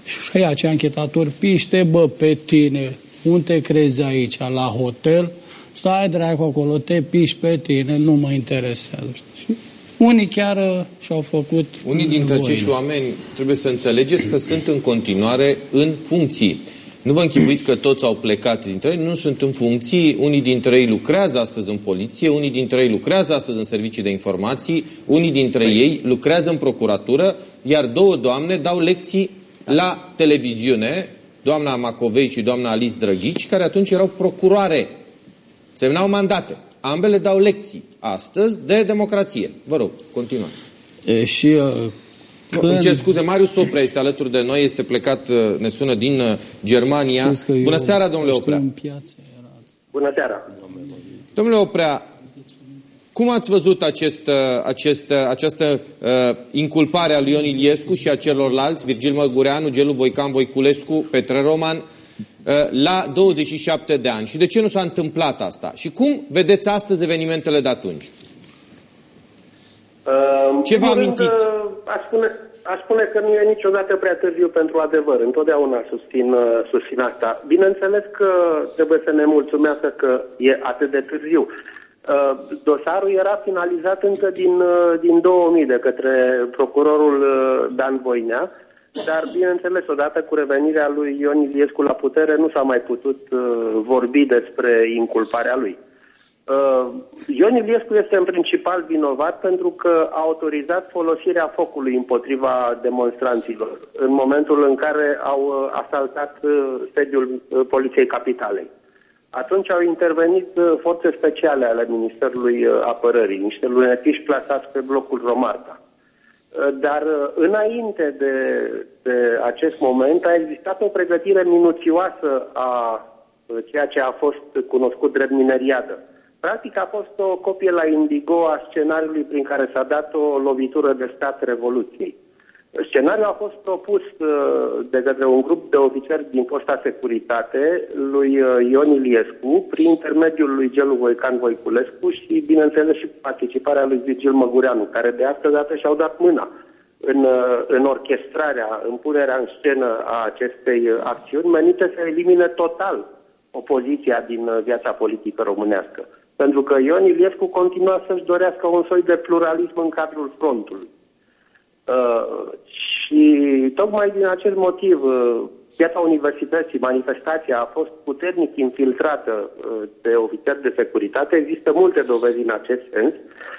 [SPEAKER 4] Și aceia închetatori piște, bă, pe tine, unde te crezi aici, la hotel? Stai dracu acolo, te piși pe tine, nu mă interesează. Și unii chiar uh, și-au făcut
[SPEAKER 1] Unii dintre voile. acești oameni, trebuie să înțelegeți că sunt în continuare în funcții. Nu vă închipuiți că toți au plecat dintre ei, nu sunt în funcții, unii dintre ei lucrează astăzi în poliție, unii dintre ei lucrează astăzi în servicii de informații, unii dintre păi. ei lucrează în procuratură, iar două doamne dau lecții la televiziune, doamna Macovei și doamna Alice Drăghici, care atunci erau procuroare, semnau mandate. Ambele dau lecții astăzi de democrație. Vă rog, continuați.
[SPEAKER 4] E, și uh,
[SPEAKER 1] când... Îmi cer scuze, Marius Oprea este alături de noi, este plecat, uh, ne sună din uh, Germania. Bună seara, domnule Oprea.
[SPEAKER 7] Bună seara.
[SPEAKER 1] Domnule Oprea, cum ați văzut acest, uh, acest, această uh, inculpare a lui Ion Iliescu și a celorlalți, Virgil Măgureanu, Gelu Voican Voiculescu, Petre Roman, Uh, la 27 de ani. Și de ce nu s-a întâmplat asta? Și cum vedeți astăzi evenimentele de atunci?
[SPEAKER 7] Uh,
[SPEAKER 1] ce vă amintiți?
[SPEAKER 7] Uh, aș, spune, aș spune că nu e niciodată prea târziu pentru adevăr. Întotdeauna susțin, uh, susțin asta. Bineînțeles că trebuie să ne mulțumească că e atât de târziu. Uh, dosarul era finalizat încă din, uh, din 2000 de către procurorul Dan Voinea, dar, bineînțeles, odată cu revenirea lui Ion Iliescu la putere, nu s-a mai putut uh, vorbi despre inculparea lui. Uh, Ion Iliescu este în principal vinovat pentru că a autorizat folosirea focului împotriva demonstranților în momentul în care au uh, asaltat uh, sediul Poliției Capitalei. Atunci au intervenit forțe speciale ale Ministerului Apărării, niște lunetiști plasați pe blocul Romarca. Dar înainte de, de acest moment a existat o pregătire minuțioasă a ceea ce a fost cunoscut drept mineriadă. Practic a fost o copie la Indigo a scenariului prin care s-a dat o lovitură de stat Revoluției. Scenariul a fost propus uh, de către un grup de ofițeri din fosta securitate lui uh, Ion Iliescu, prin intermediul lui Gelu Voican Voiculescu și, bineînțeles, și participarea lui Virgil Măgureanu, care de asta dată și-au dat mâna în, uh, în orchestrarea, în punerea în scenă a acestei acțiuni, menite să elimine total opoziția din viața politică românească. Pentru că Ion Iliescu continua să-și dorească un soi de pluralism în cadrul frontului. Uh, și tocmai din acest motiv, uh, piața universității, manifestația a fost puternic infiltrată uh, de ofițeri de securitate. Există multe dovezi în acest sens. Uh,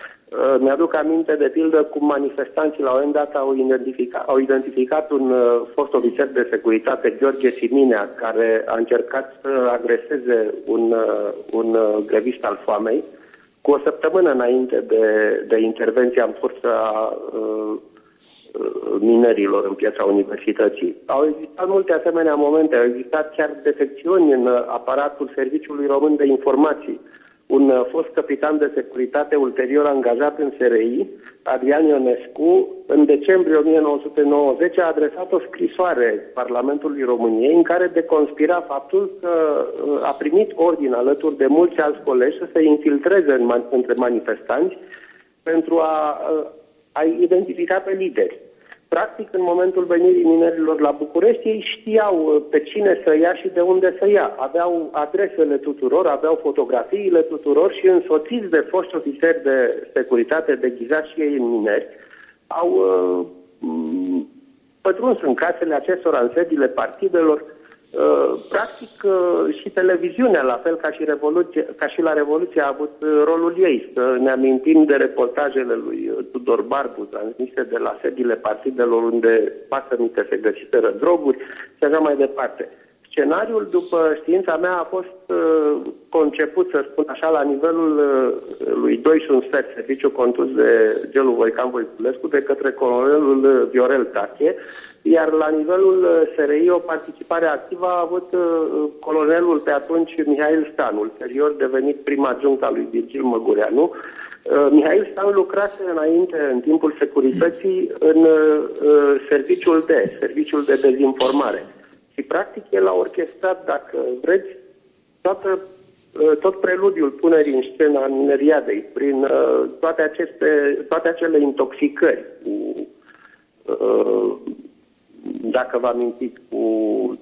[SPEAKER 7] mi-aduc aminte de pildă cum manifestanții la un moment dat au identificat, au identificat un uh, fost ofițer de securitate, Gheorghe Siminea, care a încercat să agreseze un, uh, un grevist al foamei cu o săptămână înainte de, de intervenția în forță a minerilor în piața universității. Au existat multe asemenea momente, au existat chiar defecțiuni în aparatul Serviciului Român de Informații un uh, fost capitan de securitate ulterior angajat în SRI, Adrian Ionescu, în decembrie 1990 a adresat o scrisoare Parlamentului României în care deconspira faptul că uh, a primit ordin alături de mulți alți colegi să se infiltreze în man- între manifestanți pentru a, uh, a identifica pe lideri. Practic, în momentul venirii minerilor la București, ei știau uh, pe cine să ia și de unde să ia. Aveau adresele tuturor, aveau fotografiile tuturor și însoțiți de foști ofițeri de securitate deghizați și ei în mineri, au uh, pătruns în casele acestora, în sediile partidelor, Uh, practic uh, și televiziunea, la fel ca și, Revoluție, ca și la Revoluție, a avut uh, rolul ei. Să ne amintim de reportajele lui Tudor Barbu, transmise de la sediile partidelor unde pasămite se găsiseră droguri și așa mai departe. Scenariul, după știința mea, a fost uh, conceput, să spun așa, la nivelul uh, lui doi și un sfert, serviciu condus de Gelu Voican Voiculescu, de către colonelul uh, Viorel Tache, iar la nivelul uh, SRI o participare activă a avut uh, colonelul pe atunci Mihail Stan, ulterior devenit prima adjunct al lui Virgil Măgureanu, Uh, Mihail Stan lucrase înainte, în timpul securității, în uh, serviciul de, serviciul de dezinformare. Și practic el a orchestrat, dacă vreți, toată, uh, tot preludiul punerii în scena Neriadei, prin uh, toate, aceste, toate acele intoxicări, cu, uh, dacă vă amintiți, cu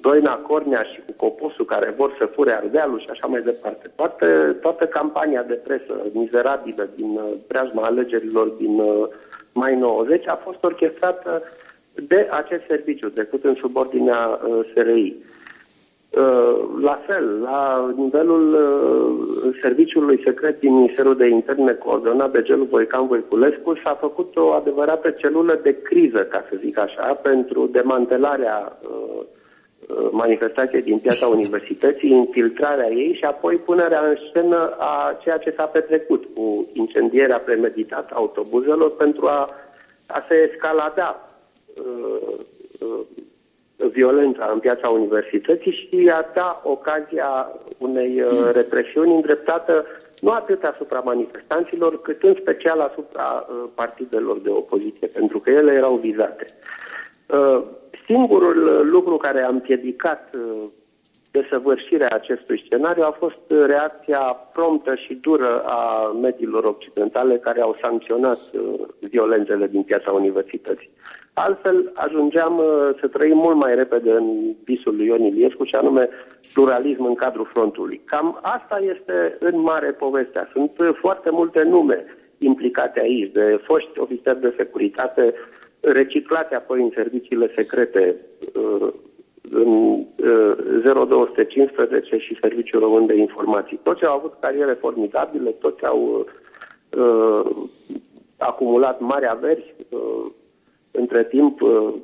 [SPEAKER 7] Doina Cornea și cu Copusul care vor să fure Ardealul și așa mai departe. Toată, toată campania de presă mizerabilă din preajma alegerilor din mai 90 a fost orchestrată de acest serviciu, trecut în subordinea uh, SRI. Uh, la fel, la nivelul uh, serviciului secret din Ministerul de Interne coordonat de Gelu Voican Voiculescu s-a făcut o adevărată celulă de criză, ca să zic așa, pentru demantelarea uh, uh, manifestației din piața universității, infiltrarea ei și apoi punerea în scenă a ceea ce s-a petrecut cu incendierea premeditată a autobuzelor pentru a, a se escalada uh, uh, violența în piața universității și a da ocazia unei uh, represiuni îndreptată nu atât asupra manifestanților, cât în special asupra uh, partidelor de opoziție, pentru că ele erau vizate. Uh, singurul lucru care a împiedicat desăvârșirea acestui scenariu a fost reacția promptă și dură a mediilor occidentale care au sancționat violențele din piața universității. Altfel, ajungeam uh, să trăim mult mai repede în visul lui Ion Iliescu, și anume pluralism în cadrul frontului. Cam asta este în mare povestea. Sunt uh, foarte multe nume implicate aici, de foști ofițeri de securitate, reciclate apoi în serviciile secrete uh, în uh, 0215 și Serviciul Român de Informații. Toți au avut cariere formidabile, toți au uh, acumulat mari averi. Uh, între timp, uh,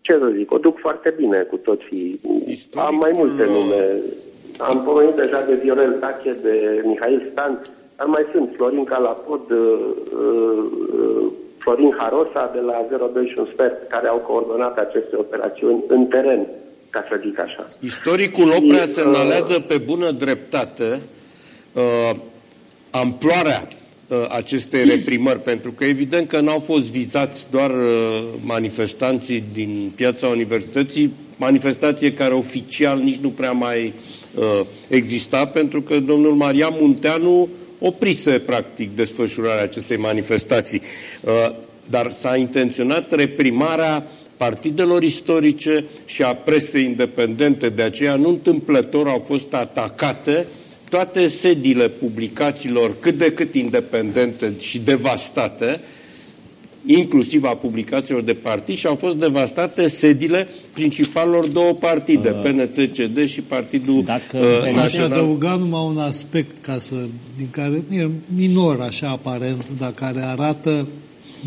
[SPEAKER 7] ce să zic, o duc foarte bine cu toții.
[SPEAKER 6] Istoricul...
[SPEAKER 7] Am mai multe nume. Am pomenit deja de Viorel Tache, de Mihail Stan, dar mai sunt Florin Calapod, uh, uh, Florin Harosa de la 02 și un sfert, care au coordonat aceste operațiuni în teren, ca să zic așa.
[SPEAKER 6] Istoricul Oprea
[SPEAKER 7] Și,
[SPEAKER 6] semnalează pe bună dreptate uh, amploarea uh, acestei reprimări, pentru că evident că n-au fost vizați doar uh, manifestanții din piața universității, manifestație care oficial nici nu prea mai uh, exista, pentru că domnul Maria Munteanu oprise practic desfășurarea acestei manifestații. Uh, dar s-a intenționat reprimarea partidelor istorice și a presei independente. De aceea, nu întâmplător au fost atacate toate sediile publicațiilor cât de cât independente și devastate, inclusiv a publicațiilor de partid și au fost devastate sediile principalelor două partide, uh, PNC-CD și Partidul
[SPEAKER 5] Dacă
[SPEAKER 6] uh,
[SPEAKER 2] Aș
[SPEAKER 6] Național.
[SPEAKER 2] adăuga numai un aspect ca să, din care e minor așa aparent, dar care arată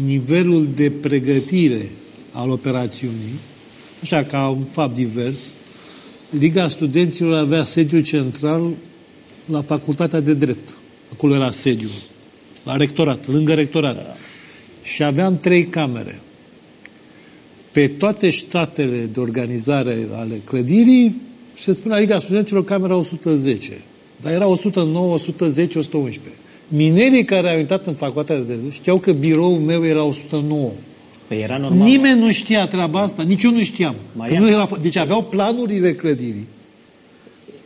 [SPEAKER 2] nivelul de pregătire al operațiunii, așa ca un fapt divers. Liga Studenților avea sediul central la Facultatea de Drept. Acolo era sediul. La rectorat, lângă rectorat. Da. Și aveam trei camere. Pe toate statele de organizare ale clădirii se spunea Liga Studenților camera 110. Dar era 109, 110, 111. Minerii care au intrat în facultatea de drept știau că biroul meu era 109.
[SPEAKER 5] Păi era normal.
[SPEAKER 2] Nimeni nu știa treaba asta, nici eu nu știam.
[SPEAKER 5] Marian.
[SPEAKER 2] Că nu era, deci aveau planurile clădirii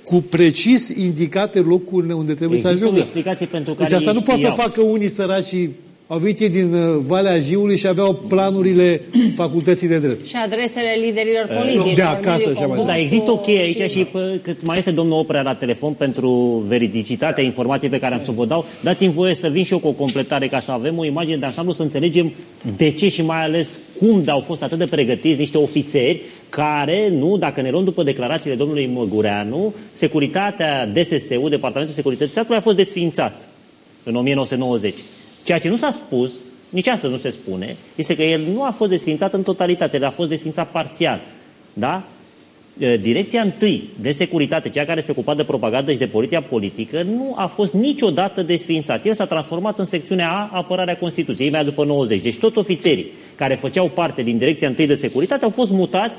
[SPEAKER 2] cu precis indicate locurile unde trebuie să
[SPEAKER 5] Există o
[SPEAKER 2] ajungă.
[SPEAKER 5] explicație pentru
[SPEAKER 2] Deci
[SPEAKER 5] care
[SPEAKER 2] asta
[SPEAKER 5] ei
[SPEAKER 2] nu poate să
[SPEAKER 5] știau.
[SPEAKER 2] facă unii săraci au venit ei din uh, Valea Jiului și aveau planurile facultății de drept.
[SPEAKER 3] Și adresele liderilor politici.
[SPEAKER 2] de acasă
[SPEAKER 3] Corneliu
[SPEAKER 2] și mai
[SPEAKER 5] Nu, dar
[SPEAKER 3] Comosu
[SPEAKER 5] există o cheie aici și pă, cât mai este domnul Oprea la telefon pentru veridicitatea informației pe care am să vă dau, dați-mi voie să vin și eu cu o completare ca să avem o imagine de ansamblu, să înțelegem de ce și mai ales cum au fost atât de pregătiți niște ofițeri care, nu, dacă ne luăm după declarațiile domnului Măgureanu, securitatea DSS-ul, Departamentul Securității Statului, a fost desființat în 1990. Ceea ce nu s-a spus, nici astăzi nu se spune, este că el nu a fost desfințat în totalitate, el a fost desfințat parțial. Da? E, Direcția întâi de securitate, cea care se ocupa de propagandă și de poliția politică, nu a fost niciodată desfințat. El s-a transformat în secțiunea A, apărarea Constituției, mai după 90. Deci toți ofițerii care făceau parte din Direcția întâi de securitate au fost mutați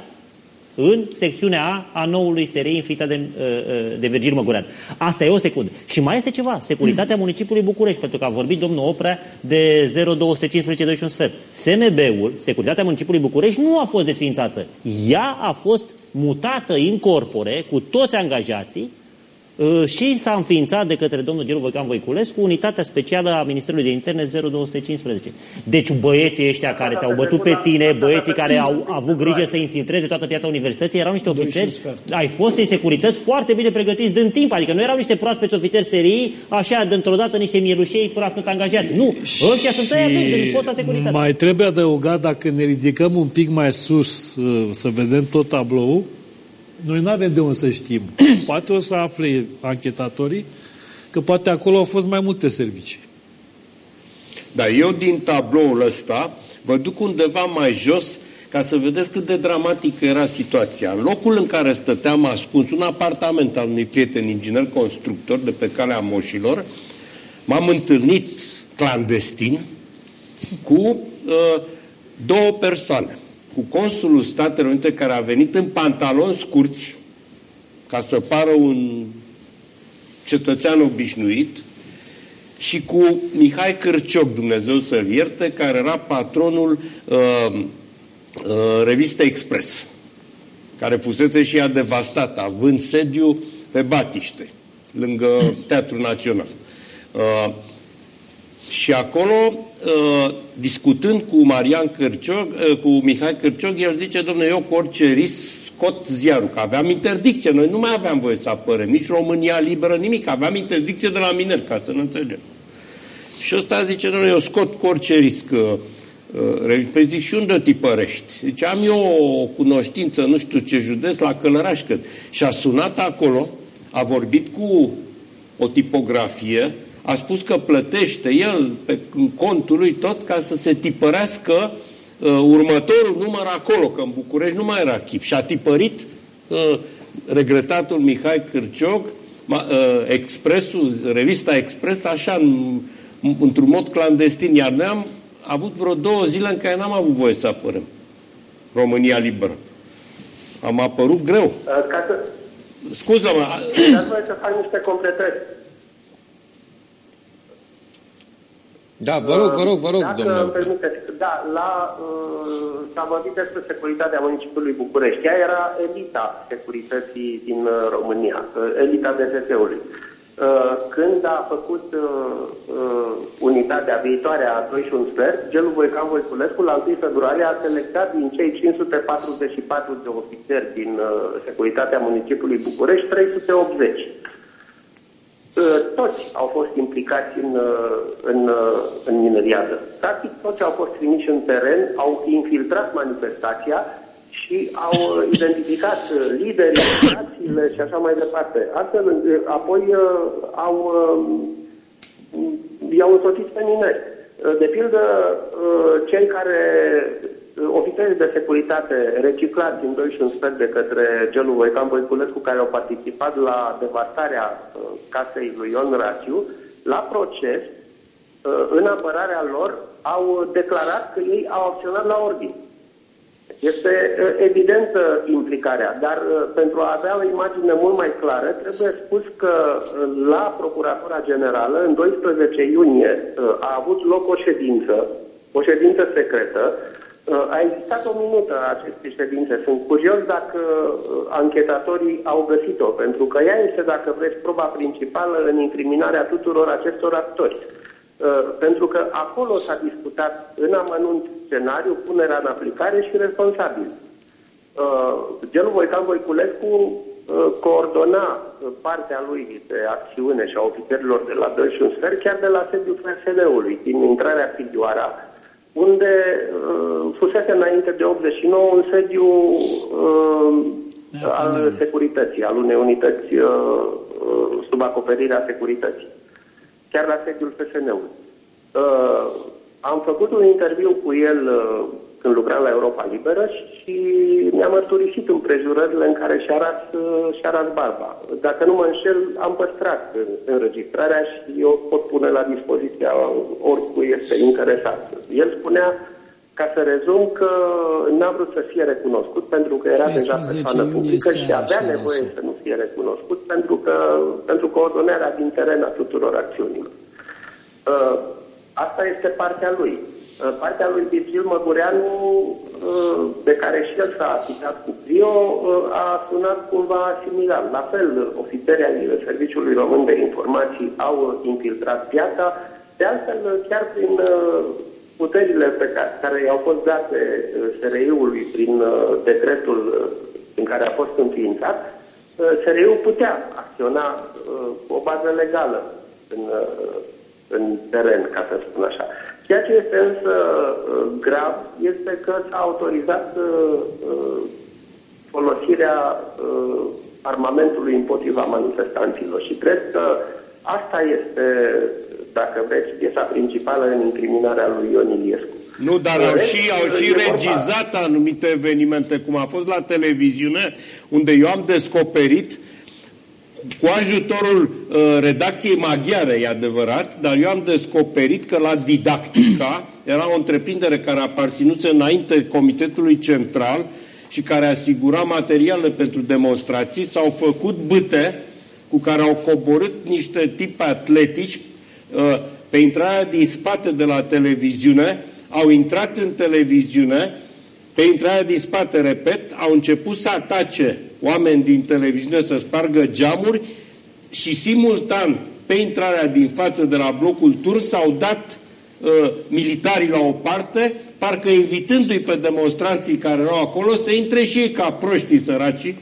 [SPEAKER 5] în secțiunea A a noului SRI înființat de, uh, uh, de Virgil Măgurean. Asta e o secundă. Și mai este ceva, securitatea municipiului București, pentru că a vorbit domnul Oprea de 0215 2 și un sfert. SMB-ul, securitatea municipiului București, nu a fost desființată. Ea a fost mutată în corpore cu toți angajații uh, și s-a înființat de către domnul Gelu Voican Voiculescu unitatea specială a Ministerului de Interne 0215. Deci băieții ăștia care te-au bătut pe tine, băieții care au avut grijă să infiltreze toată piața universității, erau niște ofițeri, ai fost în securități foarte bine pregătiți din timp, adică nu erau niște proaspeți ofițeri serii, așa, dintr-o dată niște mielușei proaspăt angajați. Nu, ăștia sunt ăia vechi din fosta securitate.
[SPEAKER 2] mai trebuie adăugat, dacă ne ridicăm un pic mai sus uh, să vedem tot tabloul, noi nu avem de unde să știm. Poate o să afle anchetatorii că poate acolo au fost mai multe servicii.
[SPEAKER 6] Dar eu din tabloul ăsta vă duc undeva mai jos ca să vedeți cât de dramatică era situația. În locul în care stăteam ascuns, un apartament al unui prieten inginer constructor de pe calea moșilor, m-am întâlnit clandestin cu uh, două persoane. Cu consulul Statelor Unite care a venit în pantaloni scurți ca să pară un cetățean obișnuit și cu Mihai Cârcioc, Dumnezeu să-l ierte, care era patronul uh, uh, revistei Express, care fusese și ea devastată, având sediu pe Batiște, lângă Teatrul Național. Uh, și acolo, uh, discutând cu Marian Cârcioc, uh, cu Mihai Cârcioc, el zice, domnule, eu cu orice risc scot ziarul, că aveam interdicție, noi nu mai aveam voie să apărăm, nici România liberă, nimic, aveam interdicție de la miner, ca să ne înțelegem. Și ăsta zice, domnule, eu scot cu orice risc uh, Uh, păi zic, și unde o tipărești? Deci am eu o cunoștință, nu știu ce județ, la Călăraș, cât. Și a sunat acolo, a vorbit cu o tipografie, a spus că plătește el pe contul lui tot ca să se tipărească uh, următorul număr acolo, că în București nu mai era chip. Și a tipărit uh, regretatul Mihai Cârcioc, uh, Expresul, revista Expres, așa, în, într-un mod clandestin. Iar noi am avut vreo două zile în care n-am avut voie să apărăm România liberă. Am apărut greu.
[SPEAKER 7] Uh, ca să...
[SPEAKER 6] Scuză-mă.
[SPEAKER 7] Dați voie să fac niște completări.
[SPEAKER 1] Da, vă rog, vă rog, vă rog,
[SPEAKER 7] Dacă
[SPEAKER 1] domnule.
[SPEAKER 7] permiteți, da, la, uh, s-a vorbit despre securitatea municipiului București. Ea era elita securității din uh, România, uh, elita DSS-ului. Uh, când a făcut uh, uh, unitatea viitoare a 2 și un sfert, Gelu Voican Voiculescu, la 1 februarie, a selectat din cei 544 de ofițeri din uh, securitatea municipiului București 380. Toți au fost implicați în, în, în mineriadă. Practic, toți au fost trimiși în teren, au infiltrat manifestația și au identificat liderii, națiile și așa mai departe. Astfel, apoi au, i-au însoțit pe mineri. De pildă, cei care ofițerii de securitate reciclați în 2 și un sfert de către Gelu Voican Voiculescu, care au participat la devastarea uh, casei lui Ion Rațiu, la proces, uh, în apărarea lor, au declarat că ei au acționat la ordine. Este uh, evidentă implicarea, dar pentru a avea o imagine mult mai clară, trebuie spus că la Procuratura Generală, în 12 iunie, a avut loc o ședință, o ședință secretă, Uh, a existat o minută a acestei ședințe. Sunt curios dacă uh, anchetatorii au găsit-o, pentru că ea este, dacă vreți, proba principală în incriminarea tuturor acestor actori. Uh, pentru că acolo s-a discutat în amănunt scenariu, punerea în aplicare și responsabil. Gelu Voican Voiculescu coordona partea lui de acțiune și a ofițerilor de la 2 și un sfert, chiar de la sediul FSD-ului, din intrarea Filioara, unde uh, fusese înainte de 89 un sediu uh, al securității, al unei unități uh, uh, sub acoperirea securității, chiar la sediul FSN-ului. Uh, am făcut un interviu cu el uh, când lucram la Europa Liberă și mi-a mărturisit împrejurările în care și-a ras, uh, și-a ras barba. Dacă nu mă înșel, am păstrat înregistrarea și eu pot pune la dispoziția oricui este interesat. El spunea, ca să rezum, că n-a vrut să fie recunoscut pentru că era deja persoană publică și avea nevoie să nu fie recunoscut pentru că pentru coordonarea din teren a tuturor acțiunilor. Uh, asta este partea lui. Uh, partea lui Virgil Măgureanu, uh, de care și el s-a aplicat cu Prio, a sunat cumva similar. La fel, ofițerii ai Serviciului Român de Informații au infiltrat piața, de altfel, chiar prin puterile pe care, care i-au fost date SRI-ului prin decretul în care a fost înființat, SRI-ul putea acționa cu o bază legală în, în teren, ca să spun așa. Ceea ce este însă uh, grav este că s-a autorizat uh, uh, folosirea armamentului împotriva manifestanților și cred că asta este, dacă vreți, piesa principală în incriminarea lui Ion Iliescu.
[SPEAKER 6] Nu, dar au și, au și regizat anumite evenimente, cum a fost la televiziune, unde eu am descoperit cu ajutorul uh, redacției maghiare, e adevărat, dar eu am descoperit că la Didactica era o întreprindere care aparținuse înainte Comitetului Central și care asigura materiale pentru demonstrații, s-au făcut bâte cu care au coborât niște tipi atletici uh, pe intrarea din spate de la televiziune, au intrat în televiziune, pe intrarea din spate, repet, au început să atace oameni din televiziune să spargă geamuri și simultan pe intrarea din față de la blocul Tur s-au dat uh, militarii la o parte, parcă invitându-i pe demonstranții care erau acolo să intre și ei ca proștii săraci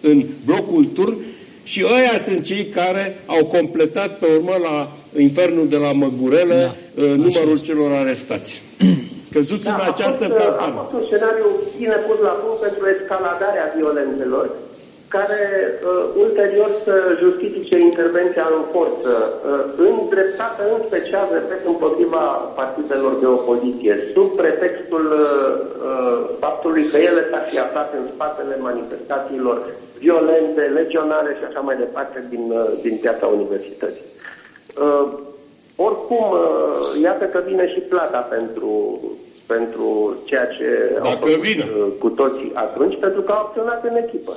[SPEAKER 6] în blocul Tur și ăia sunt cei care au completat pe urmă la infernul de la Măgurelă da, uh, numărul celor arestați. căzuți
[SPEAKER 7] Da,
[SPEAKER 6] în
[SPEAKER 7] a
[SPEAKER 6] această
[SPEAKER 7] fost, uh, a
[SPEAKER 6] capcană.
[SPEAKER 7] fost un scenariu bine pus la punct pentru escaladarea violențelor, care uh, ulterior să justifice intervenția în forță, uh, îndreptată în special, repet, împotriva partidelor de opoziție, sub pretextul uh, uh, faptului că ele s-ar fi aflat în spatele manifestațiilor violente, legionare și așa mai departe din, uh, din piața universității. Uh, oricum, uh, iată că vine și plata pentru, pentru ceea ce au
[SPEAKER 6] Dacă
[SPEAKER 7] făcut
[SPEAKER 6] vine.
[SPEAKER 7] uh, cu toții atunci, pentru că au acționat în echipă.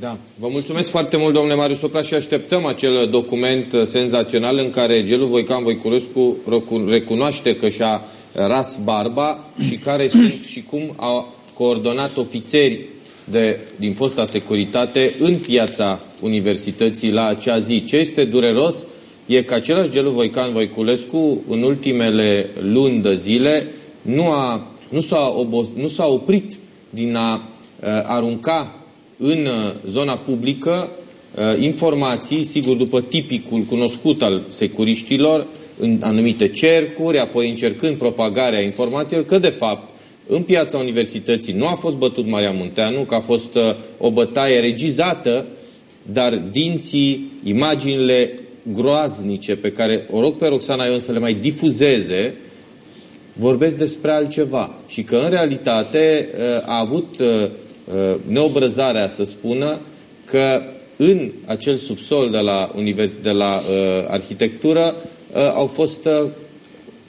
[SPEAKER 1] Da. Vă mulțumesc foarte mult, domnule Marius Sopra, și așteptăm acel document uh, senzațional în care Gelu Voican Voiculescu recu- recunoaște că și-a ras barba și care sunt și cum a coordonat ofițeri de, din fosta securitate în piața universității la acea zi. Ce este dureros e că același Gelu Voican Voiculescu în ultimele luni de zile nu, a, nu, s-a, obos, nu s-a oprit din a uh, arunca în uh, zona publică uh, informații, sigur, după tipicul cunoscut al securiștilor, în anumite cercuri, apoi încercând propagarea informațiilor, că, de fapt, în piața universității nu a fost bătut Maria Munteanu, că a fost uh, o bătaie regizată, dar dinții, imaginile groaznice pe care o rog pe Roxana Ion să le mai difuzeze, vorbesc despre altceva. Și că, în realitate, a avut uh, neobrăzarea să spună că în acel subsol de la, univers- de la uh, arhitectură uh, au fost uh,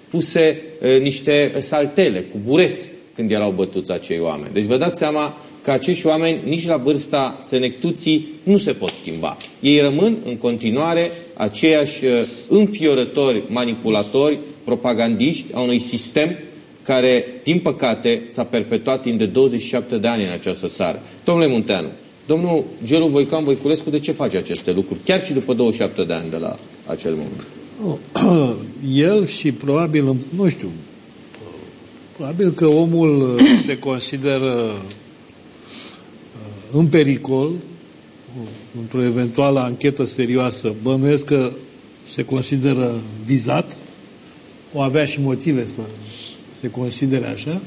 [SPEAKER 1] puse uh, niște saltele cu bureți când erau bătuți acei oameni. Deci vă dați seama că acești oameni, nici la vârsta senectuții, nu se pot schimba. Ei rămân în continuare aceiași uh, înfiorători manipulatori, propagandiști a unui sistem care, din păcate, s-a perpetuat timp de 27 de ani în această țară. Domnule Munteanu, domnul Gelu Voican Voiculescu, de ce face aceste lucruri? Chiar și după 27 de ani de la acel moment.
[SPEAKER 2] El și probabil, nu știu, probabil că omul uh, se consideră uh, în pericol uh, într-o eventuală anchetă serioasă. Bănuiesc că se consideră vizat, o avea și motive să se considere așa,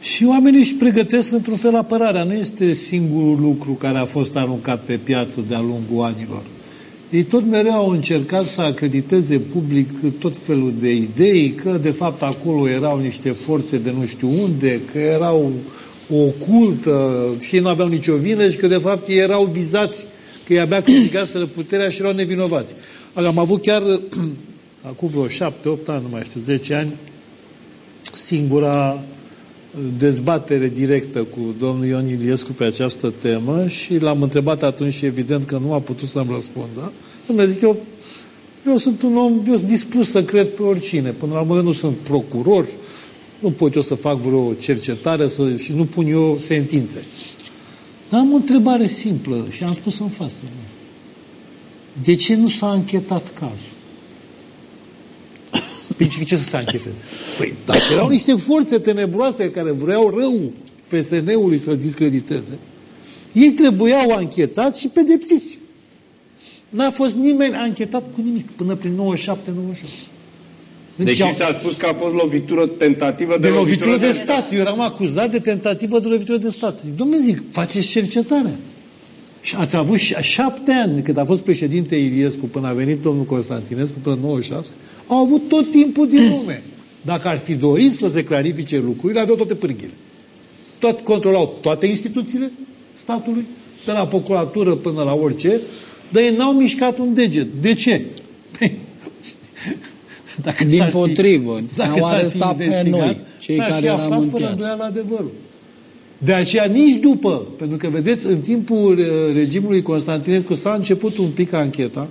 [SPEAKER 2] și oamenii își pregătesc într-un fel apărarea. Nu este singurul lucru care a fost aruncat pe piață de-a lungul anilor. Ei tot mereu au încercat să acrediteze public tot felul de idei, că de fapt acolo erau niște forțe de nu știu unde, că erau o ocultă și ei nu aveau nicio vină și că de fapt ei erau vizați, că ei abia câștigaseră puterea și erau nevinovați. Am avut chiar acum vreo șapte, opt ani, nu mai știu, zece ani, singura dezbatere directă cu domnul Ion Iliescu pe această temă și l-am întrebat atunci și evident că nu a putut să-mi răspundă. Dom'le, zic eu, eu sunt un om, eu sunt dispus să cred pe oricine. Până la urmă nu sunt procuror, nu pot eu să fac vreo cercetare să, și nu pun eu sentințe. Dar am o întrebare simplă și am spus în față. De ce nu s-a închetat cazul? Păi ce să se ancheteze? Păi, dacă erau niște forțe tenebroase care vreau rău FSN-ului să-l discrediteze, ei trebuiau anchetați și pedepsiți. N-a fost nimeni anchetat cu nimic până prin 97-98.
[SPEAKER 6] Deși
[SPEAKER 2] au-
[SPEAKER 6] s-a spus că a fost lovitură tentativă de,
[SPEAKER 2] de lovitură de stat. Eu eram acuzat de tentativă de lovitură de stat. Zic, domnule, zic, faceți cercetare. Și ați avut ș- șapte ani, cât a fost președinte Iliescu, până a venit domnul Constantinescu, până în 96, au avut tot timpul din lume. Dacă ar fi dorit să se clarifice lucrurile, aveau toate pârghile. Tot controlau toate instituțiile statului, de la procuratură până la orice, dar ei n-au mișcat un deget. De ce? Păi, dacă
[SPEAKER 4] Din
[SPEAKER 2] s-ar fi-
[SPEAKER 4] potrivă,
[SPEAKER 2] dacă
[SPEAKER 4] ne-au
[SPEAKER 2] s-ar fi
[SPEAKER 4] arestat pe
[SPEAKER 2] investigat,
[SPEAKER 4] noi, cei
[SPEAKER 2] s-ar
[SPEAKER 4] care
[SPEAKER 2] fi
[SPEAKER 4] eram
[SPEAKER 2] aflat
[SPEAKER 4] în
[SPEAKER 2] fără
[SPEAKER 4] piață.
[SPEAKER 2] îndoială adevărul. De aceea nici după, pentru că vedeți, în timpul uh, regimului Constantinescu s-a început un pic ancheta,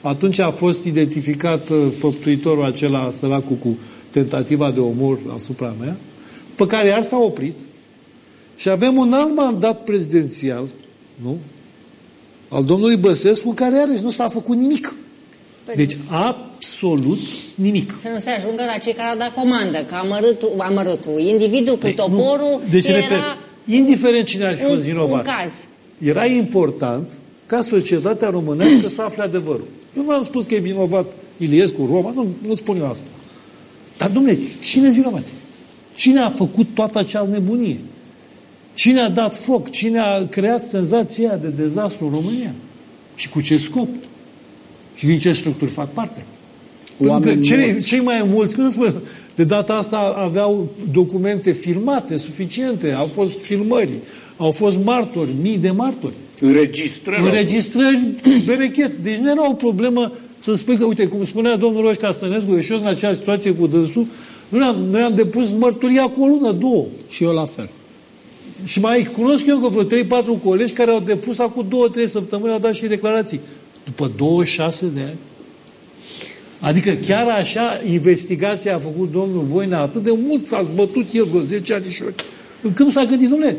[SPEAKER 2] atunci a fost identificat uh, făptuitorul acela săracul cu tentativa de omor asupra mea, pe care iar s-a oprit și avem un alt mandat prezidențial, nu? Al domnului Băsescu, care iarăși nu s-a făcut nimic. Deci absolut nimic.
[SPEAKER 3] Să nu se ajungă la cei care au dat comandă, că amărâtul, amărâtul individul cu toporul
[SPEAKER 2] Nu. Deci,
[SPEAKER 3] era
[SPEAKER 2] repet, indiferent cine ar fi
[SPEAKER 3] un,
[SPEAKER 2] fost vinovat,
[SPEAKER 3] un caz.
[SPEAKER 2] era important ca societatea românească să afle adevărul. Eu nu am spus că e vinovat Iliescu, Roma, nu, nu spun eu asta. Dar, domnule, cine vinovat? Cine a făcut toată acea nebunie? Cine a dat foc? Cine a creat senzația de dezastru în România? Și cu ce scop? Și din ce structuri fac parte? Oameni cei, cei mai mulți, cum spune, de data asta aveau documente filmate suficiente, au fost filmări, au fost martori, mii de martori.
[SPEAKER 6] Înregistrări.
[SPEAKER 2] Înregistrări berechet. Deci nu era o problemă să spui că, uite, cum spunea domnul Roș Castănescu, eu și eu în acea situație cu dânsul, noi am, noi am depus mărturia cu o lună, două.
[SPEAKER 4] Și eu la fel.
[SPEAKER 2] Și mai cunosc eu că vreo 3-4 colegi care au depus acum 2-3 săptămâni, au dat și declarații. După 26 de ani. Adică chiar așa investigația a făcut domnul Voina atât de mult, a bătut el vreo 10 anișori. Când s-a gândit, domnule,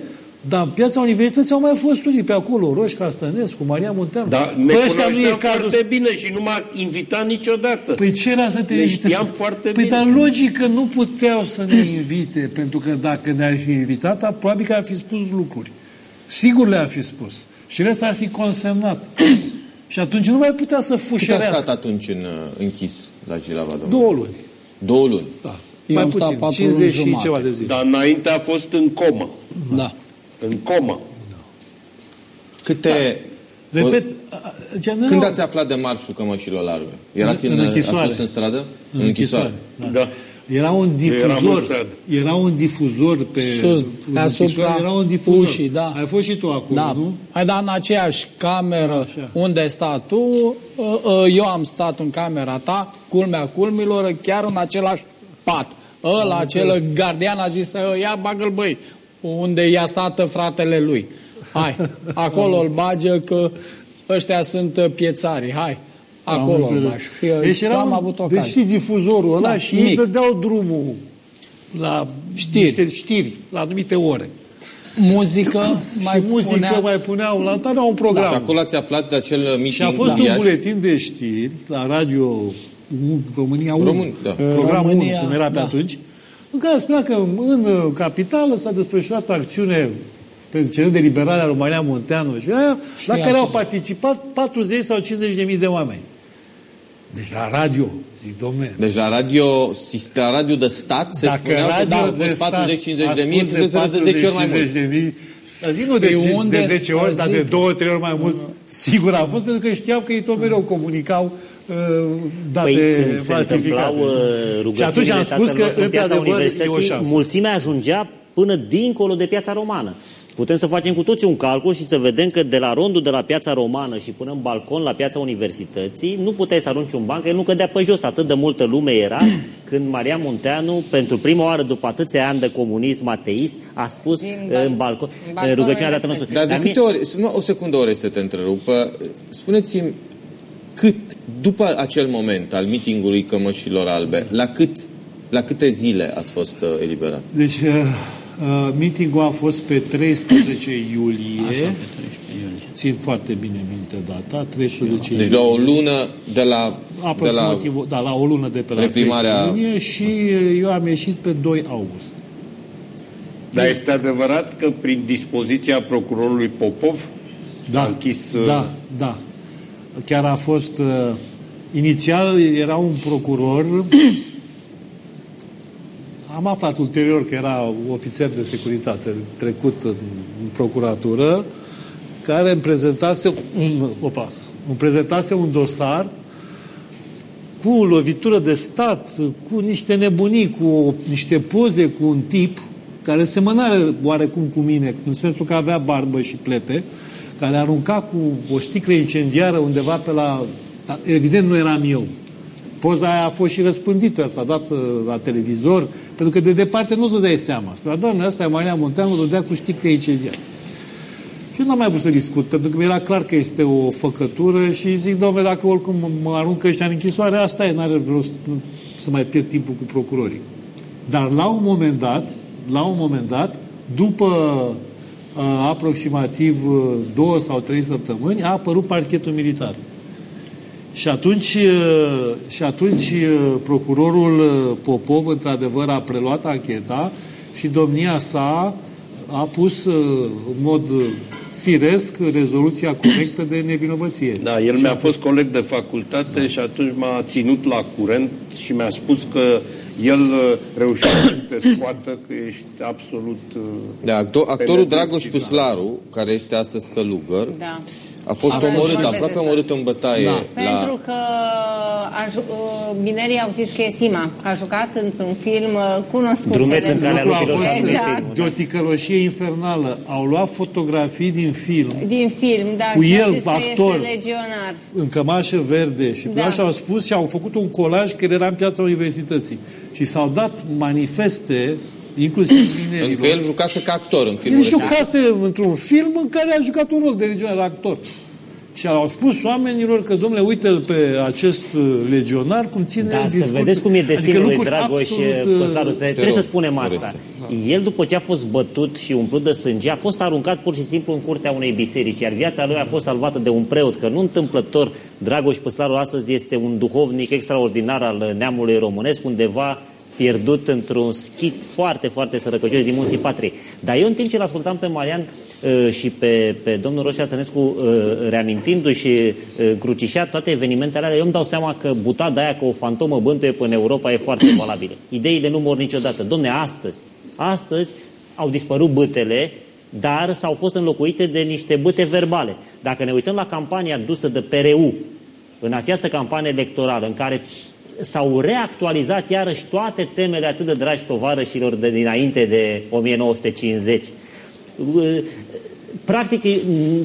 [SPEAKER 2] dar în piața universității au mai fost unii pe acolo, Roș Castănescu, Maria Munteanu.
[SPEAKER 6] Dar ne păi ăștia nu e cazul... foarte bine și nu m-a invitat niciodată.
[SPEAKER 2] Păi ce era să te
[SPEAKER 6] ne știam foarte
[SPEAKER 2] păi
[SPEAKER 6] bine.
[SPEAKER 2] dar logic că nu puteau să ne invite, pentru că dacă ne-ar fi invitat, probabil că ar fi spus lucruri. Sigur le-ar fi spus. Și ele s-ar fi consemnat. Și atunci nu mai putea să fușerească.
[SPEAKER 1] Cât a stat atunci în, uh, închis la Gilava, domnule?
[SPEAKER 2] Două luni.
[SPEAKER 1] Două luni.
[SPEAKER 2] Da.
[SPEAKER 4] Eu
[SPEAKER 2] mai
[SPEAKER 4] am
[SPEAKER 2] puțin,
[SPEAKER 4] stat patru
[SPEAKER 2] 50
[SPEAKER 4] luni
[SPEAKER 2] și
[SPEAKER 4] jumate.
[SPEAKER 2] ceva de zi.
[SPEAKER 6] Dar înainte a fost în comă.
[SPEAKER 4] Da.
[SPEAKER 6] În comă.
[SPEAKER 1] Câte...
[SPEAKER 2] Repet, a- a- nu
[SPEAKER 1] Când
[SPEAKER 2] erau-
[SPEAKER 1] ați aflat de marșul cămășilor albe? Erați
[SPEAKER 2] În
[SPEAKER 1] în,
[SPEAKER 2] închisoare.
[SPEAKER 1] ați fost în stradă?
[SPEAKER 2] În închisoare. Da.
[SPEAKER 6] Da.
[SPEAKER 2] Era un
[SPEAKER 6] eram în
[SPEAKER 2] difuzor.
[SPEAKER 6] stradă.
[SPEAKER 2] Era un difuzor pe
[SPEAKER 4] Sus,
[SPEAKER 2] în
[SPEAKER 4] deasupra
[SPEAKER 2] închisoare, era un difuzor.
[SPEAKER 4] ușii, da.
[SPEAKER 2] Ai fost și tu acolo,
[SPEAKER 4] Da,
[SPEAKER 2] nu?
[SPEAKER 4] ai dat în aceeași cameră
[SPEAKER 2] Așa.
[SPEAKER 4] unde stai tu, uh, uh, eu am stat în camera ta, culmea culmilor, chiar în același pat. Ăla, acel gardian a zis să ia bagă-l băi, unde i-a stat fratele lui. Hai, acolo îl bage că ăștia sunt uh, piețarii, hai.
[SPEAKER 2] Am
[SPEAKER 4] Acolo îl
[SPEAKER 2] înțeles.
[SPEAKER 4] bagi. Și, uh,
[SPEAKER 2] Deci era
[SPEAKER 4] am
[SPEAKER 2] un,
[SPEAKER 4] avut ocazia.
[SPEAKER 2] Deși difuzorul ăla
[SPEAKER 4] Da,
[SPEAKER 2] și ei
[SPEAKER 4] mic.
[SPEAKER 2] dădeau drumul la
[SPEAKER 4] Știri.
[SPEAKER 2] niște știri, la anumite ore.
[SPEAKER 4] Muzică, mai
[SPEAKER 2] și muzică
[SPEAKER 4] punea...
[SPEAKER 2] mai puneau, la alta un program.
[SPEAKER 1] Și acolo ați aflat de acel meeting
[SPEAKER 2] Și a fost
[SPEAKER 1] în
[SPEAKER 2] un
[SPEAKER 1] Iași?
[SPEAKER 2] buletin de știri la radio U- România 1,
[SPEAKER 1] Român, da.
[SPEAKER 2] programul
[SPEAKER 4] România,
[SPEAKER 2] 1, cum era pe
[SPEAKER 4] da.
[SPEAKER 2] atunci, în care spunea că în uh, capitală s-a desfășurat o acțiune pentru cerând de liberarea România Munteanu și aia,
[SPEAKER 4] Și
[SPEAKER 2] la
[SPEAKER 4] ea
[SPEAKER 2] care
[SPEAKER 4] a
[SPEAKER 2] au
[SPEAKER 4] fost.
[SPEAKER 2] participat 40 sau 50 de mii de oameni. Deci la radio, zic, domne,
[SPEAKER 1] Deci la radio, la radio de stat se
[SPEAKER 2] dacă
[SPEAKER 1] spunea că
[SPEAKER 2] radio
[SPEAKER 1] da, au
[SPEAKER 2] de
[SPEAKER 1] fost
[SPEAKER 2] stat
[SPEAKER 1] 40-50 de mii,
[SPEAKER 2] a spus
[SPEAKER 1] fusese de 10 ori mai
[SPEAKER 2] 40-50
[SPEAKER 1] mult.
[SPEAKER 2] de mii, dar zic nu de,
[SPEAKER 4] Pe
[SPEAKER 2] de,
[SPEAKER 4] unde
[SPEAKER 2] de 10 ori, dar de
[SPEAKER 4] zic?
[SPEAKER 2] 2-3 ori mai mult, sigur a fost, pentru că știau că ei tot mereu comunicau uh, date
[SPEAKER 5] Păi când se
[SPEAKER 2] falsificate.
[SPEAKER 5] întâmplau uh,
[SPEAKER 2] Și
[SPEAKER 5] rugăciunile
[SPEAKER 2] atunci am spus
[SPEAKER 5] tatălor
[SPEAKER 2] că,
[SPEAKER 5] în piața
[SPEAKER 2] într-adevăr, e o
[SPEAKER 5] universității,
[SPEAKER 2] șansă.
[SPEAKER 5] mulțimea ajungea până dincolo de piața romană. Putem să facem cu toții un calcul și să vedem că de la rondul de la piața romană și până în balcon la piața universității nu puteai să arunci un ban, că el nu cădea pe jos. Atât de multă lume era când Maria Munteanu, pentru prima oară după atâția ani de comunism ateist, a spus
[SPEAKER 3] Din
[SPEAKER 5] uh,
[SPEAKER 3] bal-
[SPEAKER 5] în balcon,
[SPEAKER 3] în balconul
[SPEAKER 5] rugăciunea dată nostru.
[SPEAKER 1] Dar de
[SPEAKER 5] Dar mie-
[SPEAKER 1] câte ori, nu, o secundă ore este te întrerupă, spuneți-mi cât, după acel moment al mitingului cămășilor albe, la, cât, la câte zile ați fost uh, eliberat?
[SPEAKER 2] Deci, uh, uh, meetingul a fost pe 13 iulie. Țin foarte bine minte data, 13
[SPEAKER 1] Deci de o lună de la, de la
[SPEAKER 2] Aproximativ, da, la o lună de pe la
[SPEAKER 1] reprimarea-
[SPEAKER 2] 13 iunie și uh, eu am ieșit pe 2 august.
[SPEAKER 6] Dar este adevărat că prin dispoziția procurorului Popov
[SPEAKER 2] Da,
[SPEAKER 6] s-a închis... uh,
[SPEAKER 2] da, da. Chiar a fost... Uh, inițial era un procuror... am aflat ulterior că era ofițer de securitate trecut în, în procuratură care îmi prezentase un, opa, îmi prezentase un dosar cu o lovitură de stat, cu niște nebunii, cu o, niște poze cu un tip care semănare oarecum cu mine, în sensul că avea barbă și plete, care arunca cu o sticlă incendiară undeva pe la... dar Evident nu eram eu. Poza aia a fost și răspândită, s-a dat uh, la televizor, pentru că de departe nu se dai seama. Spunea, doamne, ăsta e Maria Munteanu, dădea cu sticlă incendiară. Și eu n-am mai vrut să discut, pentru că mi era clar că este o făcătură și zic, domnule, dacă oricum mă aruncă ăștia în închisoare, asta e, n-are rost nu- să mai pierd timpul cu procurorii. Dar la un moment dat, la un moment dat, după uh, aproximativ uh, două sau trei săptămâni, a apărut parchetul militar. Și atunci, uh, și atunci uh, procurorul uh, Popov, într-adevăr, a preluat ancheta și domnia sa a pus uh, în mod uh, firesc rezoluția corectă de nevinovăție.
[SPEAKER 6] Da, el mi-a fost coleg de facultate și atunci m-a ținut la curent și mi-a spus că el uh, reușește să te scoată că ești absolut... uh,
[SPEAKER 1] Da, actor, actorul
[SPEAKER 6] penetrat
[SPEAKER 1] Dragoș
[SPEAKER 6] și
[SPEAKER 1] Păslaru, care este astăzi călugăr,
[SPEAKER 3] Da.
[SPEAKER 1] A fost
[SPEAKER 3] A fost
[SPEAKER 1] omorât,
[SPEAKER 3] foarte
[SPEAKER 1] aproape
[SPEAKER 3] dezențat.
[SPEAKER 1] omorât în bătaie
[SPEAKER 4] Da.
[SPEAKER 1] la...
[SPEAKER 3] Pentru că a, ju- uh, minerii au zis că e Sima, că a jucat într-un film uh, cunoscut.
[SPEAKER 5] Drumeț în
[SPEAKER 3] celebr.
[SPEAKER 5] calea
[SPEAKER 2] Lucrul a
[SPEAKER 5] lupilor
[SPEAKER 2] fost
[SPEAKER 5] și
[SPEAKER 3] Exact.
[SPEAKER 5] filmul,
[SPEAKER 2] de o ticăloșie infernală. Au luat fotografii din film
[SPEAKER 3] Din film, da.
[SPEAKER 2] Cu
[SPEAKER 3] și au
[SPEAKER 2] el,
[SPEAKER 3] zis că
[SPEAKER 2] actor.
[SPEAKER 3] este legionar.
[SPEAKER 2] în cămașă verde și
[SPEAKER 3] Da.
[SPEAKER 2] da. și au spus și au făcut un colaj care era în piața universității. Și s-au dat manifeste, inclusiv
[SPEAKER 1] Pentru că el
[SPEAKER 2] minerilor.
[SPEAKER 1] jucase ca actor în
[SPEAKER 2] El
[SPEAKER 1] filmul respectiv.
[SPEAKER 2] jucase într-un film în care a jucat un rol de legionar actor. Și au spus oamenilor că, domnule, uite-l pe acest uh, legionar cum ține
[SPEAKER 5] Da, să
[SPEAKER 2] discursul.
[SPEAKER 5] vedeți cum e destinul
[SPEAKER 2] adică
[SPEAKER 5] lui
[SPEAKER 2] lucruri
[SPEAKER 5] Dragoș
[SPEAKER 2] absolut, uh,
[SPEAKER 5] Păslaru. Tre- Trebuie să spunem asta.
[SPEAKER 1] Teroriste.
[SPEAKER 5] El, după ce a fost bătut și umplut de sânge, a fost aruncat pur și simplu în curtea unei biserici, iar viața lui a fost salvată de un preot, că nu întâmplător Dragoș Păslaru astăzi este un duhovnic extraordinar al neamului românesc, undeva pierdut într-un schit foarte, foarte sărăcăcios din munții patriei. Dar eu, în timp ce l ascultam pe Marian uh, și pe, pe domnul Roșia Sănescu uh, reamintindu-și uh, crucișat toate evenimentele alea, eu îmi dau seama că butada aia că o fantomă bântuie până în Europa e foarte valabilă. Ideile nu mor niciodată. Domne, astăzi, astăzi au dispărut bâtele, dar s-au fost înlocuite de niște bâte verbale. Dacă ne uităm la campania dusă de PRU, în această campanie electorală, în care s-au reactualizat iarăși toate temele atât de dragi tovarășilor de dinainte de 1950. Uh, Practic,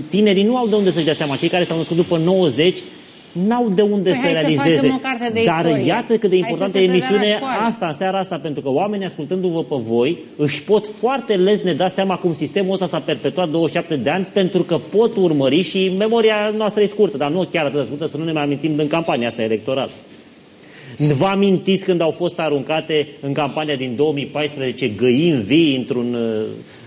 [SPEAKER 5] tinerii nu au de unde să-și dea seama. Cei care s-au născut după 90 n-au de unde
[SPEAKER 3] Păi
[SPEAKER 5] să
[SPEAKER 3] hai să
[SPEAKER 5] realizeze.
[SPEAKER 3] facem o carte de
[SPEAKER 5] Dar
[SPEAKER 3] istorie.
[SPEAKER 5] iată cât de
[SPEAKER 3] Hai
[SPEAKER 5] importantă
[SPEAKER 3] să
[SPEAKER 5] e
[SPEAKER 3] se predea la
[SPEAKER 5] emisiunea
[SPEAKER 3] școală.
[SPEAKER 5] asta în seara asta, pentru că oamenii ascultându-vă pe voi își pot foarte lesne da seama cum sistemul ăsta s-a perpetuat 27 de ani pentru că pot urmări și memoria noastră e scurtă, dar nu chiar atât de scurtă, să nu ne mai amintim din campania asta electorală. Vă amintiți când au fost aruncate în campania din 2014 găini vii într-un,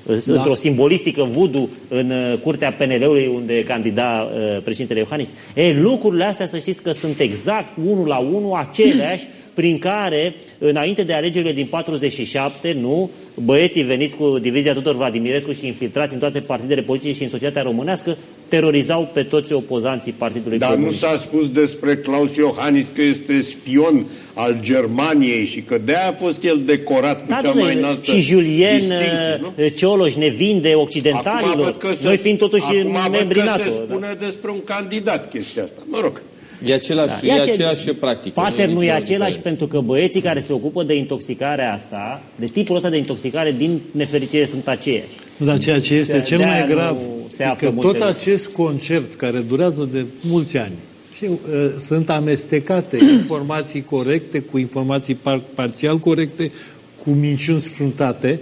[SPEAKER 5] uh, da. într-o simbolistică vudu în uh, curtea PNL-ului unde candida uh, președintele Iohannis? E, lucrurile astea să știți că sunt exact unul la unul aceleași prin care, înainte de alegerile din 47, nu, băieții veniți cu divizia Tudor Vladimirescu și infiltrați în toate partidele politice și în societatea românească, terorizau pe toți opozanții Partidului
[SPEAKER 6] Dar nu
[SPEAKER 5] Comunist.
[SPEAKER 6] s-a spus despre Claus Iohannis că este spion al Germaniei și că de-aia a fost el decorat cu
[SPEAKER 5] Da,
[SPEAKER 6] cea
[SPEAKER 5] domnule,
[SPEAKER 6] mai înaltă
[SPEAKER 5] și Julien
[SPEAKER 6] distinție, nu?
[SPEAKER 5] uh, Cioloș ne vinde occidentalilor,
[SPEAKER 6] văd că se-
[SPEAKER 5] noi fiind totuși
[SPEAKER 6] acum
[SPEAKER 5] membri
[SPEAKER 6] văd că
[SPEAKER 5] NATO.
[SPEAKER 6] se
[SPEAKER 5] da.
[SPEAKER 6] spune despre un candidat chestia asta. Mă rog.
[SPEAKER 1] E același,
[SPEAKER 5] Da.
[SPEAKER 1] e
[SPEAKER 5] ce-
[SPEAKER 1] același practică.
[SPEAKER 5] Pattern nu e
[SPEAKER 1] nicio
[SPEAKER 5] același
[SPEAKER 1] diferență.
[SPEAKER 5] pentru că băieții care se ocupă de intoxicarea asta, de tipul ăsta de intoxicare, din nefericire sunt aceiași.
[SPEAKER 2] Nu, Dar ceea ce este
[SPEAKER 5] De-
[SPEAKER 2] cel
[SPEAKER 5] de-aia
[SPEAKER 2] mai grav
[SPEAKER 5] nu se
[SPEAKER 2] e
[SPEAKER 5] află
[SPEAKER 2] că
[SPEAKER 5] multe
[SPEAKER 2] tot
[SPEAKER 5] lucruri.
[SPEAKER 2] acest concert care durează de mulți ani și uh, sunt amestecate informații corecte cu informații par, parțial corecte, cu minciuni sfruntate,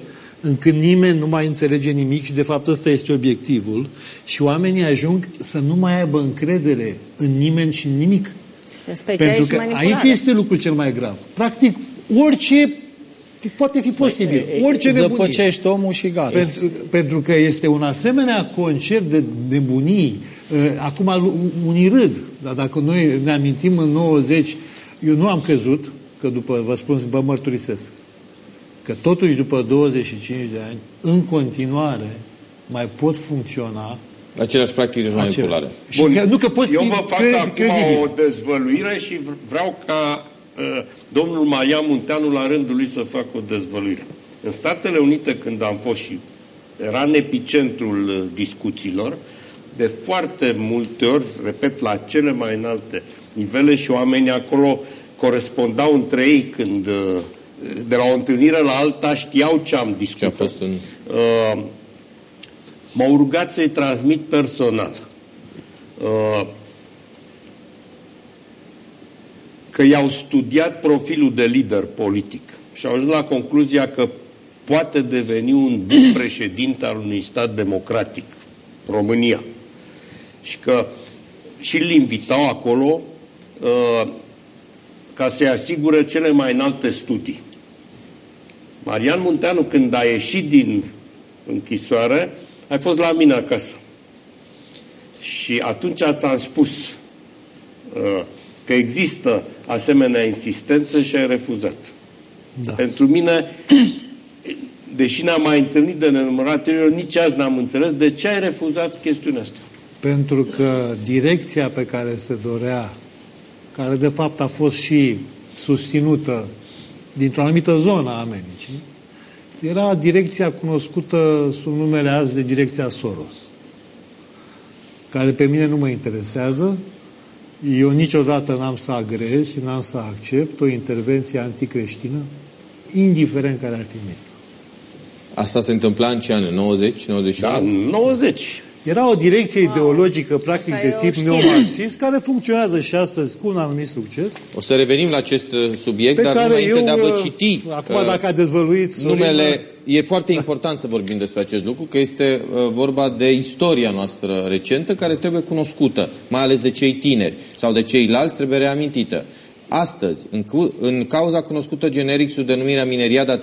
[SPEAKER 2] încât nimeni nu mai înțelege nimic și de fapt ăsta este obiectivul și oamenii ajung să nu mai aibă încredere în nimeni și în nimic.
[SPEAKER 3] Sunt
[SPEAKER 2] Pentru
[SPEAKER 3] specialiști
[SPEAKER 2] că
[SPEAKER 3] manipulare.
[SPEAKER 2] aici este lucrul cel mai grav. Practic, orice poate fi posibil. Orice nebunie.
[SPEAKER 4] Zăpăcești omul și gata.
[SPEAKER 2] Pentru, pentru că este un asemenea concert de nebunii. Uh, Acum lu- unii râd, dar dacă noi ne amintim în 90, eu nu am crezut că după, vă spun, vă mărturisesc, că totuși după 25 de ani, în continuare, mai pot funcționa
[SPEAKER 1] Aceleași practici de
[SPEAKER 2] acele.
[SPEAKER 1] manipulare.
[SPEAKER 2] Și că, nu că pot
[SPEAKER 6] Eu
[SPEAKER 2] fi
[SPEAKER 6] vă fac
[SPEAKER 2] cre-
[SPEAKER 6] acum
[SPEAKER 2] credibil.
[SPEAKER 6] o dezvăluire și v- vreau ca uh, domnul Maria Munteanu la rândul lui să facă o dezvăluire. În Statele Unite, când am fost și era în epicentrul uh, discuțiilor, de foarte multe ori, repet, la cele mai înalte nivele și oamenii acolo corespondau între ei când uh, de la o întâlnire la alta știau ce am
[SPEAKER 1] Ce a
[SPEAKER 6] discutat.
[SPEAKER 1] fost în...
[SPEAKER 6] Uh, m-au rugat să-i transmit personal uh, că i-au studiat profilul de lider politic și au ajuns la concluzia că poate deveni un bun președinte al unui stat democratic, România. Și că și îl invitau acolo uh, ca să-i asigură cele mai înalte studii. Marian Munteanu, când a ieșit din închisoare, ai fost la mine acasă. Și atunci ți-am spus uh, că există asemenea insistență și ai refuzat.
[SPEAKER 2] Da.
[SPEAKER 6] Pentru mine, deși ne-am mai întâlnit de nenumărate ori, eu nici azi n-am înțeles de ce ai refuzat chestiunea asta.
[SPEAKER 2] Pentru că direcția pe care se dorea, care de fapt a fost și susținută dintr-o anumită zonă a Americii, era direcția cunoscută sub numele azi de direcția Soros, care pe mine nu mă interesează. Eu niciodată n-am să agrez și n-am să accept o intervenție anticreștină, indiferent care ar fi misa.
[SPEAKER 1] Asta se întâmpla în ce an? 90? 91?
[SPEAKER 6] Da, 90.
[SPEAKER 2] Era o direcție ideologică, practic,
[SPEAKER 3] Asta e
[SPEAKER 2] de
[SPEAKER 3] o
[SPEAKER 2] tip
[SPEAKER 3] știre.
[SPEAKER 2] neomarxist, care funcționează și astăzi cu un anumit succes.
[SPEAKER 1] O să revenim la acest uh, subiect,
[SPEAKER 2] Pe
[SPEAKER 1] dar
[SPEAKER 2] care
[SPEAKER 1] înainte
[SPEAKER 2] eu,
[SPEAKER 1] de a vă
[SPEAKER 2] uh,
[SPEAKER 1] citi
[SPEAKER 2] acum
[SPEAKER 1] uh,
[SPEAKER 2] dacă a dezvăluit Sorin,
[SPEAKER 1] numele, e foarte important să vorbim despre acest lucru, că este uh, vorba de istoria noastră recentă, care trebuie cunoscută, mai ales de cei tineri sau de ceilalți, trebuie reamintită. Astăzi, în, cu, în cauza cunoscută generic sub denumirea Mineriada 13-15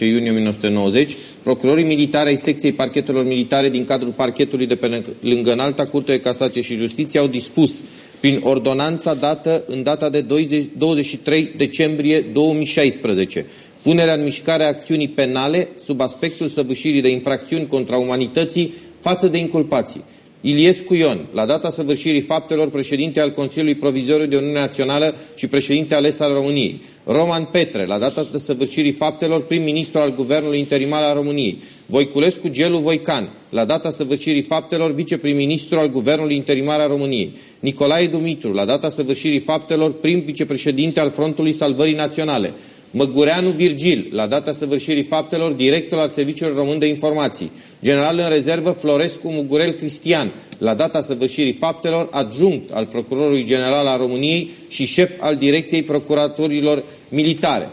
[SPEAKER 1] iunie 1990, procurorii militari ai secției parchetelor militare din cadrul parchetului de pe lângă Înalta Curte de Casație și Justiție au dispus prin ordonanța dată în data de 20 23 decembrie 2016 punerea în mișcare a acțiunii penale sub aspectul săvârșirii de infracțiuni contra umanității față de inculpații. Iliescu Ion, la data săvârșirii faptelor, președinte al Consiliului Provizoriu de Uniune Națională și președinte ales al României. Roman Petre, la data de săvârșirii faptelor, prim-ministru al Guvernului Interimar al României. Voiculescu Gelu Voican, la data săvârșirii faptelor, viceprim-ministru al Guvernului Interimar al României. Nicolae Dumitru, la data săvârșirii faptelor, prim vicepreședinte al Frontului Salvării Naționale. Măgureanu Virgil, la data săvârșirii faptelor, director al Serviciului Român de Informații. General în rezervă Florescu Mugurel Cristian, la data săvârșirii faptelor, adjunct al Procurorului General al României și șef al Direcției Procuraturilor Militare.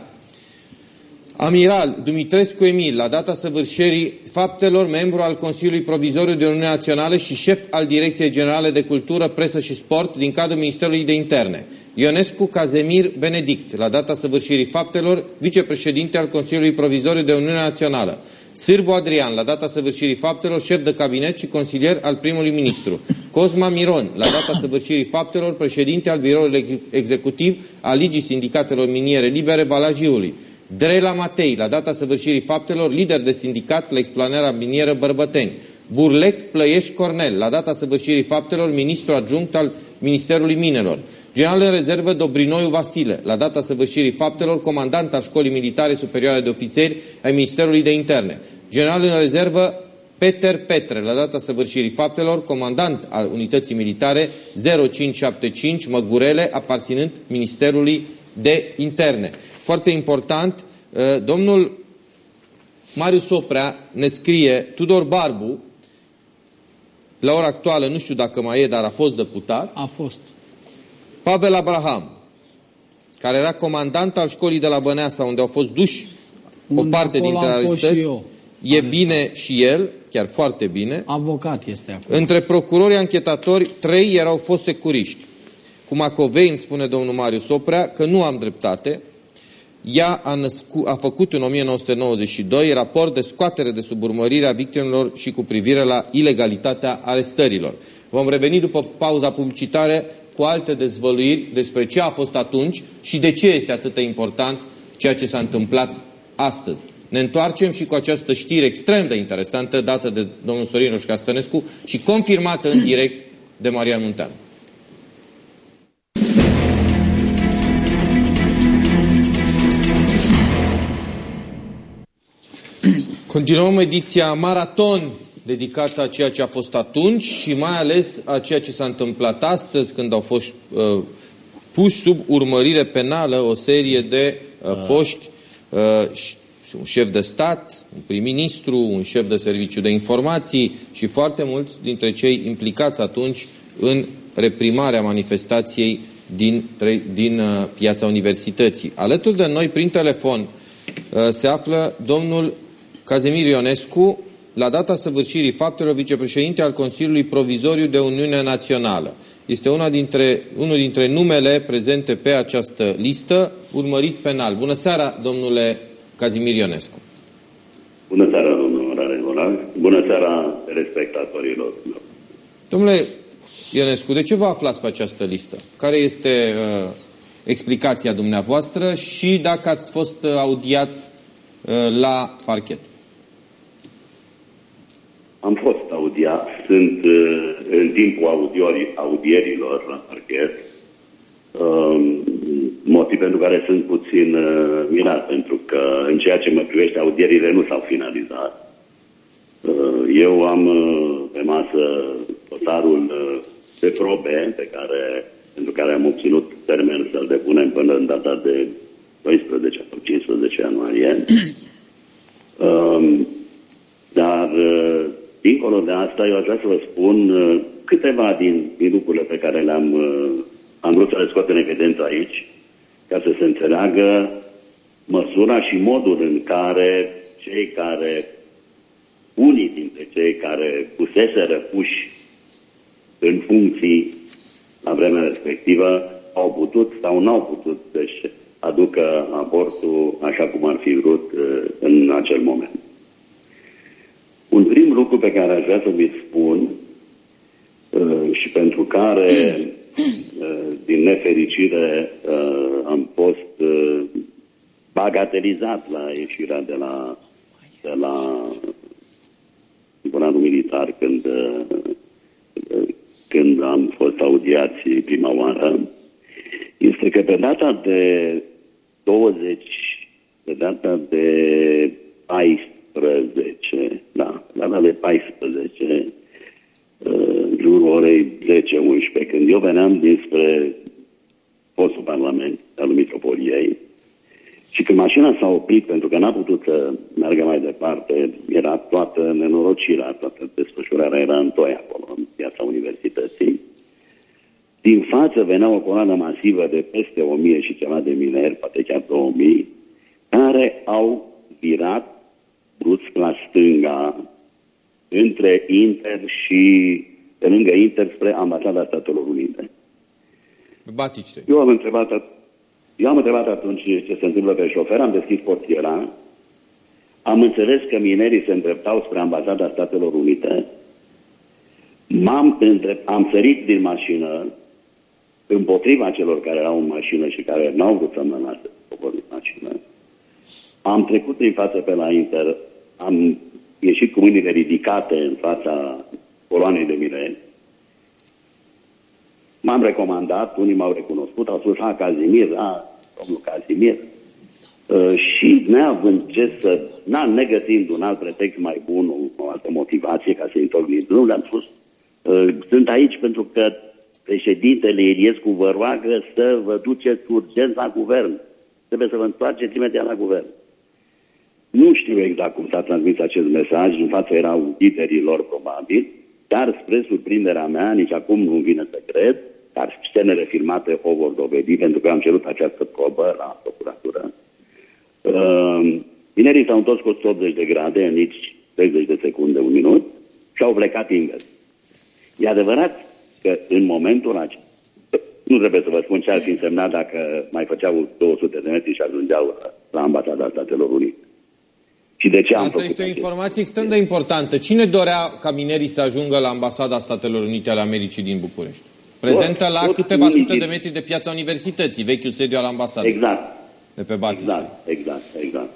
[SPEAKER 1] Amiral Dumitrescu Emil, la data săvârșirii faptelor, membru al Consiliului Provizoriu de Uniune Națională și șef al Direcției Generale de Cultură, Presă și Sport din cadrul Ministerului de Interne. Ionescu Cazemir Benedict, la data săvârșirii faptelor, vicepreședinte al Consiliului Provizoriu de Uniune Națională. Sârbu Adrian, la data săvârșirii faptelor, șef de cabinet și consilier al primului ministru. Cosma Miron, la data săvârșirii faptelor, președinte al biroului ex- executiv al Ligii Sindicatelor Miniere Libere Balajiului. Drela Matei, la data săvârșirii faptelor, lider de sindicat la explanarea minieră Bărbăteni. Burlec Plăieș Cornel, la data săvârșirii faptelor, ministru adjunct al Ministerului Minelor. General în rezervă Dobrinoiu Vasile, la data săvârșirii faptelor, comandant al Școlii Militare Superioare de Ofițeri ai Ministerului de Interne. General în rezervă Peter Petre, la data săvârșirii faptelor, comandant al Unității Militare 0575 Măgurele, aparținând Ministerului de Interne. Foarte important, uh, domnul Marius Oprea ne scrie, Tudor Barbu, la ora actuală, nu știu dacă mai e, dar a fost deputat,
[SPEAKER 4] A fost.
[SPEAKER 1] Pavel Abraham, care era comandant al școlii de la Băneasa, unde au fost duși o
[SPEAKER 4] Unde
[SPEAKER 1] parte
[SPEAKER 4] acolo
[SPEAKER 1] dintre
[SPEAKER 4] am fost și
[SPEAKER 1] arestăți,
[SPEAKER 4] eu.
[SPEAKER 1] e
[SPEAKER 4] Arestat.
[SPEAKER 1] bine și el, chiar foarte bine.
[SPEAKER 4] Avocat este acum.
[SPEAKER 1] Între procurorii anchetatori, trei erau fost securiști. Cu Macovei îmi spune domnul Marius Oprea că nu am dreptate. Ea a, născu, a făcut în 1992 raport de scoatere de sub urmărire a victimelor și cu privire la ilegalitatea arestărilor. Vom reveni după pauza publicitară cu alte dezvăluiri despre ce a fost atunci și de ce este atât de important ceea ce s-a întâmplat astăzi. Ne întoarcem și cu această știre extrem de interesantă dată de domnul Sorin Roșca Stănescu și confirmată în direct de Marian Munteanu. Continuăm ediția Maraton dedicată a ceea ce a fost atunci și mai ales a ceea ce s-a întâmplat astăzi când au fost uh, puși sub urmărire penală o serie de uh, foști uh, și- un șef de stat, un prim-ministru, un șef de serviciu de informații și foarte mulți dintre cei implicați atunci în reprimarea manifestației din, tre- din uh, piața universității. Alături de noi, prin telefon, uh, se află domnul Cazimir Ionescu, la data săvârșirii faptelor, vicepreședinte al Consiliului Provizoriu de Uniune Națională. Este una dintre, unul dintre numele prezente pe această listă, urmărit penal. Bună seara, domnule Cazimir Ionescu.
[SPEAKER 8] Bună seara, domnul Raregola. Bună seara, respectatorilor.
[SPEAKER 1] Domnule Ionescu, de ce vă aflați pe această listă? Care este uh, explicația dumneavoastră și dacă ați fost uh, audiat uh, la parchet?
[SPEAKER 8] Am fost audiat, sunt uh, în timpul audiori, audierilor la parchet. Uh, motiv pentru care sunt puțin uh, mirat, pentru că în ceea ce mă privește audierile nu s-au finalizat. Uh, eu am uh, pe masă dosarul uh, de probe pe care, pentru care am obținut termen să-l depunem până în data de 12 sau 15 ianuarie. Um, dar, uh, dincolo de asta, eu aș vrea să vă spun uh, câteva din, din lucrurile pe care le-am uh, am vrut să le scot în evidență aici, ca să se înțeleagă măsura și modul în care cei care, unii dintre cei care puseseră puși în funcții la vremea respectivă, au putut sau n-au putut să-și aducă aportul așa cum ar fi vrut uh, în acel moment. Un prim lucru pe care aș vrea să vi spun uh, și pentru care, uh, din nefericire, am fost bagatelizat la ieșirea de la, de la tribunalul militar când, când am fost audiați prima oară, este că pe data de 20, pe data de 14, da, data de 14, în jurul orei 10-11, când eu veneam dinspre fostul Parlament al Mitropoliei și când mașina s-a oprit pentru că n-a putut să meargă mai departe, era toată nenorocirea, toată desfășurarea era în toi acolo, în piața universității, din față venea o coloană masivă de peste 1000 și ceva de mineri, poate chiar 2000, care au virat brusc la stânga între Inter și pe lângă Inter spre ambasada Statelor Unite.
[SPEAKER 1] Batiște.
[SPEAKER 8] Eu am întrebat, eu am întrebat atunci ce se întâmplă pe șofer, am deschis portiera, am înțeles că minerii se îndreptau spre ambasada Statelor Unite, M-am îndrept, am sărit din mașină, împotriva celor care erau în mașină și care n-au vrut să mă lasă cobor din mașină. Am trecut prin față pe la Inter, am ieșit cu mâinile ridicate în fața coloanei de mire. M-am recomandat, unii m-au recunoscut, au spus, ha, Cazimir, a, domnul Cazimir. Uh, și neavând ce să, na, negăsind un alt pretext mai bun, o, altă motivație ca să-i întorc din drum, le-am spus, uh, sunt aici pentru că președintele Iliescu vă roagă să vă duceți urgent la guvern. Trebuie să vă întoarceți imediat la guvern. Nu știu exact cum s-a transmis acest mesaj, în fața erau liderilor probabil, dar spre surprinderea mea, nici acum nu vine să cred, dar scenele filmate o vor dovedi, pentru că am cerut această probă la procuratură. Uh, tinerii s-au întors cu 180 de grade în nici 30 de secunde, un minut, și au plecat invers. E adevărat că în momentul acesta, nu trebuie să vă spun ce ar fi însemnat dacă mai făceau 200 de metri și ajungeau la ambasada Statelor Unite. Și de ce am
[SPEAKER 1] Asta este o informație extrem de importantă. Cine dorea ca minerii să ajungă la ambasada Statelor Unite ale Americii din București? Prezentă tot, la tot câteva sute de metri de piața universității, vechiul sediu al ambasadei.
[SPEAKER 8] Exact.
[SPEAKER 1] De pe Batiste.
[SPEAKER 8] Exact, exact, exact.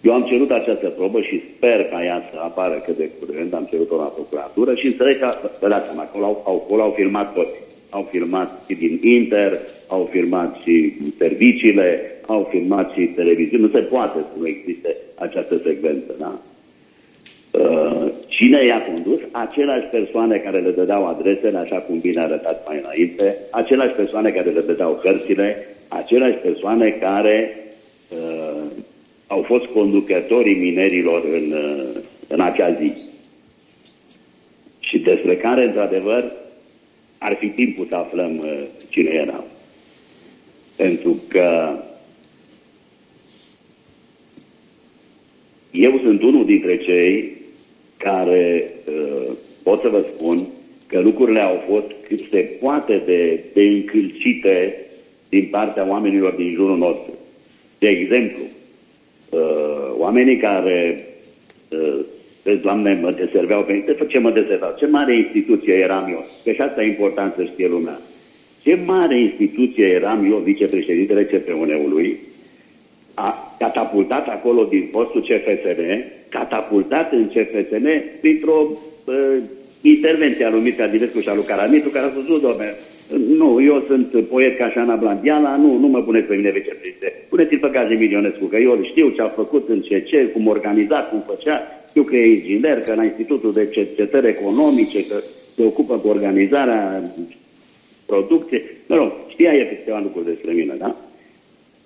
[SPEAKER 8] Eu am cerut această probă și sper ca ea să apară cât de curând, am cerut-o la procuratură și înțeleg că, vă dați seama, acolo au, acolo au filmat toți. Au filmat și din Inter, au filmat și serviciile, au filmat și televiziune. Nu se poate să nu existe această secvență, da? Uh, cine i-a condus? Aceleași persoane care le dădeau adresele, așa cum bine arătat mai înainte, aceleași persoane care le dădeau hărțile, aceleași persoane care uh, au fost conducătorii minerilor în, uh, în acea zi. Și despre care, într-adevăr, ar fi timpul să aflăm uh, cine erau. Pentru că eu sunt unul dintre cei care uh, pot să vă spun că lucrurile au fost cât se poate de, de încălcite din partea oamenilor din jurul nostru. De exemplu, uh, oamenii care, uh, vezi, Doamne, mă deserveau pe mine, ce mă deserveau? Ce mare instituție eram eu? Că și asta e important să știe lumea. Ce mare instituție eram eu, vicepreședintele CPUN-ului, a catapultat acolo din postul CFSN, catapultat în CFSN printr-o uh, intervenție a lui Mircea Dilescu și a lui Caramitru, care a spus, nu, domne, nu, eu sunt poet ca Șana Blandiala, nu, nu mă puneți pe mine vicepreședinte. Puneți-l pe Gazi Milionescu, că eu îl știu ce a făcut în CC, cum organiza, cum făcea, știu că e inginer, că la Institutul de Cercetări Economice, că se ocupă cu organizarea producției. Mă rog, știa el câteva lucruri despre mine, da?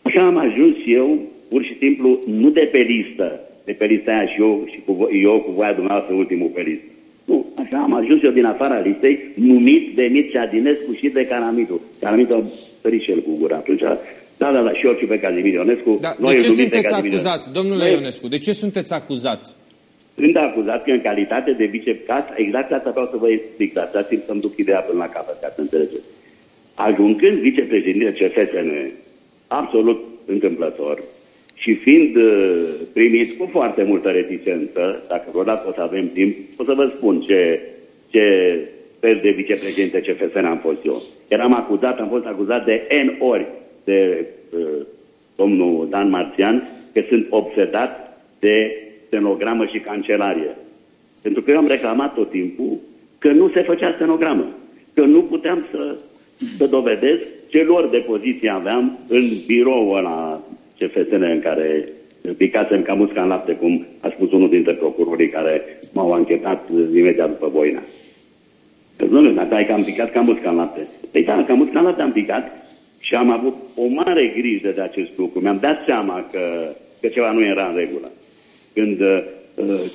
[SPEAKER 8] Așa am ajuns eu, pur și simplu, nu de pe listă, de pe lista aia și eu, și cu, eu cu voia dumneavoastră ultimul pe listă. Nu, așa am ajuns eu din afara listei, numit de Mircea Dinescu și de Caramitu. Caramitu a sărit și el cu gura atunci. Da, da, da, și eu și pe Kazimir Ionescu.
[SPEAKER 1] Da, de ce sunteți acuzat, domnule Noi... Ionescu? De ce sunteți acuzat?
[SPEAKER 8] Sunt acuzat că în calitate de vicepreședinte, exact asta vreau să vă explic, dar dați-mi să-mi duc ideea până la capăt, ca să înțelegeți. Ajungând vicepreședinte CFSN, absolut întâmplător, și fiind uh, primit cu foarte multă reticență, dacă vreodată o să avem timp, o să vă spun ce, ce fel de vicepreședinte CFSN am fost eu. Eram acuzat, am fost acuzat de N ori de uh, domnul Dan Marțian că sunt obsedat de stenogramă și cancelarie. Pentru că eu am reclamat tot timpul că nu se făcea stenogramă, că nu puteam să, să dovedesc ce lor de poziție aveam în biroul ăla CFSN în care picasem ca musca în lapte, cum a spus unul dintre procurorii care m-au anchetat imediat după Boina. Că nu, dar ai că am picat ca musca în lapte. Păi da, ca musca în lapte am picat și am avut o mare grijă de acest lucru. Mi-am dat seama că, că ceva nu era în regulă. Când, uh,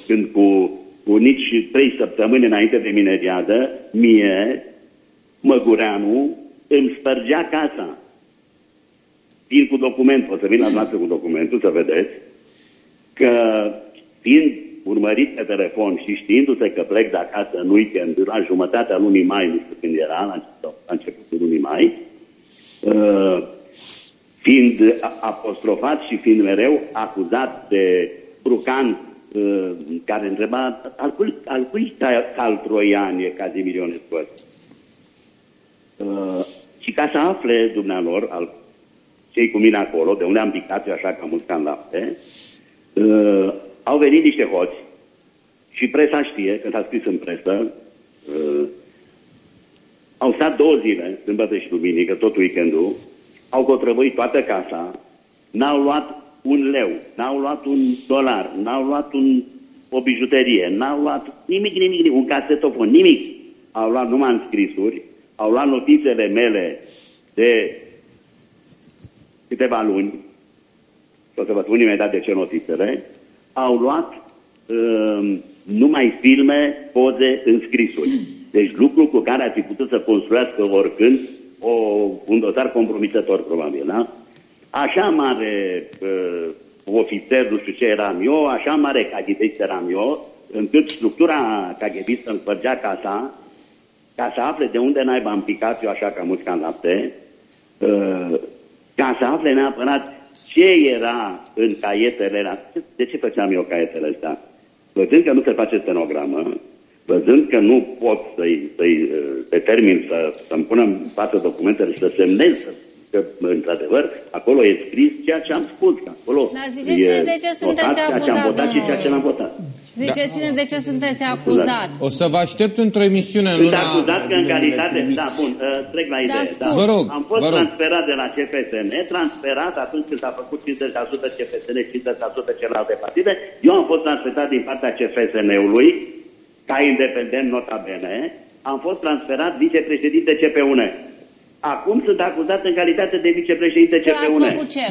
[SPEAKER 8] când cu, cu nici trei săptămâni înainte de mineriadă, mie, Măgureanu, îmi spărgea casa vin cu document, o să vin la noastră cu documentul să vedeți că fiind urmărit pe telefon și știindu-se că plec de acasă în weekend la jumătatea lunii mai, nu știu când era, la, la începutul lunii mai, uh, fiind apostrofat și fiind mereu acuzat de Brucan, uh, care întreba al cui, al cui cal troian e Cazimir Ionescu uh, Și ca să afle dumnealor al cei cu mine acolo, de unde am picat eu așa ca mulți ca în lapte, uh, au venit niște hoți și presa știe, că s-a scris în presă, uh, au stat două zile, sâmbătă și duminică, tot weekendul, au cotrăvăit toată casa, n-au luat un leu, n-au luat un dolar, n-au luat un, o bijuterie, n-au luat nimic, nimic, nimic, un casetofon, nimic. Au luat numai înscrisuri, au luat notițele mele de câteva luni, și o să vă spun imediat de ce notițele, au luat uh, numai filme, poze, înscrisuri. Deci lucru cu care ar fi putut să construiască oricând o, un dosar compromisător, probabil, da? Așa mare uh, ofițer, nu știu ce eram eu, așa mare caghibist eram eu, încât structura caghibistă îmi spărgea casa, ca să afle de unde naiba am picat eu așa ca musca în lapte, uh, ca să afle neapărat ce era în caietele alea. De ce făceam eu caietele astea? Văzând că nu se face stenogramă, văzând că nu pot să-i, să-i determin să, să-mi punem în față documentele și să semnez, că, într-adevăr, acolo e scris ceea ce am spus. Că acolo
[SPEAKER 3] Dar ziceți-ne de ce sunteți acuzat,
[SPEAKER 8] ceea ce am votat și ceea ce n-am votat.
[SPEAKER 3] Ziceți-ne da. de ce sunteți acuzat.
[SPEAKER 1] O să vă aștept într-o emisiune în
[SPEAKER 8] Sunt
[SPEAKER 1] luna...
[SPEAKER 8] acuzat că în calitate... Da, bun, uh, trec la idee. Da,
[SPEAKER 1] Vă rog,
[SPEAKER 8] Am fost
[SPEAKER 1] vă rog.
[SPEAKER 8] transferat de la CFSN, transferat atunci când s-a făcut 50% CFSN, 50% celelalte partide. Eu am fost transferat din partea CFSN-ului, ca independent nota bene, am fost transferat vicepreședinte CPUN. Acum sunt acuzat în calitate de vicepreședinte
[SPEAKER 3] Că ați
[SPEAKER 8] CPUN.
[SPEAKER 3] făcut ce?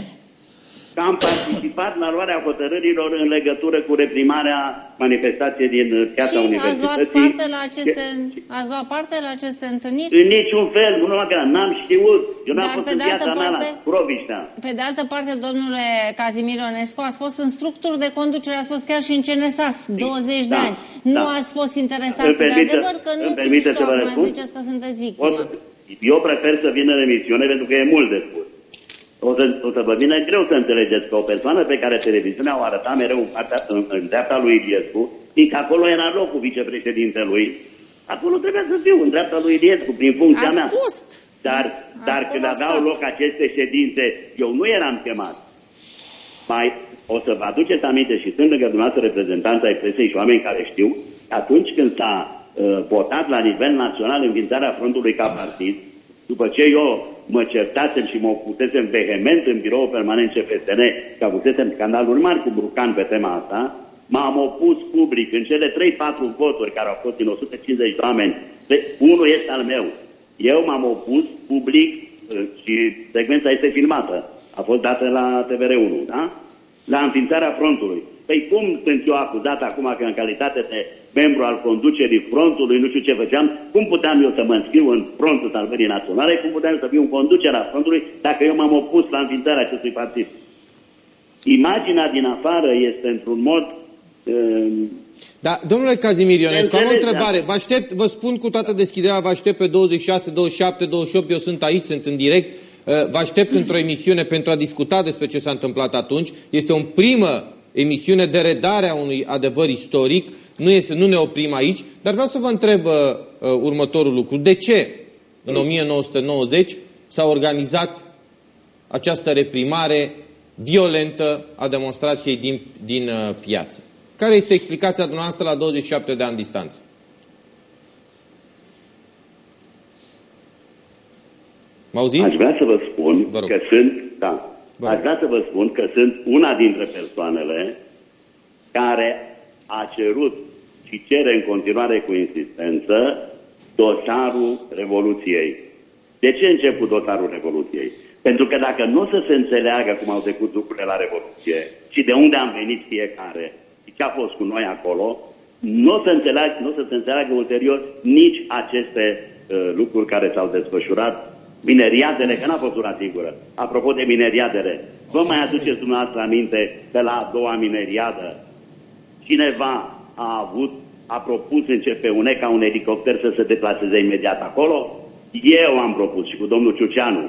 [SPEAKER 8] Că am participat la luarea hotărârilor în legătură cu reprimarea manifestației din piața
[SPEAKER 3] Și ați
[SPEAKER 8] Universității.
[SPEAKER 3] luat parte la aceste, ați luat parte la aceste întâlniri?
[SPEAKER 8] În niciun fel, nu numai că n-am știut. Eu n-am
[SPEAKER 3] Dar
[SPEAKER 8] fost
[SPEAKER 3] pe
[SPEAKER 8] în
[SPEAKER 3] de altă
[SPEAKER 8] viața mea la
[SPEAKER 3] parte-
[SPEAKER 8] Proviștea.
[SPEAKER 3] Pe de altă parte, domnule Cazimir Ionescu, ați fost în structuri de conducere, ați fost chiar și în CNSAS, 20 de
[SPEAKER 8] Da,
[SPEAKER 3] ani. Nu
[SPEAKER 8] da.
[SPEAKER 3] ați fost interesați
[SPEAKER 8] Îmi
[SPEAKER 3] de
[SPEAKER 8] permite-
[SPEAKER 3] adevăr că nu
[SPEAKER 8] îmi permite
[SPEAKER 3] știu,
[SPEAKER 8] să vă
[SPEAKER 3] acum
[SPEAKER 8] răspund?
[SPEAKER 3] ziceți că sunteți
[SPEAKER 8] O
[SPEAKER 3] victimă.
[SPEAKER 8] să- Eu prefer să vin în emisiune pentru că e mult de spus. O să, o să vă vină greu să înțelegeți că o persoană pe care televiziunea o arăta mereu în, partea, în, în dreapta lui Iliescu, fiindcă acolo era locul vicepreședintelui, acolo trebuia să fiu în dreapta lui Iliescu, prin funcția
[SPEAKER 3] Ați
[SPEAKER 8] mea.
[SPEAKER 3] fost.
[SPEAKER 8] Dar, dar
[SPEAKER 3] Acolo
[SPEAKER 8] când
[SPEAKER 3] a
[SPEAKER 8] aveau
[SPEAKER 3] stat.
[SPEAKER 8] loc aceste ședințe, eu nu eram chemat. Mai o să vă aduceți aminte și sunt lângă dumneavoastră reprezentanța ai presei și oameni care știu, atunci când s-a uh, votat la nivel național înființarea frontului ca partid, După ce eu mă certasem și mă opusesem vehement în birou permanent CFSN, că avusesem scandaluri mari cu Brucan pe tema asta, m-am opus public în cele 3-4 voturi care au fost din 150 de oameni. De, unul este al meu. Eu m-am opus public uh, și secvența este filmată. A fost dată la TVR1, da? La înființarea frontului. Păi cum sunt eu acuzat acum că în calitate de membru al conducerii frontului, nu știu ce făceam, cum puteam eu să mă înscriu în frontul salvării naționale, cum puteam să fiu în conducerea frontului dacă eu m-am opus la înființarea acestui partid. Imaginea din afară este într-un mod uh,
[SPEAKER 1] Da, domnule Cazimir Ionescu, am o
[SPEAKER 8] Înțeleg,
[SPEAKER 1] întrebare.
[SPEAKER 8] da.
[SPEAKER 1] Vă aștept, vă spun cu toată deschiderea, vă aștept pe 26, 27, 28, eu sunt aici, sunt în direct. Uh, Vă aștept într-o emisiune pentru a discuta despre ce s-a întâmplat atunci. Este o primă emisiune de redare a unui adevăr istoric. Nu, este, nu ne oprim aici, dar vreau să vă întreb uh, uh, următorul lucru. De ce în 1990 s-a organizat această reprimare violentă a demonstrației din, din uh, piață? Care este explicația dumneavoastră la 27 de ani distanță? Mă auziți?
[SPEAKER 8] Aș vrea să vă spun
[SPEAKER 1] Vă rog.
[SPEAKER 8] că sunt, da,
[SPEAKER 1] Vă
[SPEAKER 8] aș
[SPEAKER 1] rog.
[SPEAKER 8] vrea să vă spun că sunt una dintre persoanele care a cerut și cere în continuare cu insistență dosarul Revoluției. De ce încep cu dosarul Revoluției? Pentru că dacă nu o să se înțeleagă cum au trecut lucrurile la Revoluție și de unde am venit fiecare și ce a fost cu noi acolo, nu o să, înțeleagă, nu o să se înțeleagă ulterior nici aceste uh, lucruri care s-au desfășurat mineriadele, că n-a fost una singură. Apropo de mineriadele, vă mai aduceți dumneavoastră aminte că la a doua mineriadă cineva a avut, a propus în CFUN ca un elicopter să se deplaseze imediat acolo? Eu am propus și cu domnul Ciuceanu.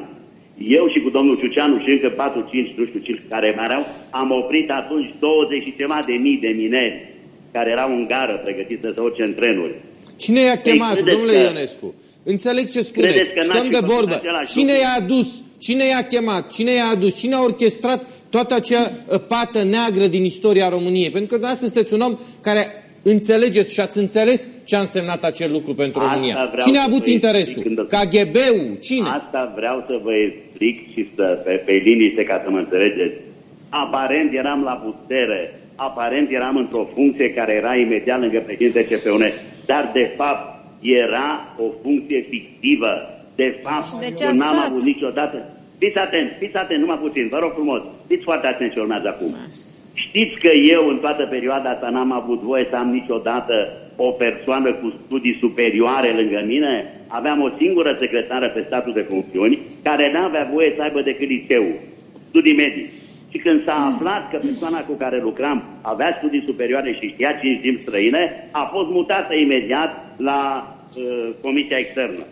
[SPEAKER 8] Eu și cu domnul Ciuceanu și încă 4-5, nu știu cine care mai erau, am oprit atunci 20 și ceva de mii de mineri care erau în gară pregătiți să se urce în trenuri.
[SPEAKER 1] Cine i-a chemat,
[SPEAKER 8] credeți
[SPEAKER 1] domnule
[SPEAKER 8] că-
[SPEAKER 1] Ionescu? Înțeleg ce spuneți.
[SPEAKER 8] Credeți că n-ați
[SPEAKER 1] Stăm
[SPEAKER 8] fi
[SPEAKER 1] de
[SPEAKER 8] făcut
[SPEAKER 1] vorbă.
[SPEAKER 8] același
[SPEAKER 1] Cine
[SPEAKER 8] lucru?
[SPEAKER 1] i-a adus? Cine i-a chemat? Cine i-a adus? Cine a orchestrat toată acea uh, pată neagră din istoria României? Pentru că dumneavoastră sunteți un om care înțelegeți și ați înțeles ce a însemnat acel lucru pentru
[SPEAKER 8] Asta
[SPEAKER 1] România.
[SPEAKER 8] vreau
[SPEAKER 1] Cine a
[SPEAKER 8] să
[SPEAKER 1] avut
[SPEAKER 8] vă
[SPEAKER 1] interesul?
[SPEAKER 8] explic când-
[SPEAKER 1] KGB-ul? Cine?
[SPEAKER 8] Asta vreau să vă explic și să, pe, pe liniște ca să mă înțelegeți. Aparent eram la putere, aparent eram într-o funcție care era imediat lângă președinte CPUN, dar de fapt era o funcție fictivă. De fapt,
[SPEAKER 3] De ce a
[SPEAKER 8] eu n-am
[SPEAKER 3] stat?
[SPEAKER 8] avut niciodată... Fiți atent, fiți atent, numai puțin, vă rog frumos, fiți foarte atenți ce urmează acum. Știți că eu în toată perioada asta n-am avut voie să am niciodată o persoană cu studii superioare lângă mine? Aveam o singură secretară pe statul de funcțiuni care n-avea voie să aibă decât liceu, studii medii. Și când s-a aflat că persoana cu care lucram avea studii superioare și știa cinci limbi străine, a fost mutată imediat la uh, comisia externă.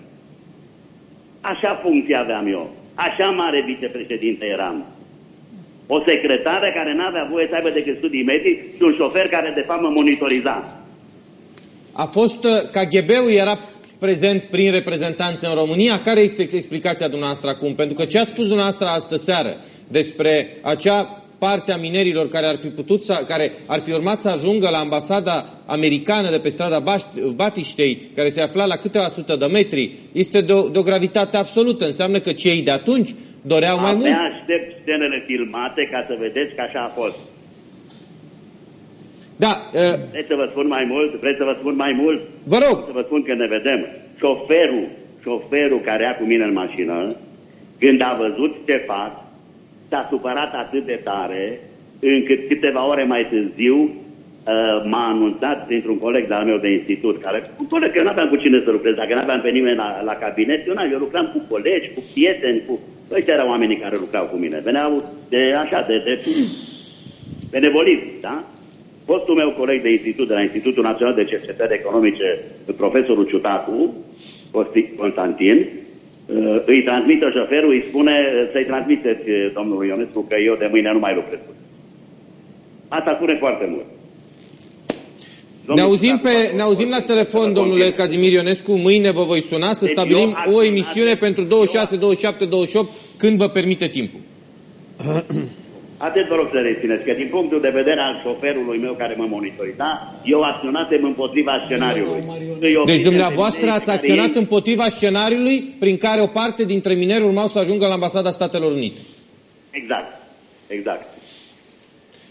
[SPEAKER 8] Așa funcție aveam eu. Așa mare vicepreședinte eram. O secretară care n-avea voie să aibă decât studii medii și un șofer care de fapt mă monitoriza.
[SPEAKER 1] A fost uh, KGB-ul era prezent prin reprezentanță în România. Care este ex- explicația dumneavoastră acum? Pentru că ce a spus dumneavoastră astă seară despre acea parte a minerilor care ar fi putut să, care ar fi urmat să ajungă la ambasada americană de pe strada Baș- Batiștei, care se afla la câteva sute de metri, este de o, de o gravitate absolută. Înseamnă că cei de atunci doreau mai mult.
[SPEAKER 8] Abia aștept scenele filmate ca să vedeți că așa a fost.
[SPEAKER 1] Da, uh,
[SPEAKER 8] Vreți să vă spun mai mult? Vreți să vă spun mai mult?
[SPEAKER 1] vă rog,
[SPEAKER 8] Să vă spun că ne vedem. Șoferul, șoferul care era cu mine în mașină, când a văzut ce fac, s-a supărat atât de tare, încât câteva ore mai târziu uh, m-a anunțat printr-un coleg de-al meu de institut, care, un coleg, că eu n-aveam cu cine să lucrez, dacă n-aveam pe nimeni la, la cabinet, eu, n eu lucram cu colegi, cu prieteni, cu... Ăștia erau oamenii care lucrau cu mine. Veneau de așa, de, de benevolit, da? Fostul meu coleg de institut, de la Institutul Național de Cercetări Economice, profesorul Ciutacu, Costi Constantin, uh, îi transmită șoferul, îi spune uh, să-i transmiteți uh, domnului Ionescu că eu de mâine nu mai lucrez. cu el. Asta spune foarte mult.
[SPEAKER 1] ne
[SPEAKER 8] Domnul
[SPEAKER 1] auzim,
[SPEAKER 8] Ciutacu
[SPEAKER 1] pe,
[SPEAKER 8] a
[SPEAKER 1] ne auzim la
[SPEAKER 8] fost-
[SPEAKER 1] telefon,
[SPEAKER 8] să vă
[SPEAKER 1] domnule
[SPEAKER 8] confirm.
[SPEAKER 1] Cazimir Ionescu. Mâine vă voi suna să
[SPEAKER 8] Deci
[SPEAKER 1] stabilim
[SPEAKER 8] eu aș
[SPEAKER 1] o
[SPEAKER 8] suna
[SPEAKER 1] emisiune
[SPEAKER 8] de-
[SPEAKER 1] pentru 26, 27, 28, când vă permite timpul.
[SPEAKER 8] Atât vă rog să rețineți că din punctul de vedere al șoferului meu care mă monitoriza, eu acționasem împotriva scenariului.
[SPEAKER 1] Deci dumneavoastră ați acționat împotriva scenariului prin care o parte dintre mineri urmau să ajungă la ambasada Statelor Unite.
[SPEAKER 8] Exact, exact.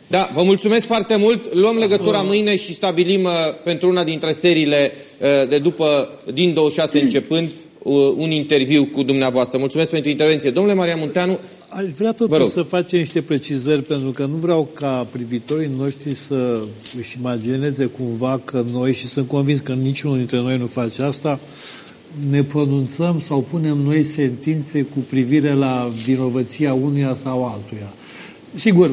[SPEAKER 1] Da, vă mulțumesc foarte mult. Luăm legătura mâine și stabilim uh, pentru una dintre seriile uh, de după, din 26 începând, uh, un interviu cu dumneavoastră. Mulțumesc pentru intervenție. Domnule Maria Munteanu,
[SPEAKER 2] Aș vrea totuși să facem niște precizări, pentru că nu vreau ca privitorii noștri să își imagineze cumva că noi, și sunt convins că niciunul dintre noi nu face asta, ne pronunțăm sau punem noi sentințe cu privire la vinovăția unuia sau altuia. Sigur,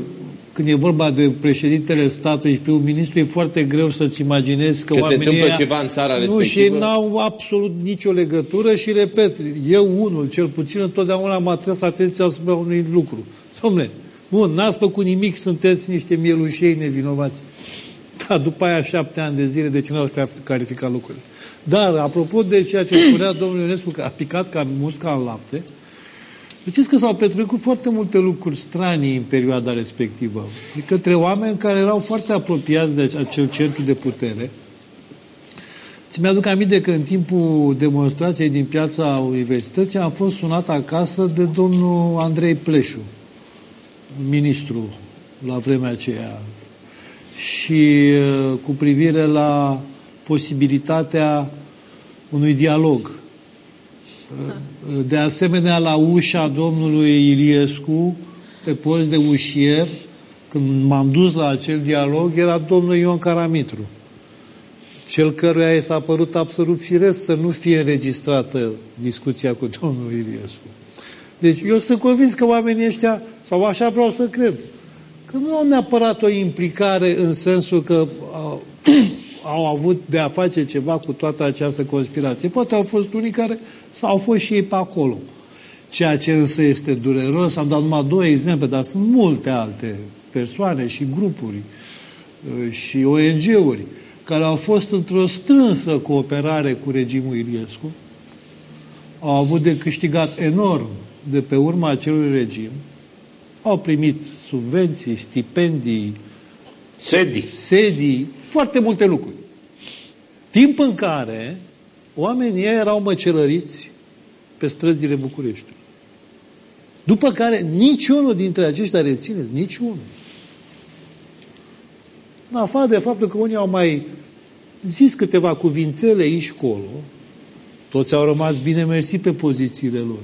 [SPEAKER 2] când e vorba de președintele statului și primul ministru, e foarte greu să-ți imaginezi că,
[SPEAKER 1] că
[SPEAKER 2] oamenii
[SPEAKER 1] se întâmplă
[SPEAKER 2] aia,
[SPEAKER 1] ceva în țara
[SPEAKER 2] Nu,
[SPEAKER 1] respectivă.
[SPEAKER 2] și ei n-au absolut nicio legătură și, repet, eu unul, cel puțin, întotdeauna m-a tras atenția asupra unui lucru. Dom'le, bun, n-ați făcut nimic, sunteți niște mielușei nevinovați. Da, după aia șapte ani de zile, de ce nu ați clarificat lucrurile? Dar, apropo de ceea ce spunea domnul Ionescu, că a picat ca musca în lapte, Știți că s-au petrecut foarte multe lucruri stranii în perioada respectivă. De către oameni care erau foarte apropiați de acel centru de putere. Ți mi-aduc aminte că în timpul demonstrației din piața universității am fost sunat acasă de domnul Andrei Pleșu, ministru la vremea aceea, și uh, cu privire la posibilitatea unui dialog de asemenea, la ușa domnului Iliescu, pe post de ușier, când m-am dus la acel dialog, era domnul Ion Caramitru, cel căruia i s-a părut absolut firesc să nu fie înregistrată discuția cu domnul Iliescu. Deci eu sunt convins că oamenii ăștia, sau așa vreau să cred, că nu au neapărat o implicare în sensul că au, au avut de a face ceva cu toată această conspirație. Poate au fost unii care sau au fost și ei pe acolo. Ceea ce însă este dureros, am dat numai două exemple, dar sunt multe alte persoane și grupuri uh, și ONG-uri care au fost într-o strânsă cooperare cu regimul Iliescu, au avut de câștigat enorm de pe urma acelui regim, au primit subvenții, stipendii,
[SPEAKER 6] sedii,
[SPEAKER 2] sedii foarte multe lucruri. Timp în care oamenii erau măcelăriți pe străzile București. După care niciunul dintre aceștia rețineți, niciunul. În afară de faptul că unii au mai zis câteva cuvințele aici colo, toți au rămas bine mersi pe pozițiile lor.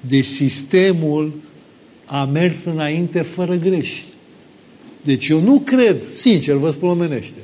[SPEAKER 2] Deci sistemul a mers înainte fără greș. Deci eu nu cred, sincer, vă spun omenește,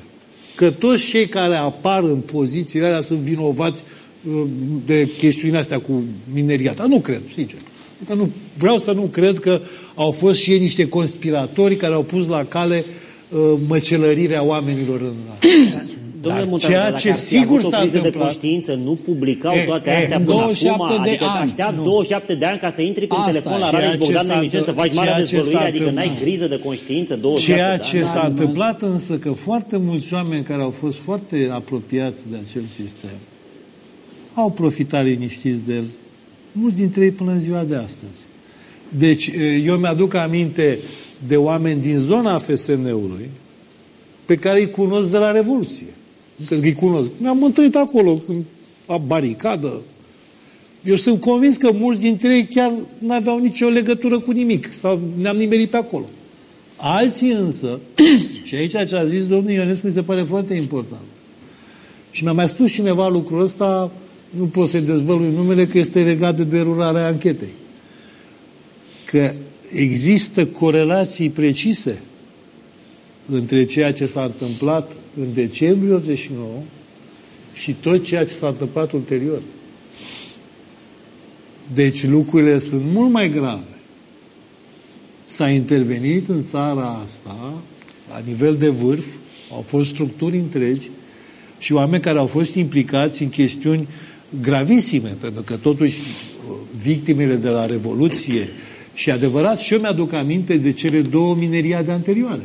[SPEAKER 2] că toți cei care apar în pozițiile alea sunt vinovați uh, de chestiunile astea cu mineriata. Nu cred, sincer. Că nu, vreau să nu cred că au fost și ei niște conspiratori care au pus la cale uh, măcelărirea oamenilor în
[SPEAKER 5] Domnule
[SPEAKER 2] Dar ceea ce sigur s-a întâmplat...
[SPEAKER 5] de conștiință, nu publicau e, toate astea până 27 acum, de adică ani. așteaptă 27 de ani ca să intri cu telefon la Rareș Bogdan în emisiune, să faci mare dezvăluire, adică n-ai criză de conștiință 27
[SPEAKER 2] Ceea
[SPEAKER 5] de
[SPEAKER 2] ce
[SPEAKER 5] ani.
[SPEAKER 2] s-a întâmplat însă că foarte mulți oameni care au fost foarte apropiați de acel sistem au profitat liniștiți de el, mulți dintre ei până în ziua de astăzi. Deci eu mi-aduc aminte de oameni din zona FSN-ului pe care îi cunosc de la Revoluție că îi cunosc. Ne-am întâlnit acolo, la baricadă. Eu sunt convins că mulți dintre ei chiar nu aveau nicio legătură cu nimic sau ne-am nimerit pe acolo. Alții însă, și aici ce a zis domnul Ionescu mi se pare foarte important. Și mi-a mai spus cineva lucrul ăsta, nu pot să-i dezvălui numele, că este legat de derularea anchetei. Că există corelații precise între ceea ce s-a întâmplat în decembrie 89 și tot ceea ce s-a întâmplat ulterior. Deci lucrurile sunt mult mai grave. S-a intervenit în țara asta, la nivel de vârf, au fost structuri întregi și oameni care au fost implicați în chestiuni gravisime, pentru că totuși victimele de la Revoluție și adevărat, și eu mi-aduc aminte de cele două mineriade anterioare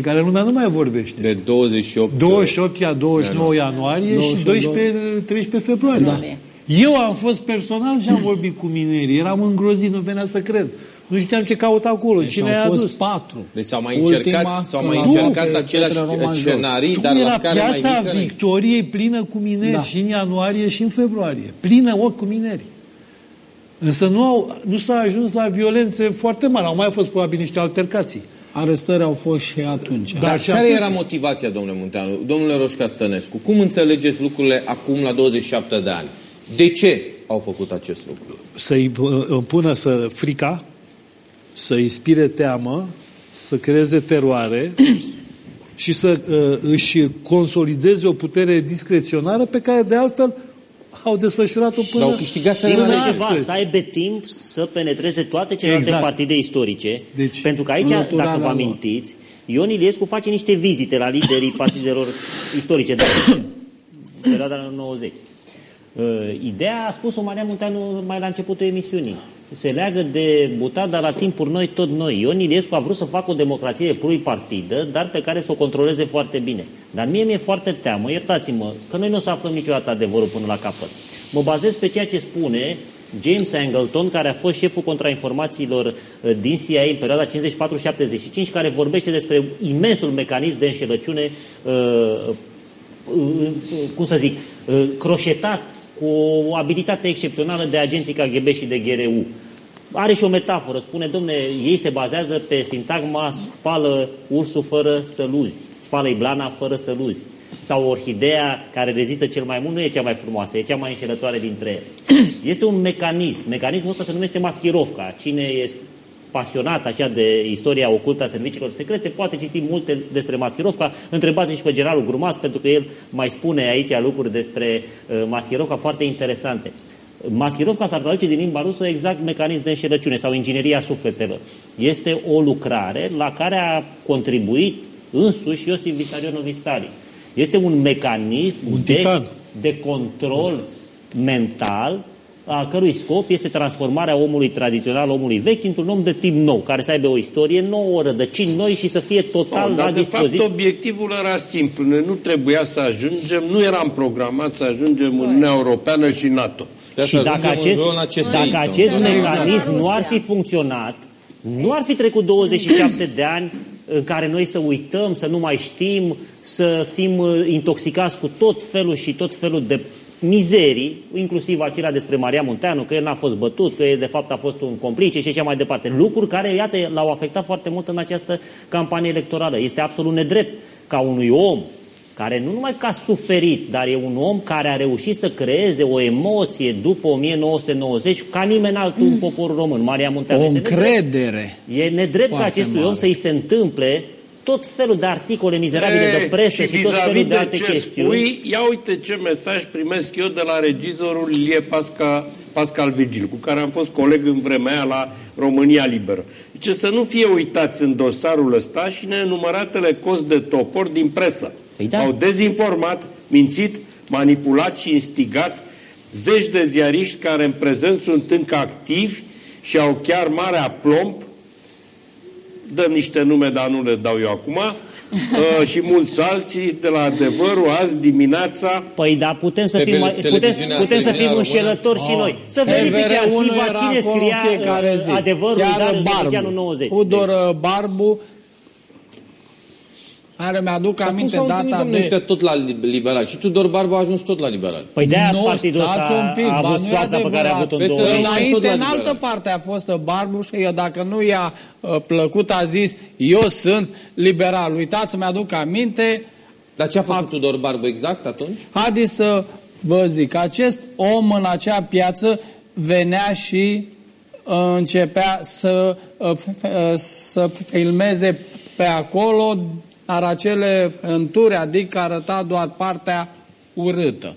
[SPEAKER 2] de care lumea nu mai vorbește.
[SPEAKER 1] De 28...
[SPEAKER 2] 28 a 29 ianuarie 22. și 12, 13 februarie. Da. Eu am fost personal și am vorbit cu minerii. Eram îngrozit, nu venea să cred. Nu știam ce caută acolo,
[SPEAKER 4] Deci
[SPEAKER 2] cine
[SPEAKER 4] au
[SPEAKER 2] a
[SPEAKER 4] fost
[SPEAKER 2] adus.
[SPEAKER 4] patru.
[SPEAKER 1] Deci s-au mai
[SPEAKER 4] Ultima,
[SPEAKER 1] încercat, s-au mai
[SPEAKER 4] când
[SPEAKER 2] a
[SPEAKER 1] încercat
[SPEAKER 4] luat pe
[SPEAKER 1] aceleași
[SPEAKER 4] Petre Roman Jos.
[SPEAKER 1] scenarii,
[SPEAKER 2] Tu
[SPEAKER 1] dar la
[SPEAKER 2] era
[SPEAKER 1] scară mai
[SPEAKER 2] piața
[SPEAKER 1] mică.
[SPEAKER 2] Victoriei plină cu mineri
[SPEAKER 4] Da.
[SPEAKER 2] și în ianuarie și în februarie. Plină ochi cu mineri. Însă nu, au, nu s-a ajuns la violențe foarte mari. Au mai fost probabil niște altercații.
[SPEAKER 4] Arestări au fost și atunci.
[SPEAKER 2] Da.
[SPEAKER 1] Dar
[SPEAKER 2] și
[SPEAKER 1] care
[SPEAKER 2] atât.
[SPEAKER 1] era motivația, domnule Munteanu? Domnule Roșca Stănescu, cum înțelegeți lucrurile acum la 27 de ani? De ce au făcut acest lucru?
[SPEAKER 2] Să-i uh, împună să frica, să inspire teamă, să creeze teroare și să uh, își consolideze o putere discreționară pe care de altfel au desfășurat-o până,
[SPEAKER 1] Dar au câștigat
[SPEAKER 2] până
[SPEAKER 1] Serena
[SPEAKER 5] Să ceva,
[SPEAKER 2] astăzi.
[SPEAKER 5] să aibă timp să penetreze toate celelalte
[SPEAKER 2] Exact.
[SPEAKER 5] partide istorice.
[SPEAKER 2] Deci,
[SPEAKER 5] pentru că aici,
[SPEAKER 4] înlăturarea
[SPEAKER 5] dacă vă
[SPEAKER 4] lor.
[SPEAKER 5] amintiți, Ion Iliescu face niște vizite la liderii partidelor istorice de perioada anilor 90. Uh, ideea a spus-o Maria Munteanu mai la începutul emisiunii. Se leagă de butat, dar la timpuri noi, tot noi. Ion Iliescu a vrut să facă o democrație pluripartidă, dar pe care să o controleze foarte bine. Dar mie mi-e foarte teamă, iertați-mă, că noi nu o să aflăm niciodată adevărul până la capăt. Mă bazez pe ceea ce spune James Angleton, care a fost șeful contrainformațiilor uh, din CIA în perioada 54-75, care vorbește despre imensul mecanism de înșelăciune uh, uh, cum să zic, uh, croșetat cu o abilitate excepțională de agenții KGB și de GRU. Are și o metaforă, spune, domne, ei se bazează pe sintagma spală ursul fără să luzi, spală blana fără să luzi. Sau orhidea care rezistă cel mai mult nu e cea mai frumoasă, e cea mai înșelătoare dintre ele. Este un mecanism, mecanismul ăsta se numește maschirovka. Cine e pasionat așa de istoria ocultă a serviciilor secrete, poate citi multe despre Maschirovka. Întrebați și pe generalul Grumas, pentru că el mai spune aici lucruri despre uh, Maschirovka foarte interesante. Maschirovka s-ar traduce din limba rusă exact mecanism de înșelăciune sau ingineria sufletelor. Este o lucrare la care a contribuit însuși Iosif Vissarionovici Stalin. Este un mecanism
[SPEAKER 2] Un
[SPEAKER 5] de,
[SPEAKER 2] titan.
[SPEAKER 5] de control mental a cărui scop este transformarea omului tradițional, omului vechi, într-un om de tip nou, care să aibă o istorie nouă, rădăcini noi și să fie total
[SPEAKER 6] No,
[SPEAKER 5] la
[SPEAKER 6] dar de fapt
[SPEAKER 5] dispoziție.
[SPEAKER 6] obiectivul era simplu. Noi nu trebuia să ajungem, nu eram programați să ajungem în Uniunea Europeană și NATO.
[SPEAKER 1] De
[SPEAKER 5] Și
[SPEAKER 1] asta
[SPEAKER 5] dacă
[SPEAKER 1] ajungem în
[SPEAKER 5] acest,
[SPEAKER 1] zona CSI
[SPEAKER 5] dacă
[SPEAKER 1] sau-
[SPEAKER 5] acest
[SPEAKER 3] Zona
[SPEAKER 5] mecanism
[SPEAKER 3] Rusia.
[SPEAKER 5] nu ar fi funcționat, nu ar fi trecut 27 de ani în care noi să uităm, să nu mai știm, să fim uh, intoxicați cu tot felul și tot felul de mizerii, inclusiv acelea despre Maria Munteanu, că el n-a fost bătut, că el de fapt a fost un complice și așa mai departe. Lucruri care, iată, l-au afectat foarte mult în această campanie electorală. Este absolut nedrept ca unui om care nu numai că a suferit, dar e un om care a reușit să creeze o emoție după 1990 ca nimeni altul în poporul român, Maria Munteanu.
[SPEAKER 4] O
[SPEAKER 5] Este nedrept.
[SPEAKER 4] încredere.
[SPEAKER 5] E nedrept ca
[SPEAKER 4] Foarte
[SPEAKER 5] acestui om
[SPEAKER 4] mare.
[SPEAKER 5] să-i se întâmple tot felul de articole mizerabile
[SPEAKER 6] E,
[SPEAKER 5] de presă și, tot
[SPEAKER 6] vis-a-vis
[SPEAKER 5] felul de
[SPEAKER 6] de
[SPEAKER 5] alte
[SPEAKER 6] ce
[SPEAKER 5] chestiuni.
[SPEAKER 6] spui, ia uite ce mesaj primesc eu de la regizorul Ilie Pasca, Pascal Vigil, cu care am fost coleg în vremea aia la România Liberă. Zice să nu fie uitați în dosarul ăsta și nenumăratele cost de topor din presă.
[SPEAKER 5] Păi da.
[SPEAKER 6] Au dezinformat, mințit, manipulat și instigat zeci de ziariști care în prezent sunt încă activi și au chiar mare aplomb dăm niște nume, dar nu le dau eu acum, uh, și mulți alții de la adevărul azi dimineața.
[SPEAKER 5] Păi da, putem să
[SPEAKER 1] Pe
[SPEAKER 5] fim, mai, putem,
[SPEAKER 1] televiziunea-
[SPEAKER 5] putem să fim
[SPEAKER 1] televiziunea
[SPEAKER 5] înșelători și
[SPEAKER 4] Oh.
[SPEAKER 5] noi. Să verifice
[SPEAKER 4] TVR1
[SPEAKER 5] arhiva
[SPEAKER 4] era
[SPEAKER 5] cine
[SPEAKER 4] acolo
[SPEAKER 5] scria
[SPEAKER 4] în fiecare
[SPEAKER 5] uh,
[SPEAKER 4] zi.
[SPEAKER 5] adevărul
[SPEAKER 4] Chiar
[SPEAKER 5] dar în
[SPEAKER 4] Barbu.
[SPEAKER 5] anul 90.
[SPEAKER 4] Udor uh, Barbu care mi-aduc
[SPEAKER 1] Dar cum
[SPEAKER 4] aminte
[SPEAKER 1] s-au întâlnit,
[SPEAKER 4] data
[SPEAKER 1] domnule,
[SPEAKER 4] de...
[SPEAKER 1] ăștia tot la liberal? Și Tudor Barbu a ajuns tot la liberal.
[SPEAKER 5] Păi de-aia
[SPEAKER 4] Nu,
[SPEAKER 5] partidul ăsta
[SPEAKER 4] stați un pic,
[SPEAKER 5] a
[SPEAKER 4] ba,
[SPEAKER 5] avut
[SPEAKER 4] nu e
[SPEAKER 5] soarta pe care a
[SPEAKER 4] adevărat.
[SPEAKER 5] avut-o în
[SPEAKER 1] Pe
[SPEAKER 5] 2000.
[SPEAKER 1] teren- tot
[SPEAKER 4] Înainte,
[SPEAKER 1] la
[SPEAKER 4] în
[SPEAKER 1] liberal.
[SPEAKER 4] altă parte a fost Barbu și eu, dacă nu i-a uh, plăcut, a zis, eu sunt liberal. Uitați, mi-aduc aminte,
[SPEAKER 1] Dar ce a făcut Tudor Barbu exact atunci?
[SPEAKER 4] haideți să vă zic, acest om în acea piață venea și uh, începea să, uh, f- uh, să filmeze pe acolo, dar acele înturi, adică arăta doar partea urâtă.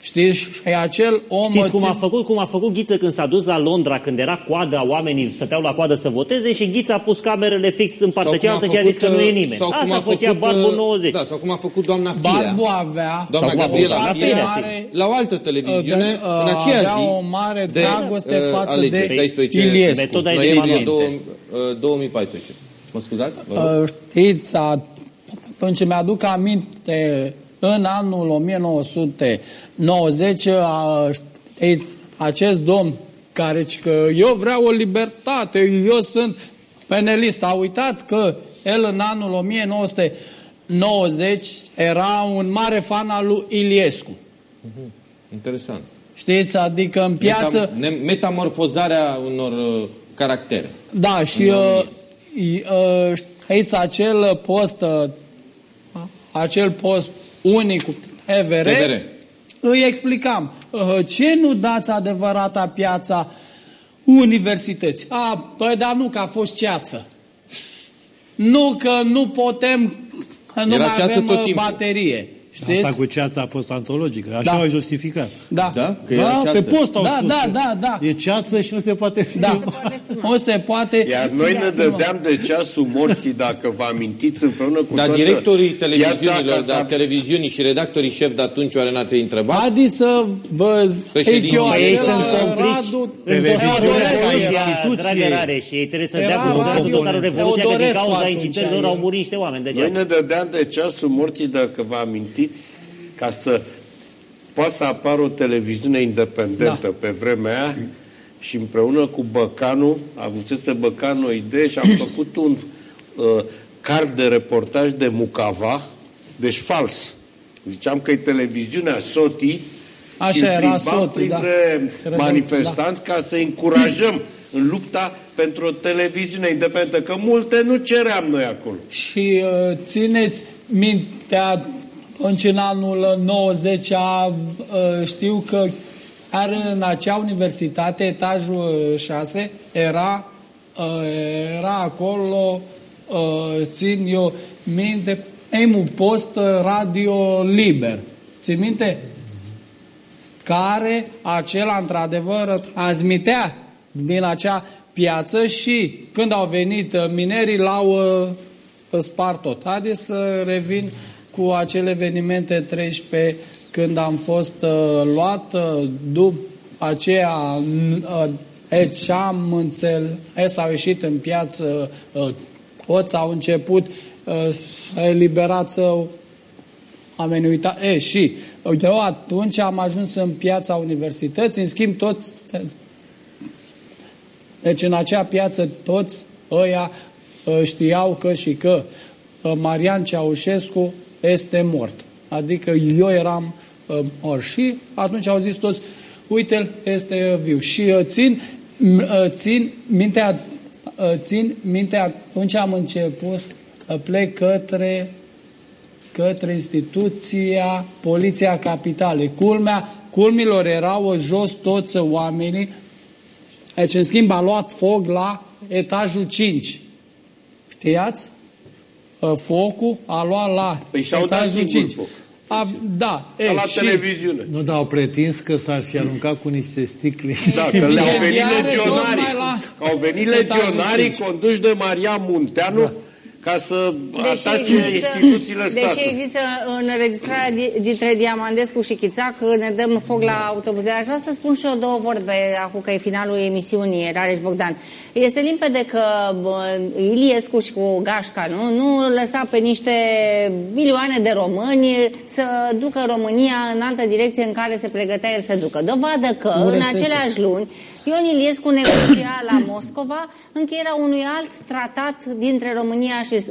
[SPEAKER 4] Știți? Și acel om...
[SPEAKER 5] Știți cum
[SPEAKER 4] țin-
[SPEAKER 5] a făcut, cum a făcut Ghiță când s-a dus la Londra, când era coada, oamenii stăteau la coadă să voteze și Ghiță a pus camerele fix în partea
[SPEAKER 1] cum a
[SPEAKER 5] cealaltă și a zis că nu e nimeni.
[SPEAKER 1] sau cum
[SPEAKER 5] Asta
[SPEAKER 1] a
[SPEAKER 5] făcea
[SPEAKER 1] făcut,
[SPEAKER 5] Barbu
[SPEAKER 1] uh,
[SPEAKER 5] 90.
[SPEAKER 1] Da, sau cum a făcut doamna Firea.
[SPEAKER 4] Barbu avea
[SPEAKER 1] Doamna
[SPEAKER 5] Sau cum a
[SPEAKER 1] Gabriela
[SPEAKER 5] făcut
[SPEAKER 1] Firea,
[SPEAKER 5] Firea,
[SPEAKER 4] mare-
[SPEAKER 1] la o altă televiziune,
[SPEAKER 4] Uh,
[SPEAKER 1] în aceea
[SPEAKER 4] avea
[SPEAKER 1] zi,
[SPEAKER 4] o mare
[SPEAKER 1] de,
[SPEAKER 4] dragoste
[SPEAKER 1] uh,
[SPEAKER 4] față
[SPEAKER 1] alegeri,
[SPEAKER 4] de
[SPEAKER 1] 16
[SPEAKER 4] Iliescu.
[SPEAKER 5] Metoda e
[SPEAKER 1] noiembrie
[SPEAKER 5] de
[SPEAKER 1] două-
[SPEAKER 5] Emanuel.
[SPEAKER 1] uh, 2014. Mă scuzați? Vă rog.
[SPEAKER 4] Uh, Știți, atunci mi-aduc aminte, în anul 1990, uh, știți, acest domn care zice că eu vreau o libertate, eu sunt penelist. A uitat că el în anul 1990 era un mare fan al lui Iliescu.
[SPEAKER 1] Mhm. Interesant.
[SPEAKER 4] Știți? Adică în piață...
[SPEAKER 1] Metam metamorfozarea unor uh, caractere.
[SPEAKER 4] Da, și uh, uh, știți acel post, uh, acel post unic cu TVR,
[SPEAKER 1] TVR.
[SPEAKER 4] îi explicam. Uh, ce nu dați adevărata piața universități? A, păi dar nu, că a fost ceață. Nu că nu putem, că nu
[SPEAKER 1] Era
[SPEAKER 4] mai
[SPEAKER 1] ceață
[SPEAKER 4] avem
[SPEAKER 1] tot
[SPEAKER 4] uh,
[SPEAKER 1] timpul.
[SPEAKER 4] baterie. Știți?
[SPEAKER 2] Asta cu ceața a fost antologică. Așa
[SPEAKER 4] Da.
[SPEAKER 2] au justificat.
[SPEAKER 4] Da.
[SPEAKER 1] Da? Că era
[SPEAKER 2] Da,
[SPEAKER 1] ceață.
[SPEAKER 2] pe post au
[SPEAKER 4] Da,
[SPEAKER 2] spus
[SPEAKER 4] da,
[SPEAKER 2] că
[SPEAKER 4] da, da.
[SPEAKER 2] E ceață și nu se poate filma.
[SPEAKER 4] Da, nu se poate.
[SPEAKER 6] Iar noi ne dădeam de ceasul morții, dacă vă amintiți, împreună cu
[SPEAKER 1] Dar
[SPEAKER 6] toată
[SPEAKER 1] directorii
[SPEAKER 6] piața
[SPEAKER 1] televiziunilor,
[SPEAKER 6] ca să
[SPEAKER 1] dar televiziunii și redactorii șef de atunci oare n-ar trebui întrebat?
[SPEAKER 4] Haideți să vă zic
[SPEAKER 1] Președinții
[SPEAKER 4] eu
[SPEAKER 1] ei
[SPEAKER 5] sunt
[SPEAKER 4] acela
[SPEAKER 5] complici
[SPEAKER 4] Radu
[SPEAKER 6] Televiziunea
[SPEAKER 5] Revoluția,
[SPEAKER 2] instituție.
[SPEAKER 5] dragă Rare, și ei trebuie să
[SPEAKER 4] Era
[SPEAKER 5] dea cu
[SPEAKER 4] radio
[SPEAKER 5] dosarul Revoluția, că din
[SPEAKER 4] Teodorescu
[SPEAKER 5] cauza
[SPEAKER 4] atunci
[SPEAKER 5] incitărilor
[SPEAKER 4] era.
[SPEAKER 5] au murit niște oameni
[SPEAKER 6] Noi
[SPEAKER 5] degeaba.
[SPEAKER 6] ne dădeam de ceasul morții, dacă vă amintiți, ca să poată să apară o televiziune independentă
[SPEAKER 4] Da.
[SPEAKER 6] pe vremea aia și împreună cu Băcanu, avusese Băcanu o idee și am făcut un uh, card de reportaj de Mucava, deci fals. Ziceam că e televiziunea Soti
[SPEAKER 4] Așa
[SPEAKER 6] și îl
[SPEAKER 4] era
[SPEAKER 6] plimbam
[SPEAKER 4] Soti,
[SPEAKER 6] printre
[SPEAKER 4] da.
[SPEAKER 6] manifestanți ca să încurajăm în lupta pentru o televiziune independentă, că multe nu ceream noi acolo.
[SPEAKER 4] Și uh, țineți mintea atunci în anul 90 a, uh, știu că are în acea universitate, etajul 6, era, uh, era acolo, uh, țin eu minte, un post uh, radio liber. Țin minte? care acela într-adevăr transmitea din acea piață și când au venit uh, minerii l-au uh, spart tot. Haideți să revin cu acele evenimente 13 când am fost uh, luat uh, după aceea uh, e, ce am înțeles, au ieșit în piață uh, toți au început uh, să eliberați oamenii uita. E, și eu atunci am ajuns în piața universității, în schimb toți deci în acea piață toți ăia uh, știau că și că uh, Marian Ceaușescu este mort. Adică eu eram uh, mort. Și atunci au zis toți, uite-l, este viu. Și uh, țin, m- uh, țin mintea, uh, țin mintea, atunci am început, uh, plec către către instituția Poliția Capitalei. Culmea, culmilor erau jos toți oamenii. Deci, în schimb, a luat foc la etajul 5. Știați? Uh, Focul a luat la
[SPEAKER 6] Păi și-au dat
[SPEAKER 4] etajul
[SPEAKER 6] singur
[SPEAKER 4] 5.
[SPEAKER 6] foc.
[SPEAKER 4] A, da.
[SPEAKER 6] Ca
[SPEAKER 4] E,
[SPEAKER 6] la
[SPEAKER 4] și,
[SPEAKER 6] televiziune.
[SPEAKER 2] Nu, dar au pretins că s-ar fi aruncat cu niște sticle.
[SPEAKER 6] Da, că le-au venit
[SPEAKER 4] Incendiare,
[SPEAKER 6] legionarii.
[SPEAKER 4] tocmai la
[SPEAKER 6] Au venit
[SPEAKER 4] etajul
[SPEAKER 6] legionarii
[SPEAKER 4] cinci.
[SPEAKER 6] conduși de Maria Munteanu
[SPEAKER 4] Da.
[SPEAKER 6] Ca să
[SPEAKER 3] Deși
[SPEAKER 6] atace
[SPEAKER 3] există,
[SPEAKER 6] instituțiile
[SPEAKER 3] deși
[SPEAKER 6] statului.
[SPEAKER 3] există înregistrarea di- dintre Diamandescu și Chițac, ne dăm foc la autobuze. Aș vrea să spun și eu două vorbe, acum că e finalul emisiunii, Rareș Bogdan. Este limpede că bă, Iliescu și cu Gașca nu, nu lăsa pe niște milioane de români să ducă România în altă direcție în care se pregătea el să ducă. Dovadă că
[SPEAKER 4] Nu
[SPEAKER 3] în
[SPEAKER 4] resese.
[SPEAKER 3] aceleași luni Ion Iliescu negocia la Moscova încheierea unui alt tratat dintre România și, uh,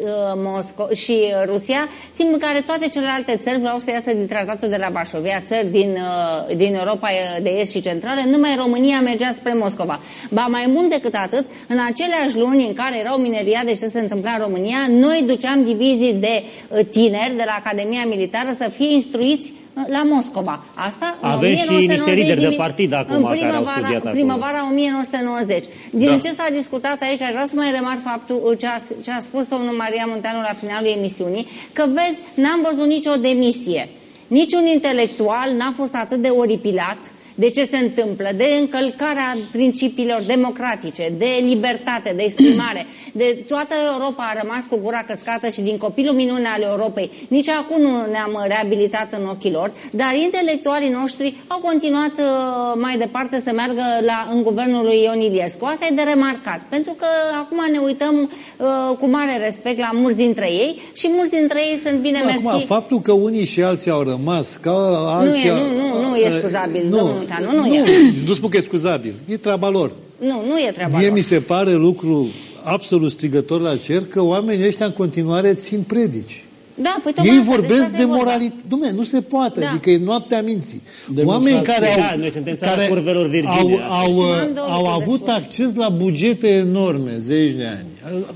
[SPEAKER 3] Mosco- și uh, Rusia, timp în care toate celelalte țări vreau să iasă din tratatul de la Vașovia, țări din, uh, din Europa de Est și Centrală, numai România mergea spre Moscova. Ba mai mult decât atât, în aceleași luni în care erau mineriade și ce se întâmpla în România, noi duceam divizii de uh, tineri de la Academia Militară să fie instruiți uh, la Moscova. Asta în
[SPEAKER 5] Avem și
[SPEAKER 3] 1990
[SPEAKER 5] niște lideri de
[SPEAKER 3] din-
[SPEAKER 5] partid acum
[SPEAKER 3] în
[SPEAKER 5] care au
[SPEAKER 3] primăvara,
[SPEAKER 5] studiat acolo.
[SPEAKER 3] primăvara 1990. Din
[SPEAKER 6] Da.
[SPEAKER 3] ce s-a discutat aici, aș vrea să mai remarc faptul ce a, ce a spus domnul Maria Munteanu la finalul emisiunii, că vezi, n-am văzut nicio demisie. Niciun intelectual n-a fost atât de oripilat de ce se întâmplă, de încălcarea principiilor democratice, de libertate, de exprimare, de toată Europa a rămas cu gura căscată și din copilul minune al Europei. Nici acum nu ne-am reabilitat în ochii lor, dar intelectualii noștri au continuat uh, mai departe să meargă la, în guvernul lui Ion Iliescu. Asta e de remarcat, pentru că acum ne uităm uh, cu mare respect la mulți dintre ei și mulți dintre ei sunt bine
[SPEAKER 2] Acum,
[SPEAKER 3] mersi.
[SPEAKER 2] faptul că unii și alții au rămas ca
[SPEAKER 3] Nu
[SPEAKER 2] alții...
[SPEAKER 3] e, nu, nu, nu e scuzabil.
[SPEAKER 2] Nu,
[SPEAKER 3] domnul. Munteanu, nu, nu e.
[SPEAKER 2] Nu spun că e scuzabil. E treaba lor.
[SPEAKER 3] Nu, nu e treaba
[SPEAKER 2] Mie
[SPEAKER 3] lor.
[SPEAKER 2] mi se pare lucru absolut strigător la cer că oamenii ăștia în continuare țin predici.
[SPEAKER 3] Da, păi tocmai
[SPEAKER 2] Ei
[SPEAKER 3] asta,
[SPEAKER 2] vorbesc
[SPEAKER 3] despre
[SPEAKER 2] de
[SPEAKER 3] asta e vorba.
[SPEAKER 2] moralitate. Dom'le, nu se poate.
[SPEAKER 3] Da.
[SPEAKER 2] Adică e noaptea minții.
[SPEAKER 4] De
[SPEAKER 2] Oameni
[SPEAKER 4] democrație.
[SPEAKER 2] care
[SPEAKER 5] Da,
[SPEAKER 2] au,
[SPEAKER 5] noi suntem țara
[SPEAKER 2] care
[SPEAKER 5] curvelor virgine,
[SPEAKER 2] au,
[SPEAKER 5] asta
[SPEAKER 2] au,
[SPEAKER 3] Și mai am două
[SPEAKER 2] au
[SPEAKER 3] lucruri de
[SPEAKER 2] avut
[SPEAKER 3] spus.
[SPEAKER 2] acces la bugete enorme, zeci de ani.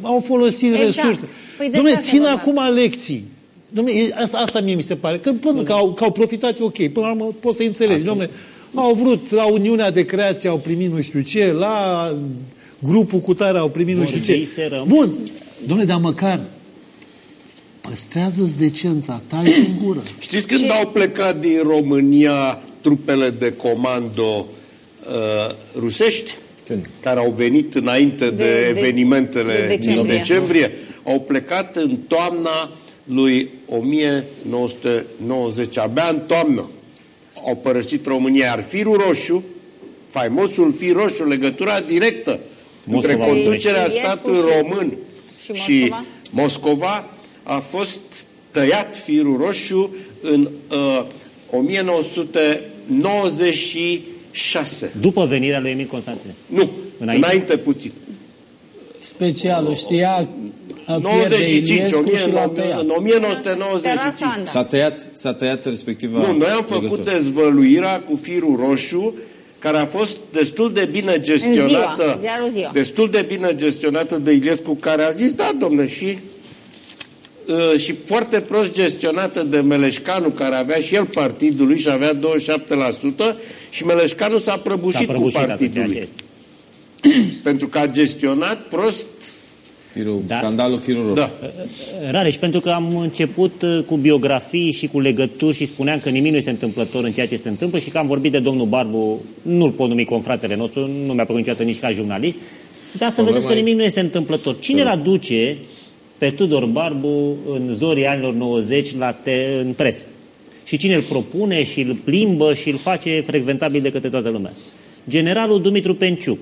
[SPEAKER 2] Au folosit
[SPEAKER 3] Exact.
[SPEAKER 2] resurse.
[SPEAKER 3] Păi de
[SPEAKER 2] Dom'le,
[SPEAKER 3] asta se
[SPEAKER 2] țin
[SPEAKER 3] vorba.
[SPEAKER 2] acum lecții. Dom'le, e- asta, asta mie mi se pare. Că, până că, au, că au profitat, e ok. Până la urmă poți să înțelegi. Dom'le, au vrut la Uniunea de Creație, au primit nu știu ce, la grupul cu tare au primit nu știu ce.
[SPEAKER 5] Vorbiserăm.
[SPEAKER 2] Bun. Dom'le, dar măcar păstrează-ți decența, tai în gură.
[SPEAKER 6] Știți când
[SPEAKER 3] Și-
[SPEAKER 6] au plecat din România trupele de comando uh, rusești?
[SPEAKER 1] Când?
[SPEAKER 6] Care au venit înainte de,
[SPEAKER 3] De- de-
[SPEAKER 6] evenimentele
[SPEAKER 3] de decembrie.
[SPEAKER 6] din decembrie. Au plecat în toamna lui 1990, abia în toamnă. Au părăsit România, iar firul roșu, faimosul fir roșu, legătura directă
[SPEAKER 5] Moscova,
[SPEAKER 6] între conducerea
[SPEAKER 3] Iliescu
[SPEAKER 6] statului
[SPEAKER 3] și-
[SPEAKER 6] român
[SPEAKER 3] și
[SPEAKER 6] și
[SPEAKER 3] Moscova?
[SPEAKER 6] Moscova a fost tăiat firul roșu în uh, 1996.
[SPEAKER 5] După venirea lui Emil Constantin.
[SPEAKER 6] Nu,
[SPEAKER 5] Înainte?
[SPEAKER 6] înainte, puțin.
[SPEAKER 4] Specialul știa a pierde
[SPEAKER 6] 95,
[SPEAKER 4] Iliescu
[SPEAKER 6] 1000,
[SPEAKER 4] și l-a
[SPEAKER 6] în
[SPEAKER 4] tăiat.
[SPEAKER 6] 1995.
[SPEAKER 3] Terasa Anda.
[SPEAKER 1] S-a tăiat, s-a tăiat respectiva
[SPEAKER 6] Nu, noi am făcut
[SPEAKER 1] legătură.
[SPEAKER 6] dezvăluirea cu firul roșu, care a fost destul de bine gestionată.
[SPEAKER 3] ziua, ziarul ziua.
[SPEAKER 6] Destul de bine gestionată de Iliescu, care a zis, da, domnule, și uh, și foarte prost gestionată de Meleșcanu, care avea și el partidul lui și avea 27% și Meleșcanu s-a
[SPEAKER 5] S-a
[SPEAKER 6] prăbușit,
[SPEAKER 5] prăbușit
[SPEAKER 6] cu
[SPEAKER 5] atunci,
[SPEAKER 6] partidul
[SPEAKER 5] așa
[SPEAKER 6] lui.
[SPEAKER 5] este.
[SPEAKER 6] Pentru că a gestionat prost.
[SPEAKER 1] Firul,
[SPEAKER 5] Da.
[SPEAKER 1] Scandalul firul roșu.
[SPEAKER 6] Da.
[SPEAKER 5] Rareș, pentru că am început uh, cu biografii și cu legături și spuneam că nimic nu este întâmplător în ceea ce se întâmplă și că am vorbit de domnul Barbu, nu-l pot numi confratele nostru, nu mi-a plăcut niciodată nici ca jurnalist, dar să
[SPEAKER 1] Problema
[SPEAKER 5] vedeți că
[SPEAKER 1] e-
[SPEAKER 5] nimic nu este întâmplător. Cine îl aduce pe Tudor Barbu în zorii anilor 90 la te, în presă? Și cine îl propune și îl plimbă și îl face frecventabil de către toată lumea? Generalul Dumitru Penciuc.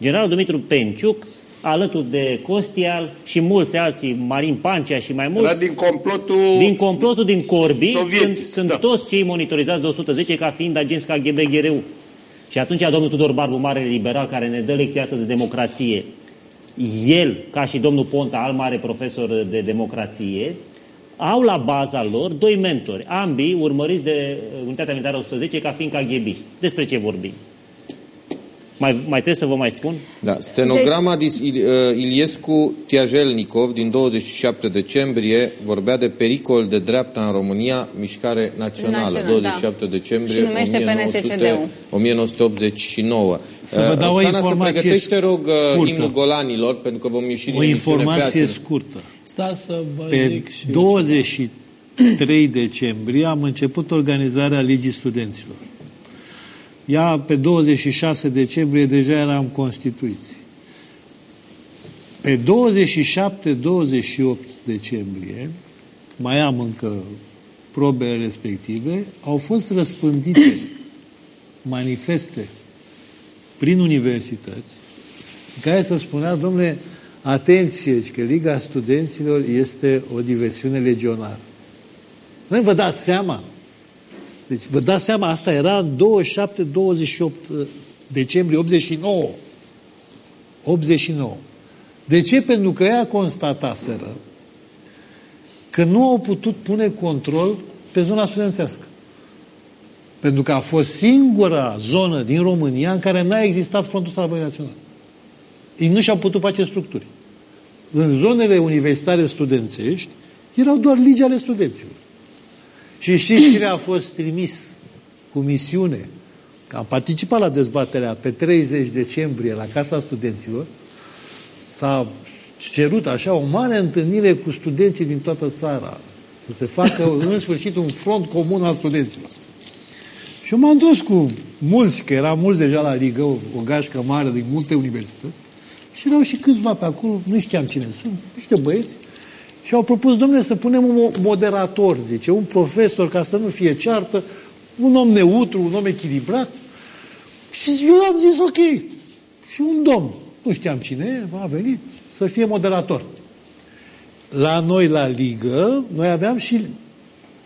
[SPEAKER 5] Generalul Dumitru Penciuc, alături de Costial și mulți alții, Marin Pancea și mai mulți,
[SPEAKER 6] Era din complotul...
[SPEAKER 5] din complotul din Corbi
[SPEAKER 6] Sovietic,
[SPEAKER 5] sunt, sunt
[SPEAKER 6] da.
[SPEAKER 5] toți cei monitorizați de 110 ca fiind agenți KGB GRU. Și atunci domnul Tudor Barbu, mare liberal, care ne dă lecția astăzi de democrație, el, ca și domnul Ponta, al mare profesor de democrație, au la baza lor doi mentori, ambii urmăriți de uh, Unitatea Militară 110 ca fiind KGB. Despre ce vorbim? Mai, mai trebuie să vă mai spun?
[SPEAKER 1] Da, stenograma deci... Iliescu Tiajelnikov din 27 decembrie vorbea de pericol de dreapta în România, mișcare națională,
[SPEAKER 3] Național,
[SPEAKER 1] 27
[SPEAKER 3] da.
[SPEAKER 1] decembrie
[SPEAKER 3] Și numește
[SPEAKER 1] 1900,
[SPEAKER 3] PNTCD-ul.
[SPEAKER 1] 1989.
[SPEAKER 2] Să vă dau o
[SPEAKER 1] Oxana,
[SPEAKER 2] informație
[SPEAKER 1] să pregătește, rog, uh,
[SPEAKER 2] scurtă.
[SPEAKER 1] imnul Golanilor, pentru că vom ieși din
[SPEAKER 2] O
[SPEAKER 1] emisiune pe
[SPEAKER 2] informație
[SPEAKER 1] acele.
[SPEAKER 2] scurtă.
[SPEAKER 4] Stați să vă
[SPEAKER 2] Pe
[SPEAKER 4] zic și
[SPEAKER 2] 23 decembrie am început organizarea Ligii Studenților. Ea, pe 26 decembrie, deja eram constituiți. Pe 27-28 decembrie, mai am încă probele respective, au fost răspândite manifeste prin universități în care să spunea, domnule, atenție, că Liga Studenților este o diversiune legionară. Noi vă dați seama? Deci vă dați seama, asta era în 27-28 decembrie 89. 89. De ce? Pentru că ea constataseră că nu au putut pune control pe zona studențească. Pentru că a fost singura zonă din România în care n-a existat Frontul Salvării Naționale. Ei nu și-au putut face structuri. În zonele universitare studențești erau doar ligi ale studenților. Și știți cine a fost trimis cu misiune? Că am participat la dezbaterea pe 30 decembrie la Casa Studenților. S-a cerut așa o mare întâlnire cu studenții din toată țara. Să se facă în sfârșit un front comun al studenților. Și eu m-am dus cu mulți, că erau mulți deja la Ligă, o, o gașcă mare din multe universități, și erau și câțiva pe acolo, nu știam cine sunt, niște băieți, și au propus, domnule, să punem un moderator, zice, un profesor, ca să nu fie ceartă, un om neutru, un om echilibrat. Și eu am zis, ok. Și un domn, nu știam cine e, a venit să fie moderator. La noi, la Ligă, noi aveam și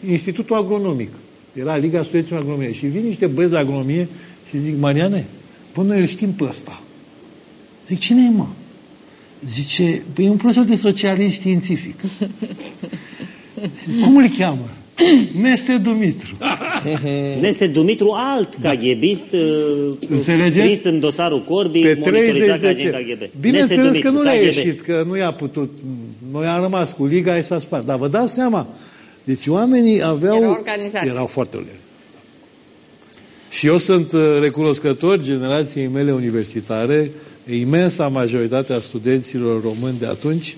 [SPEAKER 2] Institutul Agronomic. Era Liga Studenților Agronomie. Și vin niște băieți de agronomie Și zic, Mariane, până noi îl știm pe ăsta. Zic, cine e, mă? Zice, păi e un profesor de socialist științific. Zic, Cum îl cheamă? Nese Dumitru.
[SPEAKER 5] Nese Dumitru, alt KGBist, uh,
[SPEAKER 2] Înțelegeți?
[SPEAKER 5] prins în dosarul Corbi,
[SPEAKER 2] Pe 30
[SPEAKER 5] monitorizat ca
[SPEAKER 2] de
[SPEAKER 5] agent
[SPEAKER 2] ce?
[SPEAKER 5] KGB. Nese
[SPEAKER 2] Bineînțeles
[SPEAKER 5] Dumitru,
[SPEAKER 2] că nu le-a
[SPEAKER 5] KGB.
[SPEAKER 2] ieșit, că nu i-a putut. Noi am rămas cu Liga și s-a spart. Dar vă dați seama, deci oamenii aveau...
[SPEAKER 3] Erau organizați.
[SPEAKER 2] Erau foarte organizați. Și eu sunt uh, recunoscător generației mele universitare, imensa majoritatea studenților români de atunci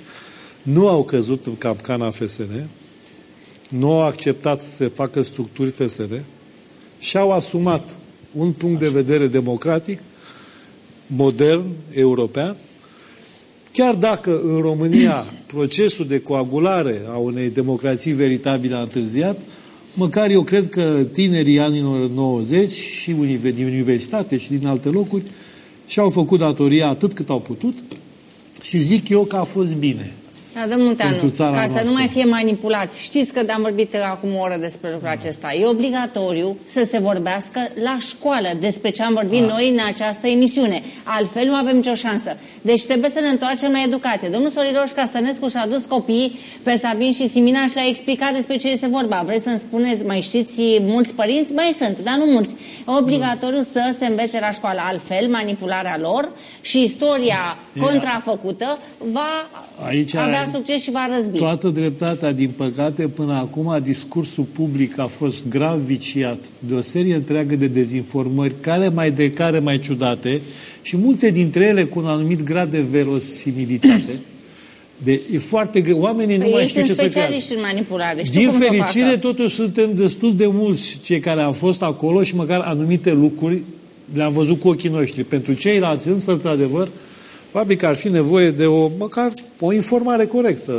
[SPEAKER 2] nu au căzut în capcana FSN, nu au acceptat să se facă structuri FSN și au asumat un punct de vedere democratic, modern, european, chiar dacă în România procesul de coagulare a unei democrații veritabile a întârziat, măcar eu cred că tinerii anilor 90 și univer- din universitate și din alte locuri și-au făcut datoria atât cât au putut și zic eu că a fost bine.
[SPEAKER 3] Da, domnul Teanu,
[SPEAKER 2] Pentru țara
[SPEAKER 3] ca să
[SPEAKER 2] noastră.
[SPEAKER 3] nu mai fie manipulați, știți că am vorbit acum o oră despre lucrul acesta. E obligatoriu să se vorbească la școală despre ce am vorbit
[SPEAKER 2] Ah.
[SPEAKER 3] noi în această emisiune. Altfel nu avem nicio șansă. Deci trebuie să ne întoarcem la educație. Domnul Soliroș Castănescu și-a dus copiii pe Sabin și Simina și le-a explicat despre ce este vorba. Vreți să-mi spuneți, mai știți mulți părinți? Mai sunt, dar nu mulți. E obligatoriu să se învețe la școală. Altfel, manipularea lor și istoria contrafăcută va
[SPEAKER 2] Aici
[SPEAKER 3] avea
[SPEAKER 2] ai-
[SPEAKER 3] succes și va răzbi.
[SPEAKER 2] Toată dreptatea, din păcate, până acum, discursul public a fost grav viciat de o serie întreagă de dezinformări, care mai de care mai ciudate, și multe dintre ele cu un anumit grad de verosimilitate. De, e foarte greu. Oamenii nu
[SPEAKER 3] Păi
[SPEAKER 2] mai
[SPEAKER 3] ei
[SPEAKER 2] știu
[SPEAKER 3] sunt
[SPEAKER 2] ce să creadă.
[SPEAKER 3] specialiști în manipulare. Știu
[SPEAKER 2] Din
[SPEAKER 3] cum să o
[SPEAKER 2] fericire,
[SPEAKER 3] facă.
[SPEAKER 2] totuși suntem destul de mulți cei care am fost acolo și măcar anumite lucruri le-am văzut cu ochii noștri. Pentru ceilalți, însă, într-adevăr, probabil că ar fi nevoie de o, măcar o informare corectă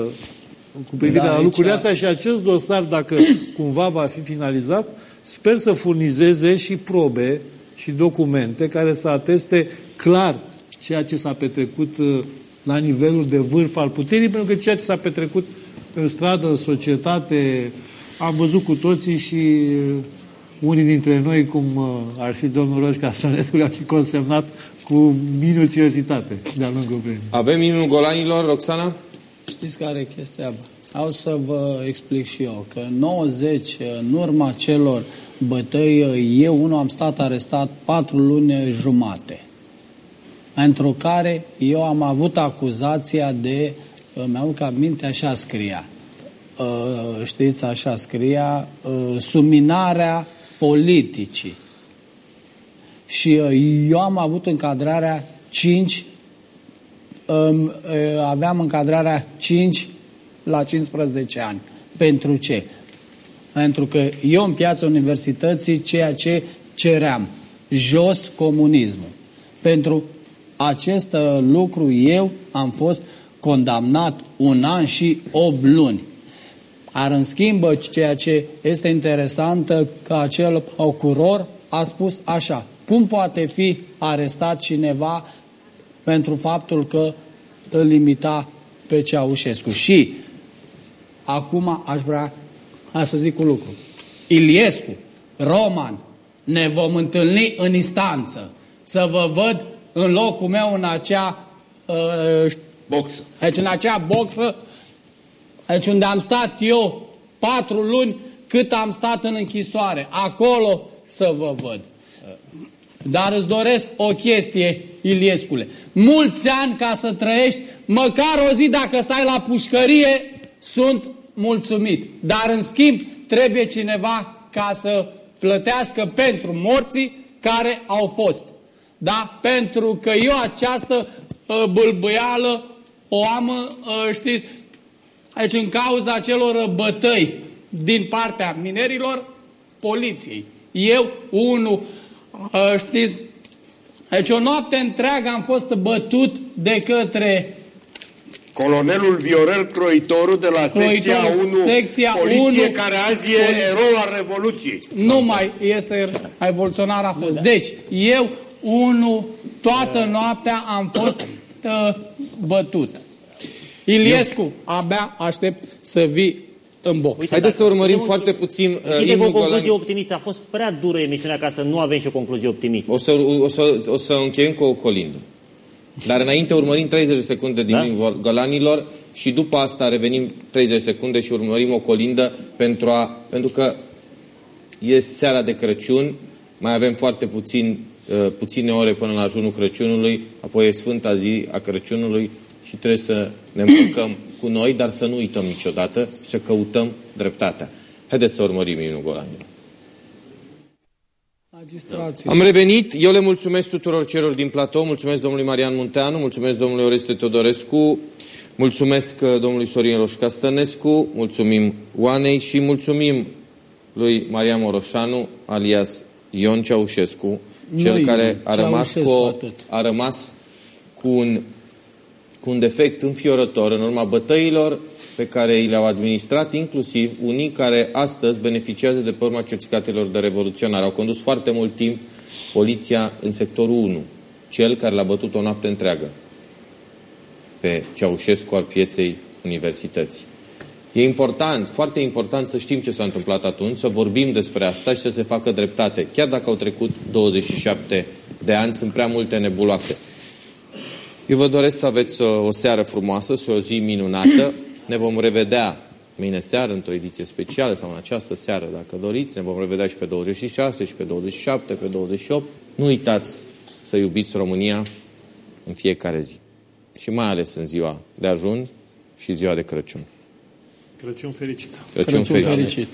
[SPEAKER 2] cu privire
[SPEAKER 4] Da,
[SPEAKER 2] la
[SPEAKER 4] aici-
[SPEAKER 2] lucrurile astea și acest dosar, dacă cumva va fi finalizat, sper să furnizeze și probe și documente care să ateste clar ceea ce s-a petrecut uh, la nivelul de vârf al puterii, pentru că ceea ce s-a petrecut în stradă, în societate, am văzut cu toții și uh, unii dintre noi, cum uh, ar fi domnul Roș Castonescu, le-au și consemnat cu minuțiozitate de-a lungul vremii.
[SPEAKER 1] Avem imnul golanilor, Roxana?
[SPEAKER 4] Știți care e chestia? Au să vă explic și eu că în 90, în urma celor bătăi, eu unul am stat arestat patru luni jumate, pentru care eu am avut acuzația de, îmi aduc aminte, așa scria, Uh, știți, așa scria, uh, suminarea politicii. Și uh, eu am avut încadrarea 5 um, uh, aveam încadrarea 5 la 15 ani. Pentru ce? Pentru că eu în piața universității ceea ce ceream, jos comunismul. Pentru acest uh, lucru eu am fost condamnat un an și 8 luni. Ar în schimb, ceea ce este interesant, că acel procuror a spus așa, cum poate fi arestat cineva pentru faptul că îl limita pe Ceaușescu. Și acum aș vrea aș să zic un lucru. Iliescu, Roman, ne vom întâlni în instanță. Să vă văd în locul meu în acea uh,
[SPEAKER 6] Box.
[SPEAKER 4] deci în acea boxă deci unde am stat eu patru luni cât am stat în închisoare. Acolo să vă văd. Dar îți doresc o chestie, Iliescule. Mulți ani ca să trăiești, măcar o zi dacă stai la pușcărie, sunt mulțumit. Dar în schimb trebuie cineva ca să plătească pentru morții care au fost. Da? Pentru că eu această uh, bâlbâială o am, uh, știți, aici în cauza celor uh, bătăi din partea minerilor, poliției. Eu, unul, uh, știți, deci o noapte întreagă am fost bătut de către
[SPEAKER 6] Colonelul Viorel Croitoru de la secția
[SPEAKER 4] Croitoru,
[SPEAKER 6] 1,
[SPEAKER 4] secția
[SPEAKER 6] poliție
[SPEAKER 4] 1,
[SPEAKER 6] care azi e
[SPEAKER 4] poli-
[SPEAKER 6] erou al Revoluției.
[SPEAKER 4] Nu mai este evoluționar a fost. Deci, eu, unul, toată noaptea am fost uh, bătut. Iliescu, abia aștept să vii în box.
[SPEAKER 5] Uite,
[SPEAKER 1] Haideți să
[SPEAKER 5] dacă
[SPEAKER 1] urmărim
[SPEAKER 5] putem
[SPEAKER 1] foarte puțin uh,
[SPEAKER 5] Închide cu o
[SPEAKER 1] imnul
[SPEAKER 5] concluzie
[SPEAKER 1] Golani.
[SPEAKER 5] optimistă. A fost prea dură emisiunea ca să nu avem și o concluzie optimistă.
[SPEAKER 1] O să, o, să, o să încheiem cu o colindă. Dar înainte urmărim 30 de secunde din
[SPEAKER 5] Da?
[SPEAKER 1] imnul Golanilor și după asta revenim 30 de secunde și urmărim o colindă pentru, a, pentru că e seara de Crăciun, mai avem foarte puțin, uh, puține ore până la ajunul Crăciunului, apoi e Sfânta zi a Crăciunului și trebuie să ne împăcăm cu noi, dar să nu uităm niciodată și să căutăm dreptatea. Haideți să urmărim imnul Golanilor.
[SPEAKER 4] Magistrații.
[SPEAKER 1] Am revenit. Eu le mulțumesc tuturor celor din platou, mulțumesc domnului Marian Munteanu, mulțumesc domnului Oreste Teodorescu, mulțumesc uh, domnului Sorin Roșca Stănescu, mulțumim Oanei și mulțumim lui Marian Moroșanu, alias Ion Ceaușescu, cel
[SPEAKER 4] Noi,
[SPEAKER 1] care a rămas, cu,
[SPEAKER 4] Ceaușescu
[SPEAKER 1] o-
[SPEAKER 4] atât.
[SPEAKER 1] a rămas cu un cu un defect înfiorător în urma bătăilor pe care i le-au administrat, inclusiv unii care astăzi beneficiază de pe urma certificatelor de revoluționare. Au condus foarte mult timp poliția în sectorul 1, cel care l-a bătut o noapte întreagă pe Ceaușescu al pieței universității. E important, foarte important să știm ce s-a întâmplat atunci, să vorbim despre asta și să se facă dreptate. Chiar dacă au trecut 27 de ani, sunt prea multe nebuloase. Eu vă doresc să aveți o, o seară frumoasă și o zi minunată. Ne vom revedea mâine seară într-o ediție specială sau în această seară, dacă doriți. Ne vom revedea și pe 26, și pe 27, pe 28. Nu uitați să iubiți România în fiecare zi. Și mai ales în ziua de ajun și ziua de Crăciun.
[SPEAKER 2] Crăciun fericit!
[SPEAKER 1] Crăciun,
[SPEAKER 4] Crăciun
[SPEAKER 1] fericit!
[SPEAKER 4] fericit.